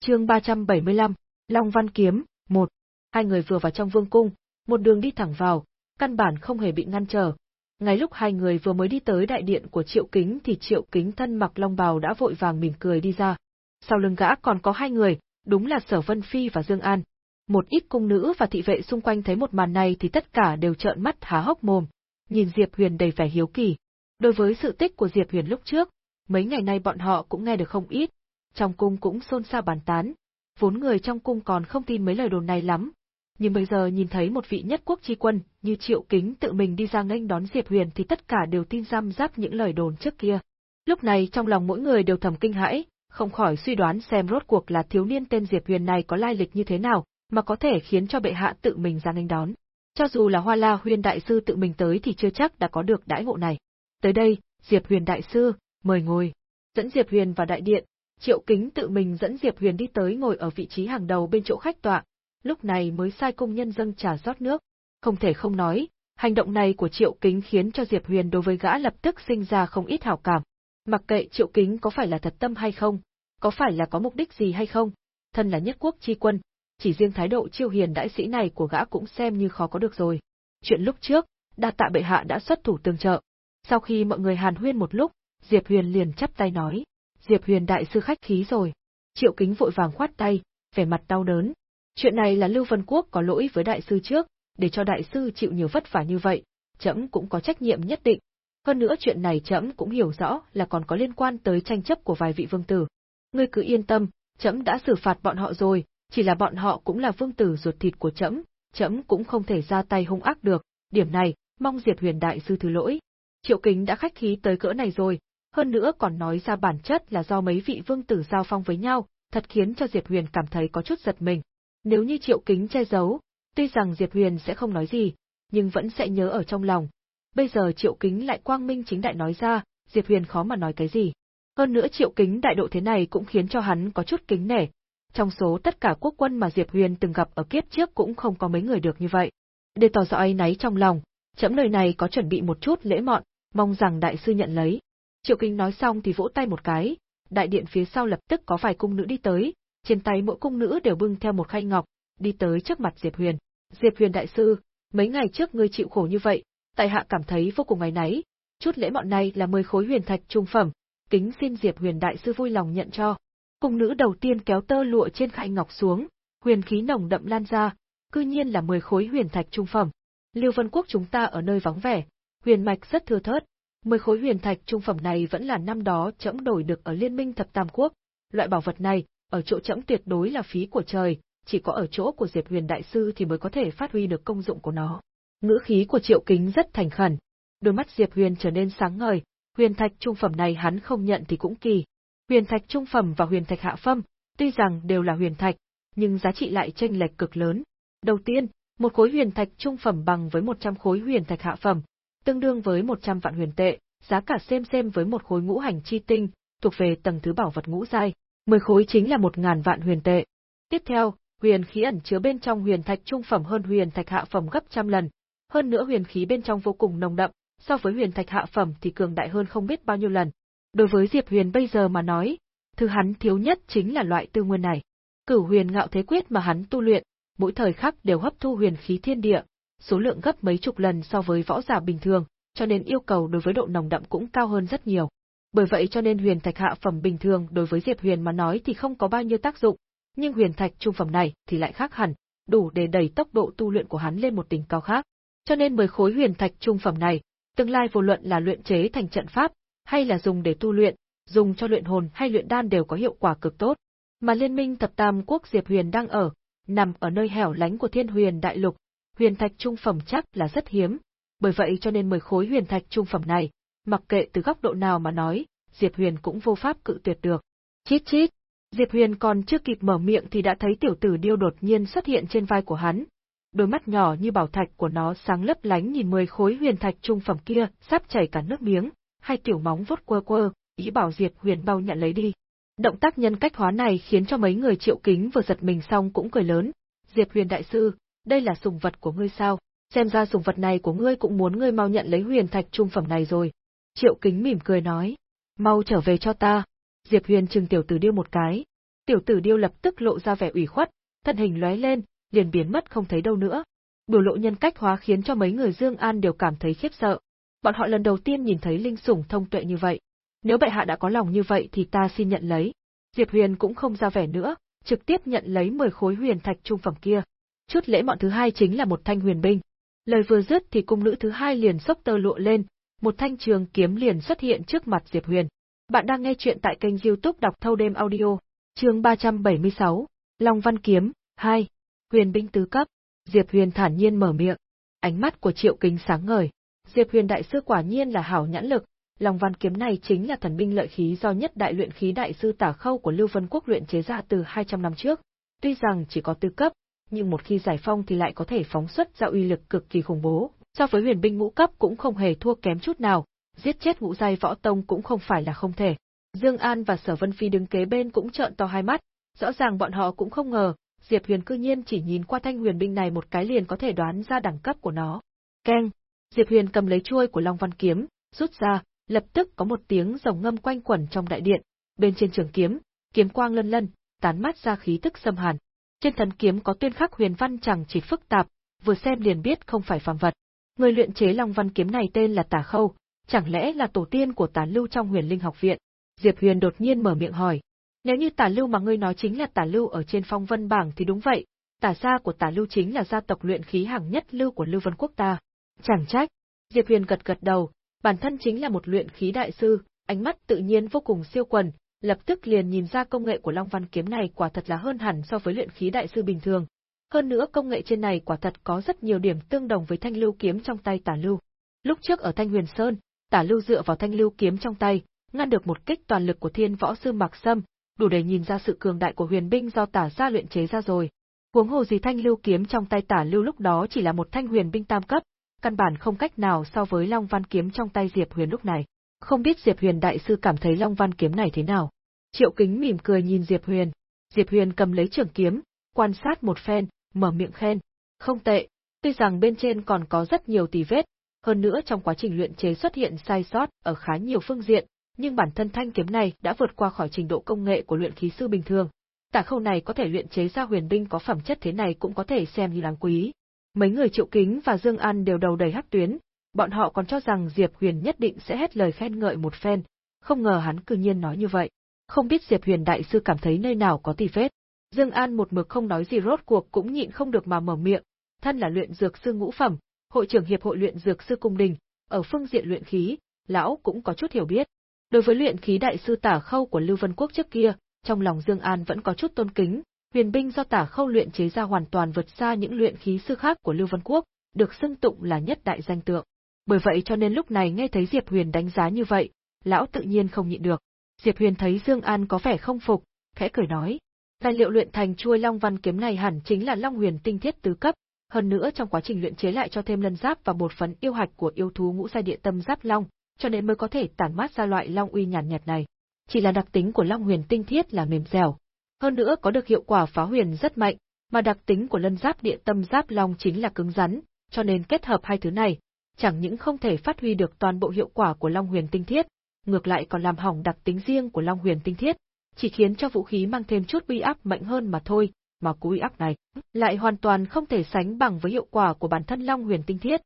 Chương 375, Long Văn Kiếm, 1. Hai người vừa vào trong vương cung, một đường đi thẳng vào, căn bản không hề bị ngăn trở. Ngay lúc hai người vừa mới đi tới đại điện của Triệu Kính thì Triệu Kính thân mặc long bào đã vội vàng mỉm cười đi ra. Sau lưng gã còn có hai người, đúng là Sở Vân Phi và Dương An. Một ít cung nữ và thị vệ xung quanh thấy một màn này thì tất cả đều trợn mắt há hốc mồm, nhìn Diệp Huyền đầy vẻ hiếu kỳ. Đối với sự tích của Diệp Huyền lúc trước, mấy ngày nay bọn họ cũng nghe được không ít, trong cung cũng xôn xao bàn tán. Vốn người trong cung còn không tin mấy lời đồn này lắm, nhưng bây giờ nhìn thấy một vị nhất quốc chi quân như Triệu Kính tự mình đi ra nghênh đón Diệp Huyền thì tất cả đều tin răm rắp những lời đồn trước kia. Lúc này trong lòng mỗi người đều thầm kinh hãi, không khỏi suy đoán xem rốt cuộc là thiếu niên tên Diệp Huyền này có lai lịch như thế nào, mà có thể khiến cho bệ hạ tự mình ra nghênh đón. Cho dù là Hoa La Huyền đại sư tự mình tới thì chưa chắc đã có được đãi ngộ này. Tới đây, Diệp Huyền đại sư, mời ngồi. Dẫn Diệp Huyền vào đại điện, Triệu Kính tự mình dẫn Diệp Huyền đi tới ngồi ở vị trí hàng đầu bên chỗ khách tọa, lúc này mới sai công nhân dâng trà rót nước. Không thể không nói, hành động này của Triệu Kính khiến cho Diệp Huyền đối với gã lập tức sinh ra không ít hảo cảm. Mặc kệ Triệu Kính có phải là thật tâm hay không, có phải là có mục đích gì hay không, thân là nhất quốc chi quân, chỉ riêng thái độ chiêu hiền đại sĩ này của gã cũng xem như khó có được rồi. Chuyện lúc trước, đa tạ bệ hạ đã xuất thủ tương trợ. Sau khi mọi người hàn huyên một lúc, Diệp Huyền liền chắp tay nói, Diệp Huyền đại sư khách khí rồi. Triệu Kính vội vàng khoát tay, vẻ mặt đau đớn. Chuyện này là Lưu Vân Quốc có lỗi với đại sư trước, để cho đại sư chịu nhiều vất vả như vậy, trẫm cũng có trách nhiệm nhất định. Hơn nữa chuyện này trẫm cũng hiểu rõ là còn có liên quan tới tranh chấp của vài vị vương tử. Ngươi cứ yên tâm, trẫm đã xử phạt bọn họ rồi, chỉ là bọn họ cũng là vương tử ruột thịt của trẫm, trẫm cũng không thể ra tay hung ác được, điểm này, mong Diệp Huyền đại sư thứ lỗi. Triệu Kính đã khách khí tới cỡ này rồi, hơn nữa còn nói ra bản chất là do mấy vị vương tử giao phong với nhau, thật khiến cho Diệp Huyền cảm thấy có chút giật mình. Nếu như Triệu Kính che giấu, tuy rằng Diệp Huyền sẽ không nói gì, nhưng vẫn sẽ nhớ ở trong lòng. Bây giờ Triệu Kính lại quang minh chính đại nói ra, Diệp Huyền khó mà nói cái gì. Hơn nữa Triệu Kính đại độ thế này cũng khiến cho hắn có chút kính nể. Trong số tất cả quốc quân mà Diệp Huyền từng gặp ở kiếp trước cũng không có mấy người được như vậy. Để tỏ rõ ấy náy trong lòng, chấm lời này có chuẩn bị một chút lễ mọn, mong rằng đại sư nhận lấy. Triệu Kính nói xong thì vỗ tay một cái, đại điện phía sau lập tức có vài cung nữ đi tới, trên tay mỗi cung nữ đều bưng theo một khay ngọc, đi tới trước mặt Diệp Huyền. Diệp Huyền đại sư, mấy ngày trước ngươi chịu khổ như vậy, tại hạ cảm thấy vô cùng ngày náy. Chút lễ mọn này là 10 khối huyền thạch trung phẩm, kính xin Diệp Huyền đại sư vui lòng nhận cho. Cung nữ đầu tiên kéo tơ lụa trên khay ngọc xuống, huyền khí nồng đậm lan ra, cư nhiên là 10 khối huyền thạch trung phẩm. Lưu Vân Quốc chúng ta ở nơi vắng vẻ, huyền mạch rất thưa thớt, Mười khối huyền thạch trung phẩm này vẫn là năm đó trẫm đổi được ở Liên minh Thập Tam Quốc. Loại bảo vật này, ở chỗ trẫm tuyệt đối là phí của trời, chỉ có ở chỗ của Diệp Huyền đại sư thì mới có thể phát huy được công dụng của nó. Ngữ khí của Triệu Kính rất thành khẩn. Đôi mắt Diệp Huyền trở nên sáng ngời, huyền thạch trung phẩm này hắn không nhận thì cũng kỳ. Huyền thạch trung phẩm và huyền thạch hạ phẩm, tuy rằng đều là huyền thạch, nhưng giá trị lại chênh lệch cực lớn. Đầu tiên, một khối huyền thạch trung phẩm bằng với 100 khối huyền thạch hạ phẩm, tương đương với 100 vạn huyền tệ, giá cả xem xem với một khối ngũ hành chi tinh, thuộc về tầng thứ bảo vật ngũ giai, 10 khối chính là 1000 vạn huyền tệ. Tiếp theo, huyền khí ẩn chứa bên trong huyền thạch trung phẩm hơn huyền thạch hạ phẩm gấp trăm lần, hơn nữa huyền khí bên trong vô cùng nồng đậm, so với huyền thạch hạ phẩm thì cường đại hơn không biết bao nhiêu lần. Đối với Diệp Huyền bây giờ mà nói, thứ hắn thiếu nhất chính là loại tư nguyên này. Cửu huyền ngạo thế quyết mà hắn tu luyện, mỗi thời khắc đều hấp thu huyền khí thiên địa, số lượng gấp mấy chục lần so với võ giả bình thường, cho nên yêu cầu đối với độ nồng đậm cũng cao hơn rất nhiều. Bởi vậy cho nên huyền thạch hạ phẩm bình thường đối với Diệp Huyền mà nói thì không có bao nhiêu tác dụng, nhưng huyền thạch trung phẩm này thì lại khác hẳn, đủ để đẩy tốc độ tu luyện của hắn lên một đỉnh cao khác. Cho nên 10 khối huyền thạch trung phẩm này, tương lai vô luận là luyện chế thành trận pháp, hay là dùng để tu luyện, dùng cho luyện hồn hay luyện đan đều có hiệu quả cực tốt. Mà liên minh thập tam quốc Diệp Huyền đang ở, nằm ở nơi hẻo lánh của Thiên Huyền Đại Lục, huyền thạch trung phẩm chắc là rất hiếm, bởi vậy cho nên 10 khối huyền thạch trung phẩm này, mặc kệ từ góc độ nào mà nói, Diệp Huyền cũng vô pháp cự tuyệt được. Chít chít, Diệp Huyền còn chưa kịp mở miệng thì đã thấy tiểu tử điêu đột nhiên xuất hiện trên vai của hắn. Đôi mắt nhỏ như bảo thạch của nó sáng lấp lánh nhìn mười khối huyền thạch trung phẩm kia, sắp chảy cả nước miếng, hai tiểu móng vuốt quơ quơ, ý bảo Diệp Huyền bao nhận lấy đi. Động tác nhân cách hóa này khiến cho mấy người triệu kính vừa giật mình xong cũng cười lớn. Diệp Huyền đại sư, đây là sùng vật của ngươi sao? Xem ra sùng vật này của ngươi cũng muốn ngươi mau nhận lấy huyền thạch trung phẩm này rồi. Triệu kính mỉm cười nói. Mau trở về cho ta. Diệp Huyền chừng tiểu tử điêu một cái. Tiểu tử điêu lập tức lộ ra vẻ ủy khuất, thân hình lóe lên, liền biến mất không thấy đâu nữa. Biểu lộ nhân cách hóa khiến cho mấy người Dương An đều cảm thấy khiếp sợ. Bọn họ lần đầu tiên nhìn thấy linh sủng thông tuệ như vậy. Nếu bệ hạ đã có lòng như vậy thì ta xin nhận lấy. Diệp Huyền cũng không ra vẻ nữa, trực tiếp nhận lấy 10 khối huyền thạch trung phẩm kia. Chút lễ mọn thứ hai chính là một thanh huyền binh. Lời vừa dứt thì cung nữ thứ hai liền sốc tơ lụa lên, một thanh trường kiếm liền xuất hiện trước mặt Diệp Huyền. Bạn đang nghe chuyện tại kênh youtube đọc thâu đêm audio, chương 376, Long Văn Kiếm, 2, huyền binh tứ cấp. Diệp Huyền thản nhiên mở miệng. Ánh mắt của Triệu Kính sáng ngời. Diệp Huyền đại sư quả nhiên là hảo nhãn lực, Long Văn kiếm này chính là thần binh lợi khí do nhất đại luyện khí đại sư Tả Khâu của Lưu Vân Quốc luyện chế ra từ 200 năm trước. Tuy rằng chỉ có tư cấp, nhưng một khi giải phong thì lại có thể phóng xuất ra uy lực cực kỳ khủng bố, so với huyền binh ngũ cấp cũng không hề thua kém chút nào, giết chết ngũ giai võ tông cũng không phải là không thể. Dương An và Sở Vân Phi đứng kế bên cũng trợn to hai mắt, rõ ràng bọn họ cũng không ngờ, Diệp Huyền cư nhiên chỉ nhìn qua thanh huyền binh này một cái liền có thể đoán ra đẳng cấp của nó. Keng, Diệp Huyền cầm lấy chuôi của Long Văn kiếm, rút ra, lập tức có một tiếng rồng ngâm quanh quẩn trong đại điện, bên trên trường kiếm, kiếm quang lân lân, tán mát ra khí tức xâm hàn. Trên thần kiếm có tuyên khắc huyền văn chẳng chỉ phức tạp, vừa xem liền biết không phải phàm vật. Người luyện chế Long Văn kiếm này tên là Tả Khâu, chẳng lẽ là tổ tiên của Tả Lưu trong Huyền Linh học viện? Diệp Huyền đột nhiên mở miệng hỏi. Nếu như Tả Lưu mà ngươi nói chính là Tả Lưu ở trên phong vân bảng thì đúng vậy, Tả gia của Tả Lưu chính là gia tộc luyện khí hàng nhất lưu của Lưu Vân Quốc ta. Chẳng trách. Diệp Huyền gật gật đầu, bản thân chính là một luyện khí đại sư, ánh mắt tự nhiên vô cùng siêu quần, lập tức liền nhìn ra công nghệ của Long Văn kiếm này quả thật là hơn hẳn so với luyện khí đại sư bình thường. Hơn nữa công nghệ trên này quả thật có rất nhiều điểm tương đồng với thanh lưu kiếm trong tay Tả Lưu. Lúc trước ở Thanh Huyền Sơn, Tả Lưu dựa vào thanh lưu kiếm trong tay, ngăn được một kích toàn lực của Thiên Võ sư Mạc Sâm, đủ để nhìn ra sự cường đại của huyền binh do Tả gia luyện chế ra rồi. Huống hồ gì thanh lưu kiếm trong tay Tả Lưu lúc đó chỉ là một thanh huyền binh tam cấp, căn bản không cách nào so với Long Văn kiếm trong tay Diệp Huyền lúc này. Không biết Diệp Huyền đại sư cảm thấy Long Văn kiếm này thế nào? Triệu Kính mỉm cười nhìn Diệp Huyền. Diệp Huyền cầm lấy trường kiếm, quan sát một phen, mở miệng khen. Không tệ, tuy rằng bên trên còn có rất nhiều tì vết, hơn nữa trong quá trình luyện chế xuất hiện sai sót ở khá nhiều phương diện, nhưng bản thân thanh kiếm này đã vượt qua khỏi trình độ công nghệ của luyện khí sư bình thường. Tả khâu này có thể luyện chế ra huyền binh có phẩm chất thế này cũng có thể xem như đáng quý. Mấy người Triệu Kính và Dương An đều đầu đầy hắc tuyến, bọn họ còn cho rằng Diệp Huyền nhất định sẽ hết lời khen ngợi một phen, không ngờ hắn cư nhiên nói như vậy. Không biết Diệp Huyền đại sư cảm thấy nơi nào có tì vết. Dương An một mực không nói gì rốt cuộc cũng nhịn không được mà mở miệng, thân là luyện dược sư ngũ phẩm, hội trưởng hiệp hội luyện dược sư cung đình, ở phương diện luyện khí, lão cũng có chút hiểu biết. Đối với luyện khí đại sư Tả Khâu của Lưu Vân Quốc trước kia, trong lòng Dương An vẫn có chút tôn kính, huyền binh do Tả Khâu luyện chế ra hoàn toàn vượt xa những luyện khí sư khác của Lưu Văn Quốc, được xưng tụng là nhất đại danh tượng. Bởi vậy cho nên lúc này nghe thấy Diệp Huyền đánh giá như vậy, lão tự nhiên không nhịn được. Diệp Huyền thấy Dương An có vẻ không phục, khẽ cười nói, tài liệu luyện thành chuôi Long Văn kiếm này hẳn chính là Long Huyền tinh thiết tứ cấp, hơn nữa trong quá trình luyện chế lại cho thêm lân giáp và một phần yêu hạch của yêu thú ngũ giai địa tâm giáp long, cho nên mới có thể tản mát ra loại long uy nhàn nhạt này. Chỉ là đặc tính của Long Huyền tinh thiết là mềm dẻo, hơn nữa có được hiệu quả phá huyền rất mạnh, mà đặc tính của lân giáp địa tâm giáp long chính là cứng rắn, cho nên kết hợp hai thứ này, chẳng những không thể phát huy được toàn bộ hiệu quả của Long Huyền tinh thiết, ngược lại còn làm hỏng đặc tính riêng của Long Huyền tinh thiết, chỉ khiến cho vũ khí mang thêm chút uy áp mạnh hơn mà thôi, mà cú uy áp này lại hoàn toàn không thể sánh bằng với hiệu quả của bản thân Long Huyền tinh thiết.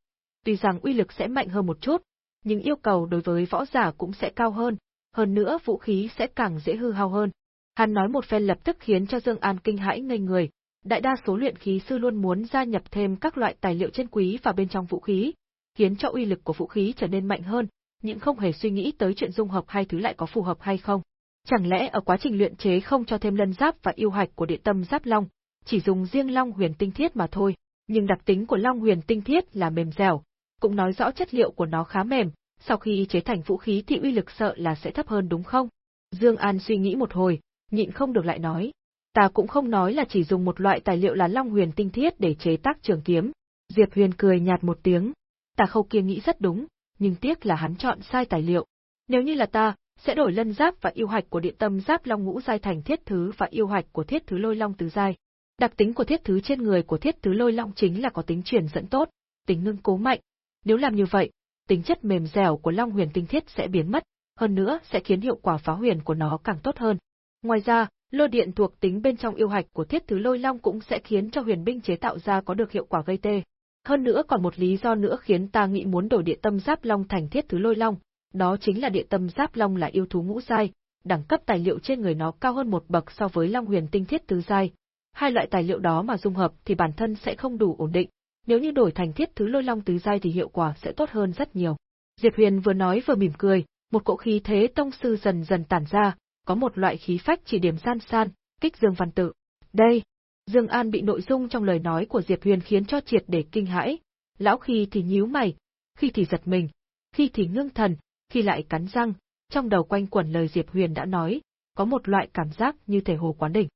Tuy rằng uy lực sẽ mạnh hơn một chút, nhưng yêu cầu đối với võ giả cũng sẽ cao hơn, hơn nữa vũ khí sẽ càng dễ hư hao hơn. Hắn nói một phen lập tức khiến cho Dương An kinh hãi ngây người, đại đa số luyện khí sư luôn muốn gia nhập thêm các loại tài liệu chân quý vào bên trong vũ khí, khiến cho uy lực của vũ khí trở nên mạnh hơn, nhưng không hề suy nghĩ tới chuyện dung hợp hai thứ lại có phù hợp hay không. Chẳng lẽ ở quá trình luyện chế không cho thêm lân giáp và yêu hạch của địa tâm giáp long, chỉ dùng riêng long huyền tinh thiết mà thôi, nhưng đặc tính của long huyền tinh thiết là mềm dẻo, cũng nói rõ chất liệu của nó khá mềm, sau khi chế thành vũ khí thì uy lực sợ là sẽ thấp hơn đúng không? Dương An suy nghĩ một hồi, nhịn không được lại nói, ta cũng không nói là chỉ dùng một loại tài liệu là long huyền tinh thiết để chế tác trường kiếm. Diệp Huyền cười nhạt một tiếng, ta khâu kia nghĩ rất đúng, nhưng tiếc là hắn chọn sai tài liệu. Nếu như là ta, sẽ đổi lân giáp và yêu hạch của điện tâm giáp long ngũ giai thành thiết thứ và yêu hạch của thiết thứ lôi long tứ giai. Đặc tính của thiết thứ trên người của thiết thứ lôi long chính là có tính truyền dẫn tốt, tính ngưng cố mạnh. Nếu làm như vậy, tính chất mềm dẻo của long huyền tinh thiết sẽ biến mất, hơn nữa sẽ khiến hiệu quả phá huyền của nó càng tốt hơn. Ngoài ra, lôi điện thuộc tính bên trong yêu hạch của thiết thứ lôi long cũng sẽ khiến cho huyền binh chế tạo ra có được hiệu quả gây tê. Hơn nữa còn một lý do nữa khiến ta nghĩ muốn đổi địa tâm giáp long thành thiết thứ lôi long, đó chính là địa tâm giáp long là yêu thú ngũ giai, đẳng cấp tài liệu trên người nó cao hơn một bậc so với long huyền tinh thiết tứ giai. Hai loại tài liệu đó mà dung hợp thì bản thân sẽ không đủ ổn định, nếu như đổi thành thiết thứ lôi long tứ giai thì hiệu quả sẽ tốt hơn rất nhiều. Diệp Huyền vừa nói vừa mỉm cười, một cỗ khí thế tông sư dần dần tản ra, có một loại khí phách chỉ điểm san san, kích Dương Văn Tự. Đây, Dương An bị nội dung trong lời nói của Diệp Huyền khiến cho triệt để kinh hãi, lão khi thì nhíu mày, khi thì giật mình, khi thì ngưng thần, khi lại cắn răng, trong đầu quanh quẩn lời Diệp Huyền đã nói, có một loại cảm giác như thể hồ quán đỉnh.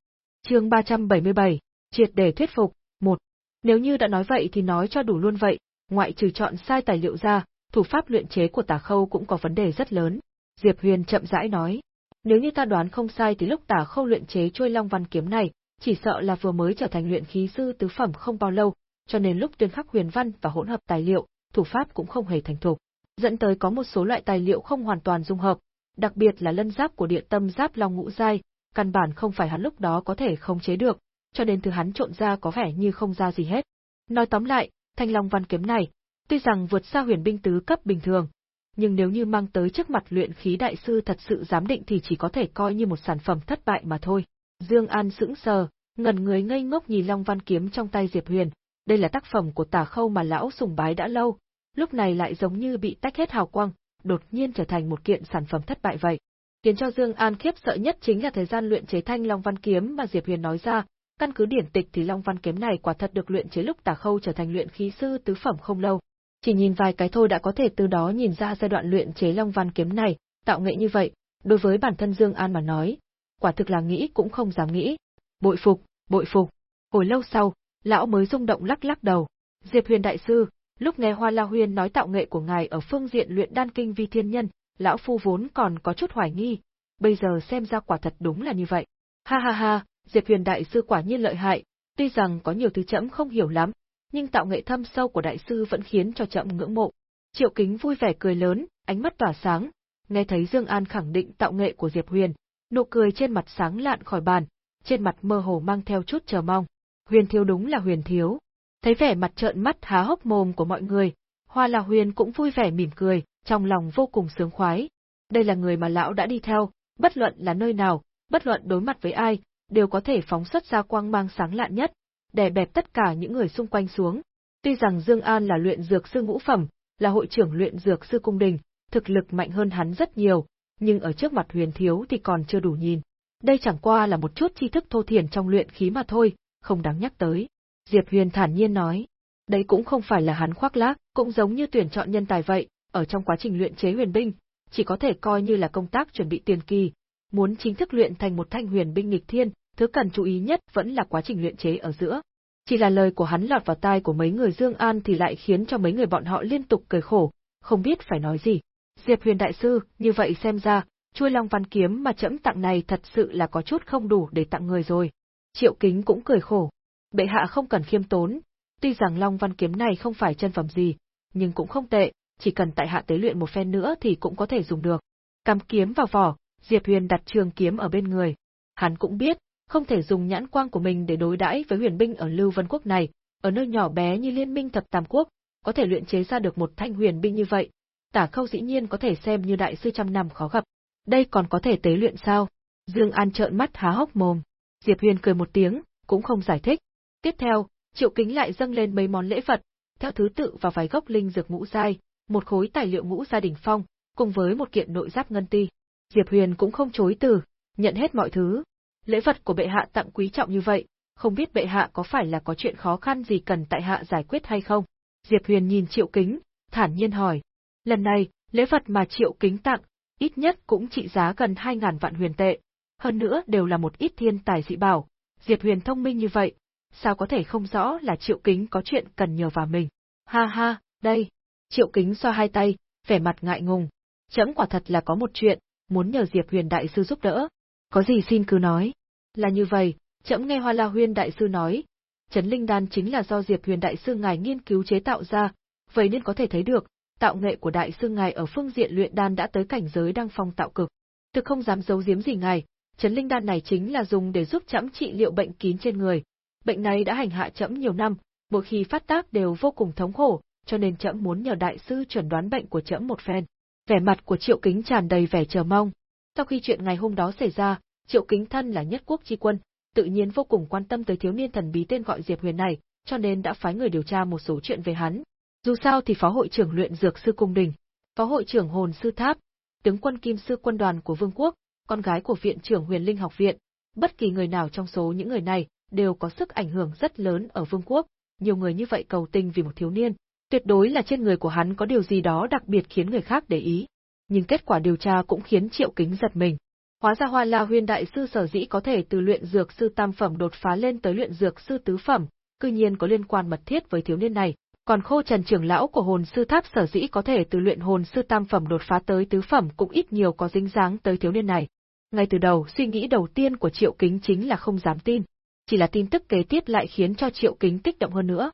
Chương 377, triệt để thuyết phục, một. Nếu như đã nói vậy thì nói cho đủ luôn vậy, ngoại trừ chọn sai tài liệu ra, thủ pháp luyện chế của Tả Khâu cũng có vấn đề rất lớn. Diệp Huyền chậm rãi nói, nếu như ta đoán không sai thì lúc Tả Khâu luyện chế trôi Long Văn kiếm này, chỉ sợ là vừa mới trở thành luyện khí sư tứ phẩm không bao lâu, cho nên lúc tuyên khắc huyền văn và hỗn hợp tài liệu, thủ pháp cũng không hề thành thục, dẫn tới có một số loại tài liệu không hoàn toàn dung hợp, đặc biệt là lân giáp của địa tâm giáp long ngũ giai, căn bản không phải hắn lúc đó có thể khống chế được, cho nên thứ hắn trộn ra có vẻ như không ra gì hết. Nói tóm lại, thanh long văn kiếm này, tuy rằng vượt xa huyền binh tứ cấp bình thường, nhưng nếu như mang tới trước mặt luyện khí đại sư thật sự giám định thì chỉ có thể coi như một sản phẩm thất bại mà thôi. Dương An sững sờ, ngẩn người ngây ngốc nhìn Long Văn kiếm trong tay Diệp Huyền, đây là tác phẩm của Tả Khâu mà lão sùng bái đã lâu, lúc này lại giống như bị tách hết hào quang, đột nhiên trở thành một kiện sản phẩm thất bại vậy. Khiến cho Dương An khiếp sợ nhất chính là thời gian luyện chế thanh Long Văn kiếm mà Diệp Huyền nói ra, căn cứ điển tịch thì Long Văn kiếm này quả thật được luyện chế lúc Tả Khâu trở thành luyện khí sư tứ phẩm không lâu. Chỉ nhìn vài cái thôi đã có thể từ đó nhìn ra giai đoạn luyện chế Long Văn kiếm này, tạo nghệ như vậy, đối với bản thân Dương An mà nói, quả thực là nghĩ cũng không dám nghĩ. Bội phục, bội phục. Hồi lâu sau, lão mới rung động lắc lắc đầu. Diệp Huyền đại sư, lúc nghe Hoa La huyền nói tạo nghệ của ngài ở phương diện luyện đan kinh vi thiên nhân, lão phu vốn còn có chút hoài nghi, bây giờ xem ra quả thật đúng là như vậy. Ha ha ha, Diệp Huyền đại sư quả nhiên lợi hại, tuy rằng có nhiều thứ chậm không hiểu lắm, nhưng tạo nghệ thâm sâu của đại sư vẫn khiến cho chậm ngưỡng mộ. Triệu Kính vui vẻ cười lớn, ánh mắt tỏa sáng, nghe thấy Dương An khẳng định tạo nghệ của Diệp Huyền, nụ cười trên mặt sáng lạn khỏi bàn, trên mặt mơ hồ mang theo chút chờ mong. Huyền thiếu đúng là huyền thiếu. Thấy vẻ mặt trợn mắt há hốc mồm của mọi người, Hoa là huyền cũng vui vẻ mỉm cười, trong lòng vô cùng sướng khoái. Đây là người mà lão đã đi theo, bất luận là nơi nào, bất luận đối mặt với ai, đều có thể phóng xuất ra quang mang sáng lạn nhất, đè bẹp tất cả những người xung quanh xuống. Tuy rằng Dương An là luyện dược sư ngũ phẩm, là hội trưởng luyện dược sư cung đình, thực lực mạnh hơn hắn rất nhiều, nhưng ở trước mặt huyền thiếu thì còn chưa đủ nhìn. Đây chẳng qua là một chút tri thức thô thiển trong luyện khí mà thôi, không đáng nhắc tới. Diệp Huyền thản nhiên nói, đấy cũng không phải là hắn khoác lác, cũng giống như tuyển chọn nhân tài vậy, ở trong quá trình luyện chế huyền binh, chỉ có thể coi như là công tác chuẩn bị tiền kỳ, muốn chính thức luyện thành một thanh huyền binh nghịch thiên, thứ cần chú ý nhất vẫn là quá trình luyện chế ở giữa. Chỉ là lời của hắn lọt vào tai của mấy người Dương An thì lại khiến cho mấy người bọn họ liên tục cười khổ, không biết phải nói gì. Diệp Huyền đại sư, như vậy xem ra, chuôi Long Văn kiếm mà trẫm tặng này thật sự là có chút không đủ để tặng người rồi. Triệu Kính cũng cười khổ. Bệ hạ không cần khiêm tốn, tuy rằng Long Văn kiếm này không phải chân phẩm gì, nhưng cũng không tệ, chỉ cần tại hạ tế luyện một phen nữa thì cũng có thể dùng được. Cắm kiếm vào vỏ, Diệp Huyền đặt trường kiếm ở bên người. Hắn cũng biết, không thể dùng nhãn quang của mình để đối đãi với huyền binh ở Lưu Vân Quốc này, ở nơi nhỏ bé như Liên minh Thập Tam Quốc, có thể luyện chế ra được một thanh huyền binh như vậy, Tả Khâu dĩ nhiên có thể xem như đại sư trăm năm khó gặp. Đây còn có thể tế luyện sao? Dương An trợn mắt há hốc mồm. Diệp Huyền cười một tiếng, cũng không giải thích. Tiếp theo, Triệu Kính lại dâng lên mấy món lễ vật, theo thứ tự vào vài gốc linh dược ngũ giai, một khối tài liệu ngũ gia đỉnh phong, cùng với một kiện nội giáp ngân ti. Diệp Huyền cũng không chối từ, nhận hết mọi thứ. Lễ vật của bệ hạ tặng quý trọng như vậy, không biết bệ hạ có phải là có chuyện khó khăn gì cần tại hạ giải quyết hay không? Diệp Huyền nhìn Triệu Kính, thản nhiên hỏi. Lần này, lễ vật mà Triệu Kính tặng, ít nhất cũng trị giá gần 2.000 vạn huyền tệ. Hơn nữa đều là một ít thiên tài dị bảo. Diệp Huyền thông minh như vậy, sao có thể không rõ là Triệu Kính có chuyện cần nhờ vào mình. Ha ha, đây. Triệu Kính xoa hai tay, vẻ mặt ngại ngùng. Chấm quả thật là có một chuyện, muốn nhờ Diệp Huyền Đại Sư giúp đỡ. Có gì xin cứ nói. Là như vậy, Trẫm nghe Hoa La Huyên Đại Sư nói. Trấn Linh Đan chính là do Diệp Huyền Đại Sư ngài nghiên cứu chế tạo ra, vậy nên có thể thấy được, tạo nghệ của Đại Sư ngài ở phương diện luyện đan đã tới cảnh giới đang phong tạo cực. Thực không dám giấu giếm gì ngài, Trấn Linh Đan này chính là dùng để giúp trẫm trị liệu bệnh kín trên người. Bệnh này đã hành hạ trẫm nhiều năm, mỗi khi phát tác đều vô cùng thống khổ, cho nên trẫm muốn nhờ đại sư chuẩn đoán bệnh của trẫm một phen. Vẻ mặt của Triệu Kính tràn đầy vẻ chờ mong. Sau khi chuyện ngày hôm đó xảy ra, Triệu Kính thân là nhất quốc chi quân, tự nhiên vô cùng quan tâm tới thiếu niên thần bí tên gọi Diệp Huyền này, cho nên đã phái người điều tra một số chuyện về hắn. Dù sao thì phó hội trưởng luyện dược sư cung đình, phó hội trưởng hồn sư tháp, tướng quân kim sư quân đoàn của vương quốc, con gái của viện trưởng huyền linh học viện, bất kỳ người nào trong số những người này đều có sức ảnh hưởng rất lớn ở vương quốc, nhiều người như vậy cầu tình vì một thiếu niên, tuyệt đối là trên người của hắn có điều gì đó đặc biệt khiến người khác để ý. Nhưng kết quả điều tra cũng khiến Triệu Kính giật mình. Hóa ra Hoa La Huyên đại sư sở dĩ có thể từ luyện dược sư tam phẩm đột phá lên tới luyện dược sư tứ phẩm, cư nhiên có liên quan mật thiết với thiếu niên này, còn Khô Trần trưởng lão của hồn sư tháp sở dĩ có thể từ luyện hồn sư tam phẩm đột phá tới tứ phẩm cũng ít nhiều có dính dáng tới thiếu niên này. Ngay từ đầu, suy nghĩ đầu tiên của Triệu Kính chính là không dám tin, chỉ là tin tức kế tiếp lại khiến cho Triệu Kính kích động hơn nữa.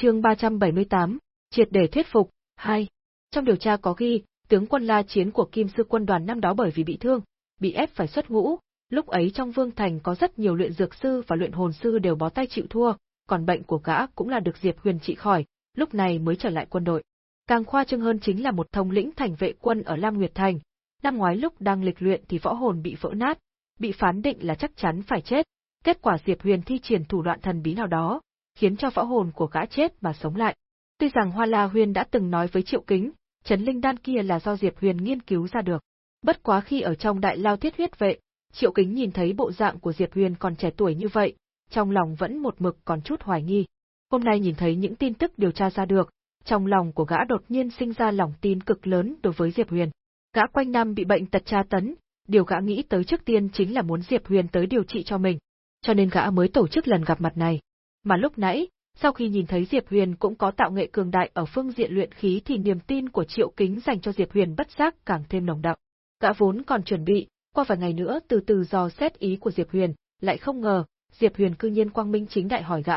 Chương 378, triệt để thuyết phục, 2. Trong điều tra có ghi, tướng quân La Chiến của Kim sư quân đoàn năm đó bởi vì bị thương, bị ép phải xuất ngũ, lúc ấy trong Vương Thành có rất nhiều luyện dược sư và luyện hồn sư đều bó tay chịu thua, còn bệnh của gã cũng là được Diệp Huyền trị khỏi, lúc này mới trở lại quân đội. Càng khoa trương hơn chính là một thống lĩnh thành vệ quân ở Lam Nguyệt Thành, năm ngoái lúc đang lịch luyện thì võ hồn bị vỡ nát, bị phán định là chắc chắn phải chết, kết quả Diệp Huyền thi triển thủ đoạn thần bí nào đó, khiến cho võ hồn của gã chết mà sống lại. Tuy rằng Hoa La Huyền đã từng nói với Triệu Kính, chấn linh đan kia là do Diệp Huyền nghiên cứu ra được. Bất quá khi ở trong đại lao thiết huyết vệ, Triệu Kính nhìn thấy bộ dạng của Diệp Huyền còn trẻ tuổi như vậy, trong lòng vẫn một mực còn chút hoài nghi. Hôm nay nhìn thấy những tin tức điều tra ra được, trong lòng của gã đột nhiên sinh ra lòng tin cực lớn đối với Diệp Huyền. Gã quanh năm bị bệnh tật tra tấn, điều gã nghĩ tới trước tiên chính là muốn Diệp Huyền tới điều trị cho mình, cho nên gã mới tổ chức lần gặp mặt này. Mà lúc nãy, sau khi nhìn thấy Diệp Huyền cũng có tạo nghệ cường đại ở phương diện luyện khí thì niềm tin của Triệu Kính dành cho Diệp Huyền bất giác càng thêm nồng đậm. Gã vốn còn chuẩn bị, qua vài ngày nữa từ từ dò xét ý của Diệp Huyền, lại không ngờ, Diệp Huyền cư nhiên quang minh chính đại hỏi gã,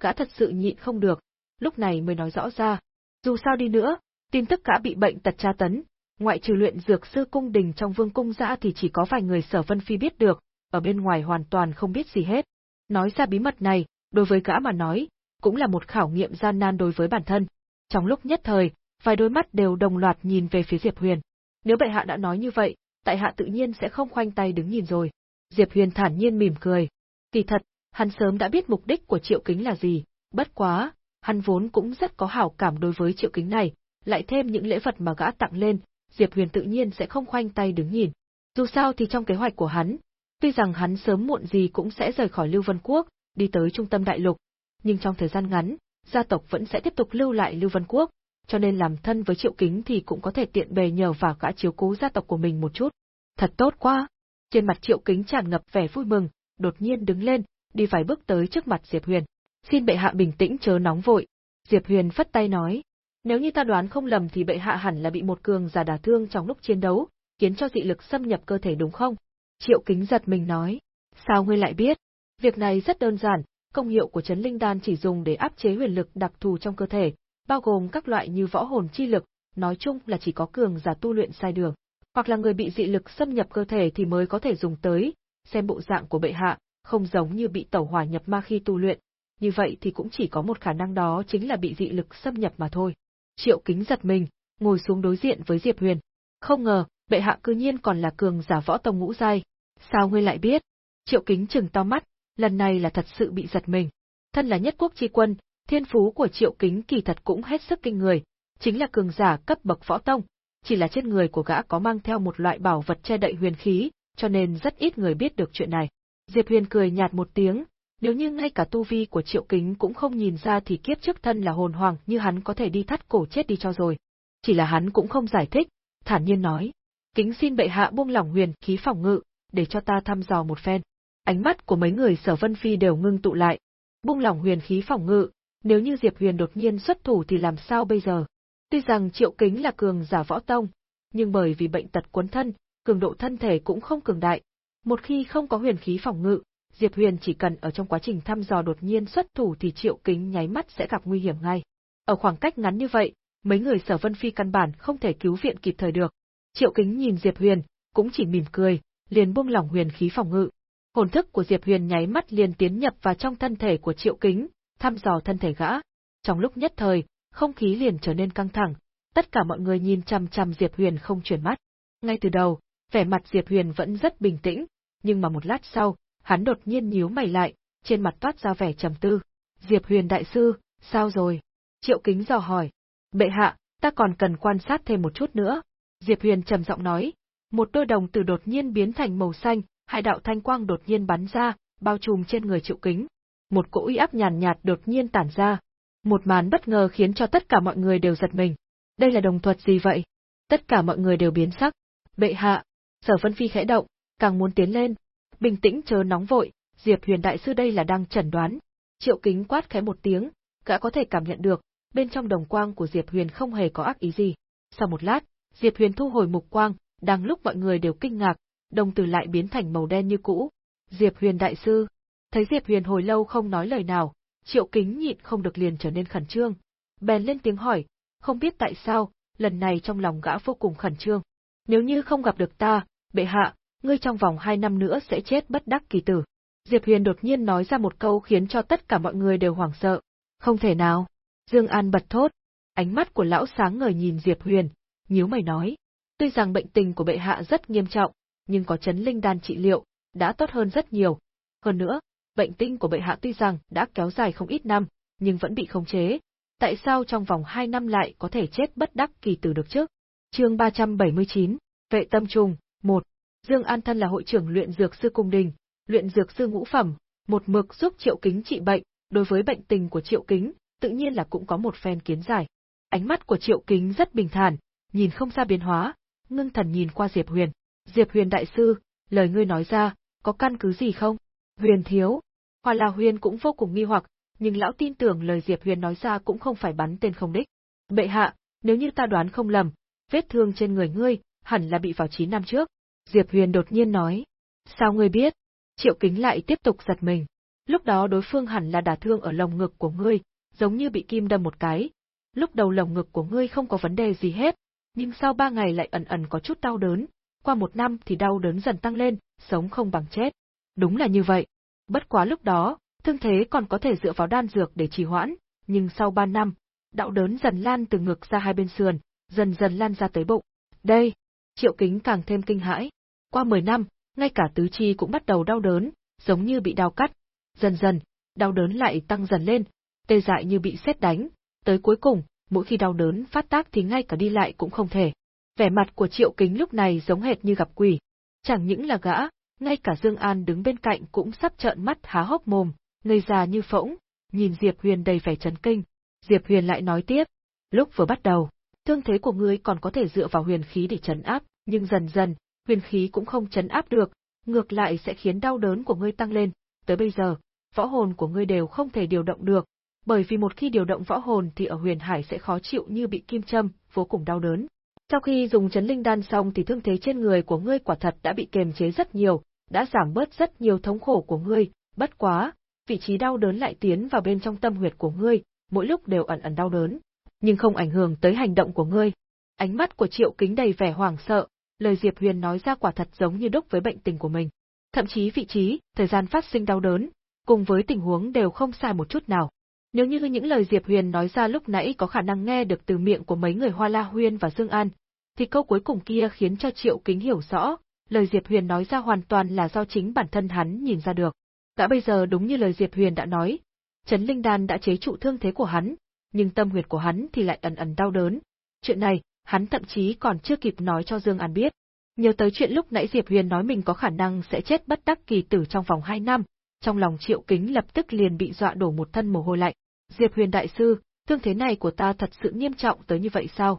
gã thật sự nhịn không được, lúc này mới nói rõ ra. Dù sao đi nữa, tin tức gã bị bệnh tật tra tấn, ngoại trừ luyện dược sư cung đình trong vương cung dã thì chỉ có vài người sở vân phi biết được, ở bên ngoài hoàn toàn không biết gì hết. Nói ra bí mật này, đối với gã mà nói, cũng là một khảo nghiệm gian nan đối với bản thân. Trong lúc nhất thời, vài đôi mắt đều đồng loạt nhìn về phía Diệp Huyền. Nếu bệ hạ đã nói như vậy, tại hạ tự nhiên sẽ không khoanh tay đứng nhìn rồi. Diệp Huyền thản nhiên mỉm cười. Kỳ thật, hắn sớm đã biết mục đích của Triệu Kính là gì, bất quá, hắn vốn cũng rất có hảo cảm đối với Triệu Kính này, lại thêm những lễ vật mà gã tặng lên, Diệp Huyền tự nhiên sẽ không khoanh tay đứng nhìn. Dù sao thì trong kế hoạch của hắn, tuy rằng hắn sớm muộn gì cũng sẽ rời khỏi Lưu Vân Quốc, đi tới trung tâm đại lục, nhưng trong thời gian ngắn, gia tộc vẫn sẽ tiếp tục lưu lại Lưu Vân Quốc, cho nên làm thân với Triệu Kính thì cũng có thể tiện bề nhờ vào gã chiếu cố gia tộc của mình một chút. Thật tốt quá! Trên mặt Triệu Kính tràn ngập vẻ vui mừng, đột nhiên đứng lên, đi vài bước tới trước mặt Diệp Huyền. Xin bệ hạ bình tĩnh chớ nóng vội. Diệp Huyền phất tay nói, nếu như ta đoán không lầm thì bệ hạ hẳn là bị một cường giả đả thương trong lúc chiến đấu, khiến cho dị lực xâm nhập cơ thể đúng không? Triệu Kính giật mình nói, sao ngươi lại biết? Việc này rất đơn giản, công hiệu của chấn linh đan chỉ dùng để áp chế huyền lực đặc thù trong cơ thể, bao gồm các loại như võ hồn chi lực, nói chung là chỉ có cường giả tu luyện sai đường, hoặc là người bị dị lực xâm nhập cơ thể thì mới có thể dùng tới, xem bộ dạng của bệ hạ, không giống như bị tẩu hỏa nhập ma khi tu luyện, như vậy thì cũng chỉ có một khả năng đó chính là bị dị lực xâm nhập mà thôi. Triệu Kính giật mình, ngồi xuống đối diện với Diệp Huyền. Không ngờ, bệ hạ cư nhiên còn là cường giả võ tông ngũ giai. Sao ngươi lại biết? Triệu Kính chừng to mắt, lần này là thật sự bị giật mình. Thân là nhất quốc chi quân, thiên phú của Triệu Kính kỳ thật cũng hết sức kinh người, chính là cường giả cấp bậc võ tông, chỉ là trên người của gã có mang theo một loại bảo vật che đậy huyền khí, cho nên rất ít người biết được chuyện này. Diệp Huyền cười nhạt một tiếng, nếu như ngay cả tu vi của Triệu Kính cũng không nhìn ra thì kiếp trước thân là hồn hoàng như hắn có thể đi thắt cổ chết đi cho rồi. Chỉ là hắn cũng không giải thích, thản nhiên nói, kính xin bệ hạ buông lỏng huyền khí phòng ngự, để cho ta thăm dò một phen. Ánh mắt của mấy người sở vân phi đều ngưng tụ lại. Buông lỏng huyền khí phòng ngự, nếu như Diệp Huyền đột nhiên xuất thủ thì làm sao bây giờ? Tuy rằng Triệu Kính là cường giả võ tông, nhưng bởi vì bệnh tật cuốn thân, cường độ thân thể cũng không cường đại. Một khi không có huyền khí phòng ngự, Diệp Huyền chỉ cần ở trong quá trình thăm dò đột nhiên xuất thủ thì Triệu Kính nháy mắt sẽ gặp nguy hiểm ngay. Ở khoảng cách ngắn như vậy, mấy người Sở Vân Phi căn bản không thể cứu viện kịp thời được. Triệu Kính nhìn Diệp Huyền, cũng chỉ mỉm cười, liền buông lỏng huyền khí phòng ngự. Hồn thức của Diệp Huyền nháy mắt liền tiến nhập vào trong thân thể của Triệu Kính, thăm dò thân thể gã. Trong lúc nhất thời, không khí liền trở nên căng thẳng, tất cả mọi người nhìn chằm chằm Diệp Huyền không chuyển mắt. Ngay từ đầu, vẻ mặt Diệp Huyền vẫn rất bình tĩnh, nhưng mà một lát sau, hắn đột nhiên nhíu mày lại, trên mặt toát ra vẻ trầm tư. Diệp Huyền đại sư, sao rồi? Triệu Kính dò hỏi. Bệ hạ, ta còn cần quan sát thêm một chút nữa. Diệp Huyền trầm giọng nói. Một đôi đồng tử đột nhiên biến thành màu xanh, hai đạo thanh quang đột nhiên bắn ra, bao trùm trên người Triệu Kính. Một cỗ uy áp nhàn nhạt, nhạt đột nhiên tản ra. Một màn bất ngờ khiến cho tất cả mọi người đều giật mình. Đây là đồng thuật gì vậy? Tất cả mọi người đều biến sắc. Bệ hạ, Sở Vân Phi khẽ động, càng muốn tiến lên. Bình tĩnh chớ nóng vội, Diệp Huyền đại sư đây là đang chẩn đoán. Triệu Kính quát khẽ một tiếng, gã có thể cảm nhận được, bên trong đồng quang của Diệp Huyền không hề có ác ý gì. Sau một lát, Diệp Huyền thu hồi mục quang, đang lúc mọi người đều kinh ngạc, đồng tử lại biến thành màu đen như cũ. Diệp Huyền đại sư, thấy Diệp Huyền hồi lâu không nói lời nào, Triệu Kính nhịn không được liền trở nên khẩn trương. Bèn lên tiếng hỏi, không biết tại sao, lần này trong lòng gã vô cùng khẩn trương. Nếu như không gặp được ta, bệ hạ, ngươi trong vòng hai năm nữa sẽ chết bất đắc kỳ tử. Diệp Huyền đột nhiên nói ra một câu khiến cho tất cả mọi người đều hoảng sợ. Không thể nào. Dương An bật thốt. Ánh mắt của lão sáng ngời nhìn Diệp Huyền, nhíu mày nói. Tuy rằng bệnh tình của bệ hạ rất nghiêm trọng, nhưng có chấn linh đan trị liệu, đã tốt hơn rất nhiều. Hơn nữa, bệnh tinh của bệ hạ tuy rằng đã kéo dài không ít năm, nhưng vẫn bị khống chế, tại sao trong vòng 2 năm lại có thể chết bất đắc kỳ tử được chứ? Chương 379, Vệ tâm trùng, 1. Dương An Thân là hội trưởng luyện dược sư cung đình, luyện dược sư ngũ phẩm, một mực giúp Triệu Kính trị bệnh, đối với bệnh tình của Triệu Kính, tự nhiên là cũng có một phen kiến giải. Ánh mắt của Triệu Kính rất bình thản, nhìn không ra biến hóa, ngưng thần nhìn qua Diệp Huyền. Diệp Huyền đại sư, lời ngươi nói ra, có căn cứ gì không? Huyền thiếu. Hoa La Huyền cũng vô cùng nghi hoặc, nhưng lão tin tưởng lời Diệp Huyền nói ra cũng không phải bắn tên không đích. Bệ hạ, nếu như ta đoán không lầm, vết thương trên người ngươi, hẳn là bị vào 9 năm trước. Diệp Huyền đột nhiên nói. Sao ngươi biết? Triệu Kính lại tiếp tục giật mình. Lúc đó đối phương hẳn là đả thương ở lồng ngực của ngươi, giống như bị kim đâm một cái. Lúc đầu lồng ngực của ngươi không có vấn đề gì hết, nhưng sau ba ngày lại ẩn ẩn có chút đau đớn, qua một năm thì đau đớn dần tăng lên, sống không bằng chết. Đúng là như vậy. Bất quá lúc đó, thương thế còn có thể dựa vào đan dược để trì hoãn, nhưng sau ba năm, đạo đớn dần lan từ ngực ra hai bên sườn, dần dần lan ra tới bụng. Đây, Triệu Kính càng thêm kinh hãi. Qua 10 năm, ngay cả tứ chi cũng bắt đầu đau đớn, giống như bị đau cắt. Dần dần, đau đớn lại tăng dần lên, tê dại như bị sét đánh, tới cuối cùng, mỗi khi đau đớn phát tác thì ngay cả đi lại cũng không thể. Vẻ mặt của Triệu Kính lúc này giống hệt như gặp quỷ. Chẳng những là gã, ngay cả Dương An đứng bên cạnh cũng sắp trợn mắt há hốc mồm, ngây già như phỗng, nhìn Diệp Huyền đầy vẻ chấn kinh. Diệp Huyền lại nói tiếp, lúc vừa bắt đầu, thương thế của ngươi còn có thể dựa vào huyền khí để chấn áp, nhưng dần dần, huyền khí cũng không chấn áp được, ngược lại sẽ khiến đau đớn của ngươi tăng lên, tới bây giờ, võ hồn của ngươi đều không thể điều động được, bởi vì một khi điều động võ hồn thì ở huyền hải sẽ khó chịu như bị kim châm, vô cùng đau đớn. Sau khi dùng chấn linh đan xong thì thương thế trên người của ngươi quả thật đã bị kiềm chế rất nhiều, đã giảm bớt rất nhiều thống khổ của ngươi, bất quá, vị trí đau đớn lại tiến vào bên trong tâm huyệt của ngươi, mỗi lúc đều ẩn ẩn đau đớn, nhưng không ảnh hưởng tới hành động của ngươi. Ánh mắt của Triệu Kính đầy vẻ hoảng sợ, lời Diệp Huyền nói ra quả thật giống như đúc với bệnh tình của mình. Thậm chí vị trí, thời gian phát sinh đau đớn, cùng với tình huống đều không sai một chút nào. Nếu như những lời Diệp Huyền nói ra lúc nãy có khả năng nghe được từ miệng của mấy người Hoa La Huyên và Dương An, thì câu cuối cùng kia khiến cho Triệu Kính hiểu rõ, lời Diệp Huyền nói ra hoàn toàn là do chính bản thân hắn nhìn ra được. Đã bây giờ đúng như lời Diệp Huyền đã nói, Trấn Linh Đan đã chế trụ thương thế của hắn, nhưng tâm huyệt của hắn thì lại ẩn ẩn đau đớn. Chuyện này, hắn thậm chí còn chưa kịp nói cho Dương An biết. Nhớ tới chuyện lúc nãy Diệp Huyền nói mình có khả năng sẽ chết bất đắc kỳ tử trong vòng 2 năm, trong lòng Triệu Kính lập tức liền bị dọa đổ một thân mồ hôi lạnh. Diệp Huyền đại sư, thương thế này của ta thật sự nghiêm trọng tới như vậy sao?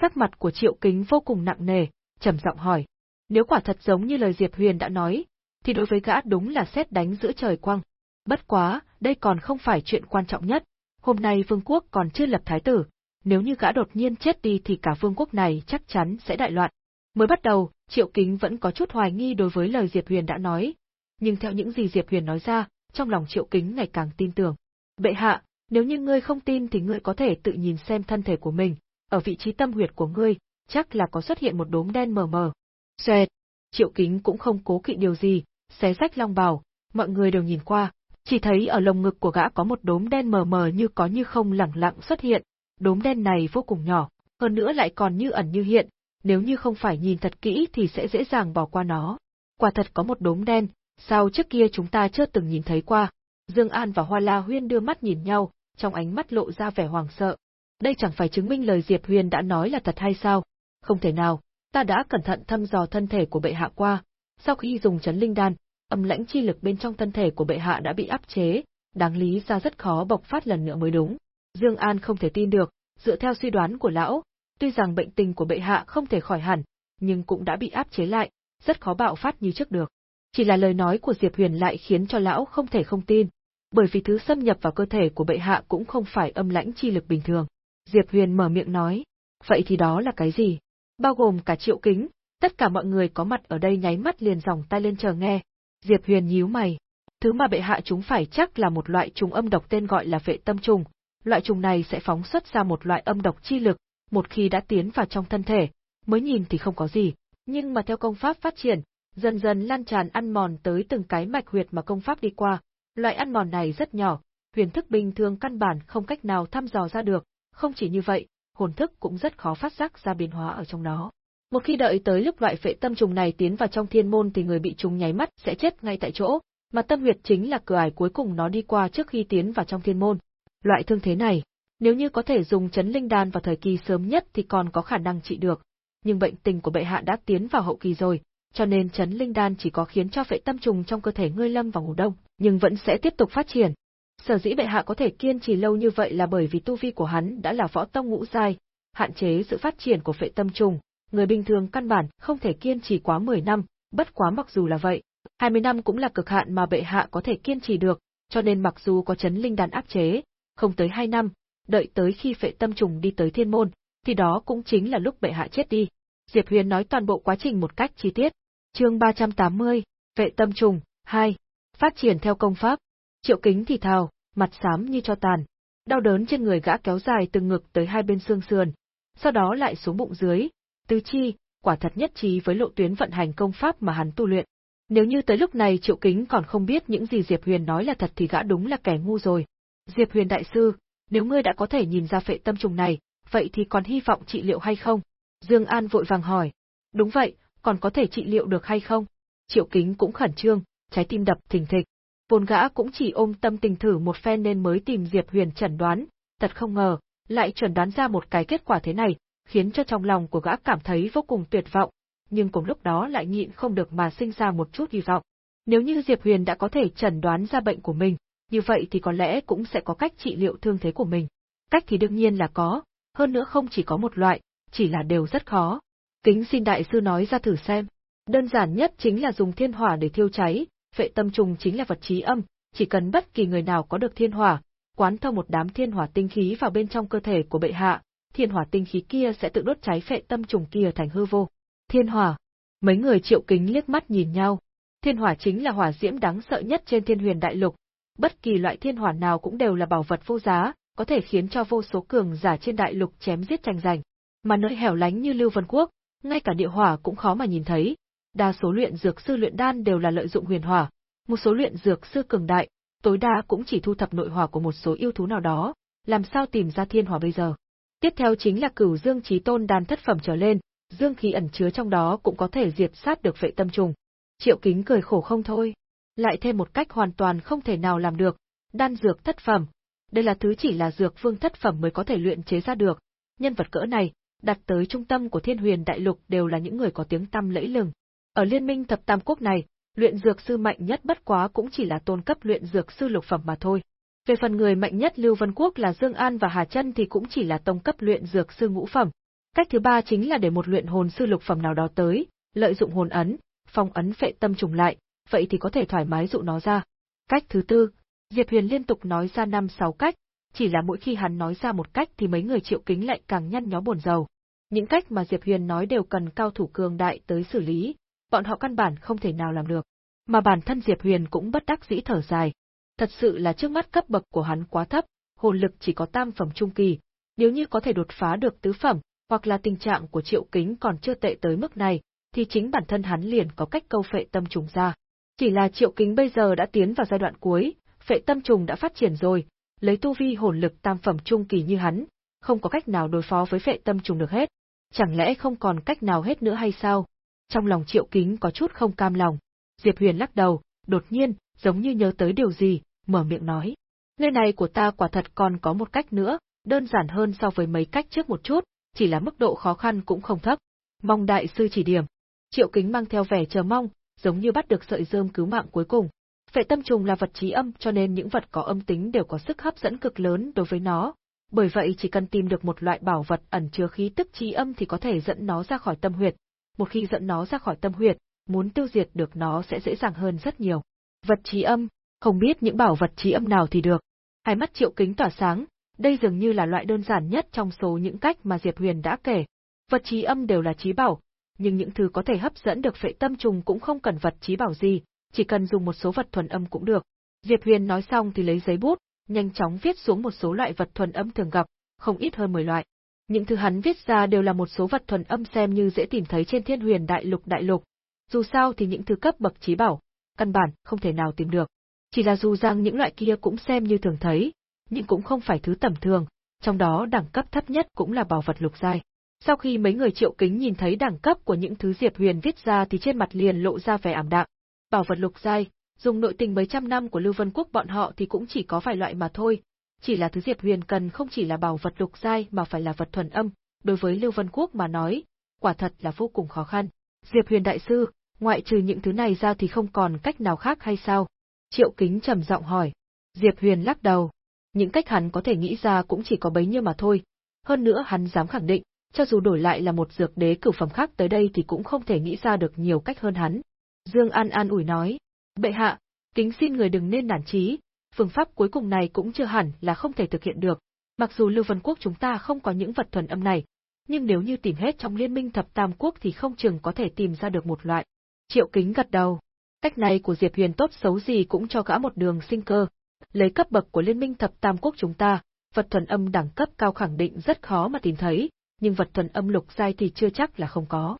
Sắc mặt của Triệu Kính vô cùng nặng nề, trầm giọng hỏi. Nếu quả thật giống như lời Diệp Huyền đã nói, thì đối với gã đúng là xét đánh giữa trời quang. Bất quá, đây còn không phải chuyện quan trọng nhất. Hôm nay vương quốc còn chưa lập thái tử, nếu như gã đột nhiên chết đi thì cả vương quốc này chắc chắn sẽ đại loạn. Mới bắt đầu, Triệu Kính vẫn có chút hoài nghi đối với lời Diệp Huyền đã nói, nhưng theo những gì Diệp Huyền nói ra, trong lòng Triệu Kính ngày càng tin tưởng. Bệ hạ, nếu như ngươi không tin thì ngươi có thể tự nhìn xem thân thể của mình, ở vị trí tâm huyệt của ngươi, chắc là có xuất hiện một đốm đen mờ mờ. Xoẹt, Triệu Kính cũng không cố kỵ điều gì, xé rách long bào, mọi người đều nhìn qua, chỉ thấy ở lồng ngực của gã có một đốm đen mờ mờ như có như không lẳng lặng xuất hiện, đốm đen này vô cùng nhỏ, hơn nữa lại còn như ẩn như hiện, nếu như không phải nhìn thật kỹ thì sẽ dễ dàng bỏ qua nó. Quả thật có một đốm đen, sao trước kia chúng ta chưa từng nhìn thấy qua. Dương An và Hoa La Huyên đưa mắt nhìn nhau, trong ánh mắt lộ ra vẻ hoàng sợ. Đây chẳng phải chứng minh lời Diệp Huyền đã nói là thật hay sao? Không thể nào, ta đã cẩn thận thăm dò thân thể của bệ hạ qua, sau khi dùng chấn linh đan, âm lãnh chi lực bên trong thân thể của bệ hạ đã bị áp chế, đáng lý ra rất khó bộc phát lần nữa mới đúng. Dương An không thể tin được, dựa theo suy đoán của lão, tuy rằng bệnh tình của bệ hạ không thể khỏi hẳn, nhưng cũng đã bị áp chế lại, rất khó bạo phát như trước được. Chỉ là lời nói của Diệp Huyền lại khiến cho lão không thể không tin, bởi vì thứ xâm nhập vào cơ thể của bệ hạ cũng không phải âm lãnh chi lực bình thường. Diệp Huyền mở miệng nói, vậy thì đó là cái gì? Bao gồm cả triệu kính, tất cả mọi người có mặt ở đây nháy mắt liền dòng tay lên chờ nghe. Diệp Huyền nhíu mày. Thứ mà bệ hạ chúng phải chắc là một loại trùng âm độc tên gọi là vệ tâm trùng. Loại trùng này sẽ phóng xuất ra một loại âm độc chi lực, một khi đã tiến vào trong thân thể, mới nhìn thì không có gì, nhưng mà theo công pháp phát triển, dần dần lan tràn ăn mòn tới từng cái mạch huyệt mà công pháp đi qua. Loại ăn mòn này rất nhỏ, huyền thức bình thường căn bản không cách nào thăm dò ra được, không chỉ như vậy, hồn thức cũng rất khó phát giác ra biến hóa ở trong đó. Một khi đợi tới lúc loại phệ tâm trùng này tiến vào trong thiên môn thì người bị trùng nháy mắt sẽ chết ngay tại chỗ, mà tâm huyệt chính là cửa ải cuối cùng nó đi qua trước khi tiến vào trong thiên môn. Loại thương thế này, nếu như có thể dùng chấn linh đan vào thời kỳ sớm nhất thì còn có khả năng trị được, nhưng bệnh tình của bệ hạ đã tiến vào hậu kỳ rồi, cho nên chấn linh đan chỉ có khiến cho phệ tâm trùng trong cơ thể ngươi lâm vào ngủ đông, nhưng vẫn sẽ tiếp tục phát triển. Sở dĩ bệ hạ có thể kiên trì lâu như vậy là bởi vì tu vi của hắn đã là võ tông ngũ giai, hạn chế sự phát triển của phệ tâm trùng, người bình thường căn bản không thể kiên trì quá 10 năm, bất quá mặc dù là vậy, 20 năm cũng là cực hạn mà bệ hạ có thể kiên trì được, cho nên mặc dù có chấn linh đan áp chế, không tới 2 năm, đợi tới khi phệ tâm trùng đi tới thiên môn, thì đó cũng chính là lúc bệ hạ chết đi. Diệp Huyền nói toàn bộ quá trình một cách chi tiết. Chương 380, Vệ tâm trùng 2. Phát triển theo công pháp. Triệu Kính thì thào, mặt xám như cho tàn. Đau đớn trên người gã kéo dài từ ngực tới hai bên xương sườn, sau đó lại xuống bụng dưới, tứ chi, quả thật nhất trí với lộ tuyến vận hành công pháp mà hắn tu luyện. Nếu như tới lúc này Triệu Kính còn không biết những gì Diệp Huyền nói là thật thì gã đúng là kẻ ngu rồi. Diệp Huyền đại sư, nếu ngươi đã có thể nhìn ra phệ tâm trùng này, vậy thì còn hy vọng trị liệu hay không? Dương An vội vàng hỏi. Đúng vậy, còn có thể trị liệu được hay không? Triệu Kính cũng khẩn trương, trái tim đập thình thịch. Vốn gã cũng chỉ ôm tâm tình thử một phen nên mới tìm Diệp Huyền chẩn đoán, thật không ngờ, lại chuẩn đoán ra một cái kết quả thế này, khiến cho trong lòng của gã cảm thấy vô cùng tuyệt vọng, nhưng cùng lúc đó lại nhịn không được mà sinh ra một chút hy vọng. Nếu như Diệp Huyền đã có thể chẩn đoán ra bệnh của mình, như vậy thì có lẽ cũng sẽ có cách trị liệu thương thế của mình. Cách thì đương nhiên là có, hơn nữa không chỉ có một loại, chỉ là đều rất khó. Kính xin đại sư nói ra thử xem. Đơn giản nhất chính là dùng thiên hỏa để thiêu cháy, phệ tâm trùng chính là vật trí âm, chỉ cần bất kỳ người nào có được thiên hỏa, quán thông một đám thiên hỏa tinh khí vào bên trong cơ thể của bệ hạ, thiên hỏa tinh khí kia sẽ tự đốt cháy phệ tâm trùng kia thành hư vô. Thiên hỏa. Mấy người triệu kính liếc mắt nhìn nhau. Thiên hỏa chính là hỏa diễm đáng sợ nhất trên thiên huyền đại lục. Bất kỳ loại thiên hỏa nào cũng đều là bảo vật vô giá, có thể khiến cho vô số cường giả trên đại lục chém giết tranh giành. Mà nơi hẻo lánh như Lưu Vân Quốc, ngay cả địa hỏa cũng khó mà nhìn thấy. Đa số luyện dược sư luyện đan đều là lợi dụng huyền hỏa, một số luyện dược sư cường đại, tối đa cũng chỉ thu thập nội hỏa của một số yêu thú nào đó, làm sao tìm ra thiên hỏa bây giờ. Tiếp theo chính là cửu dương chí tôn đan thất phẩm trở lên, dương khí ẩn chứa trong đó cũng có thể diệt sát được vệ tâm trùng. Triệu kính cười khổ không thôi. Lại thêm một cách hoàn toàn không thể nào làm được, đan dược thất phẩm. Đây là thứ chỉ là dược vương thất phẩm mới có thể luyện chế ra được. Nhân vật cỡ này, đặt tới trung tâm của thiên huyền đại lục đều là những người có tiếng tăm lẫy lừng. Ở liên minh thập tam quốc này, luyện dược sư mạnh nhất bất quá cũng chỉ là tôn cấp luyện dược sư lục phẩm mà thôi. Về phần người mạnh nhất Lưu Vân Quốc là Dương An và Hà Chân thì cũng chỉ là tông cấp luyện dược sư ngũ phẩm. Cách thứ ba chính là để một luyện hồn sư lục phẩm nào đó tới, lợi dụng hồn ấn, phong ấn phệ tâm trùng lại, vậy thì có thể thoải mái dụ nó ra. Cách thứ tư, Diệp Huyền liên tục nói ra năm sáu cách, chỉ là mỗi khi hắn nói ra một cách thì mấy người Triệu Kính lại càng nhăn nhó buồn rầu. Những cách mà Diệp Huyền nói đều cần cao thủ cường đại tới xử lý, bọn họ căn bản không thể nào làm được. Mà bản thân Diệp Huyền cũng bất đắc dĩ thở dài. Thật sự là trước mắt cấp bậc của hắn quá thấp, hồn lực chỉ có tam phẩm trung kỳ, nếu như có thể đột phá được tứ phẩm, hoặc là tình trạng của Triệu Kính còn chưa tệ tới mức này, thì chính bản thân hắn liền có cách câu phệ tâm trùng ra. Chỉ là Triệu Kính bây giờ đã tiến vào giai đoạn cuối, phệ tâm trùng đã phát triển rồi, lấy tu vi hồn lực tam phẩm trung kỳ như hắn, không có cách nào đối phó với phệ tâm trùng được hết. Chẳng lẽ không còn cách nào hết nữa hay sao? Trong lòng Triệu Kính có chút không cam lòng. Diệp Huyền lắc đầu, đột nhiên, giống như nhớ tới điều gì, mở miệng nói. Nơi này của ta quả thật còn có một cách nữa, đơn giản hơn so với mấy cách trước một chút, chỉ là mức độ khó khăn cũng không thấp. Mong đại sư chỉ điểm. Triệu Kính mang theo vẻ chờ mong, giống như bắt được sợi rơm cứu mạng cuối cùng. Phệ tâm trùng là vật trí âm cho nên những vật có âm tính đều có sức hấp dẫn cực lớn đối với nó. Bởi vậy chỉ cần tìm được một loại bảo vật ẩn chứa khí tức trí âm thì có thể dẫn nó ra khỏi tâm huyệt. Một khi dẫn nó ra khỏi tâm huyệt, muốn tiêu diệt được nó sẽ dễ dàng hơn rất nhiều. Vật trí âm, không biết những bảo vật trí âm nào thì được. Hai mắt triệu kính tỏa sáng, đây dường như là loại đơn giản nhất trong số những cách mà Diệp Huyền đã kể. Vật trí âm đều là trí bảo, nhưng những thứ có thể hấp dẫn được phệ tâm trùng cũng không cần vật trí bảo gì, chỉ cần dùng một số vật thuần âm cũng được. Diệp Huyền nói xong thì lấy giấy bút, nhanh chóng viết xuống một số loại vật thuần âm thường gặp, không ít hơn 10 loại. Những thứ hắn viết ra đều là một số vật thuần âm xem như dễ tìm thấy trên thiên huyền đại lục đại lục. Dù sao thì những thứ cấp bậc trí bảo, căn bản không thể nào tìm được. Chỉ là dù rằng những loại kia cũng xem như thường thấy, nhưng cũng không phải thứ tầm thường, trong đó đẳng cấp thấp nhất cũng là bảo vật lục giai. Sau khi mấy người triệu kính nhìn thấy đẳng cấp của những thứ Diệp Huyền viết ra thì trên mặt liền lộ ra vẻ ảm đạm. Bảo vật lục giai, dùng nội tình mấy trăm năm của Lưu Vân Quốc bọn họ thì cũng chỉ có vài loại mà thôi, chỉ là thứ Diệp Huyền cần không chỉ là bảo vật lục giai mà phải là vật thuần âm, đối với Lưu Vân Quốc mà nói, quả thật là vô cùng khó khăn. Diệp Huyền đại sư, ngoại trừ những thứ này ra thì không còn cách nào khác hay sao? Triệu Kính trầm giọng hỏi. Diệp Huyền lắc đầu. Những cách hắn có thể nghĩ ra cũng chỉ có bấy nhiêu mà thôi. Hơn nữa hắn dám khẳng định, cho dù đổi lại là một dược đế cửu phẩm khác tới đây thì cũng không thể nghĩ ra được nhiều cách hơn hắn. Dương An an ủi nói. Bệ hạ, kính xin người đừng nên nản chí, phương pháp cuối cùng này cũng chưa hẳn là không thể thực hiện được. Mặc dù Lưu Vân Quốc chúng ta không có những vật thuần âm này, nhưng nếu như tìm hết trong liên minh thập tam quốc thì không chừng có thể tìm ra được một loại. Triệu kính gật đầu. Cách này của Diệp Huyền tốt xấu gì cũng cho gã một đường sinh cơ. Lấy cấp bậc của liên minh thập tam quốc chúng ta, vật thuần âm đẳng cấp cao khẳng định rất khó mà tìm thấy, nhưng vật thuần âm lục giai thì chưa chắc là không có.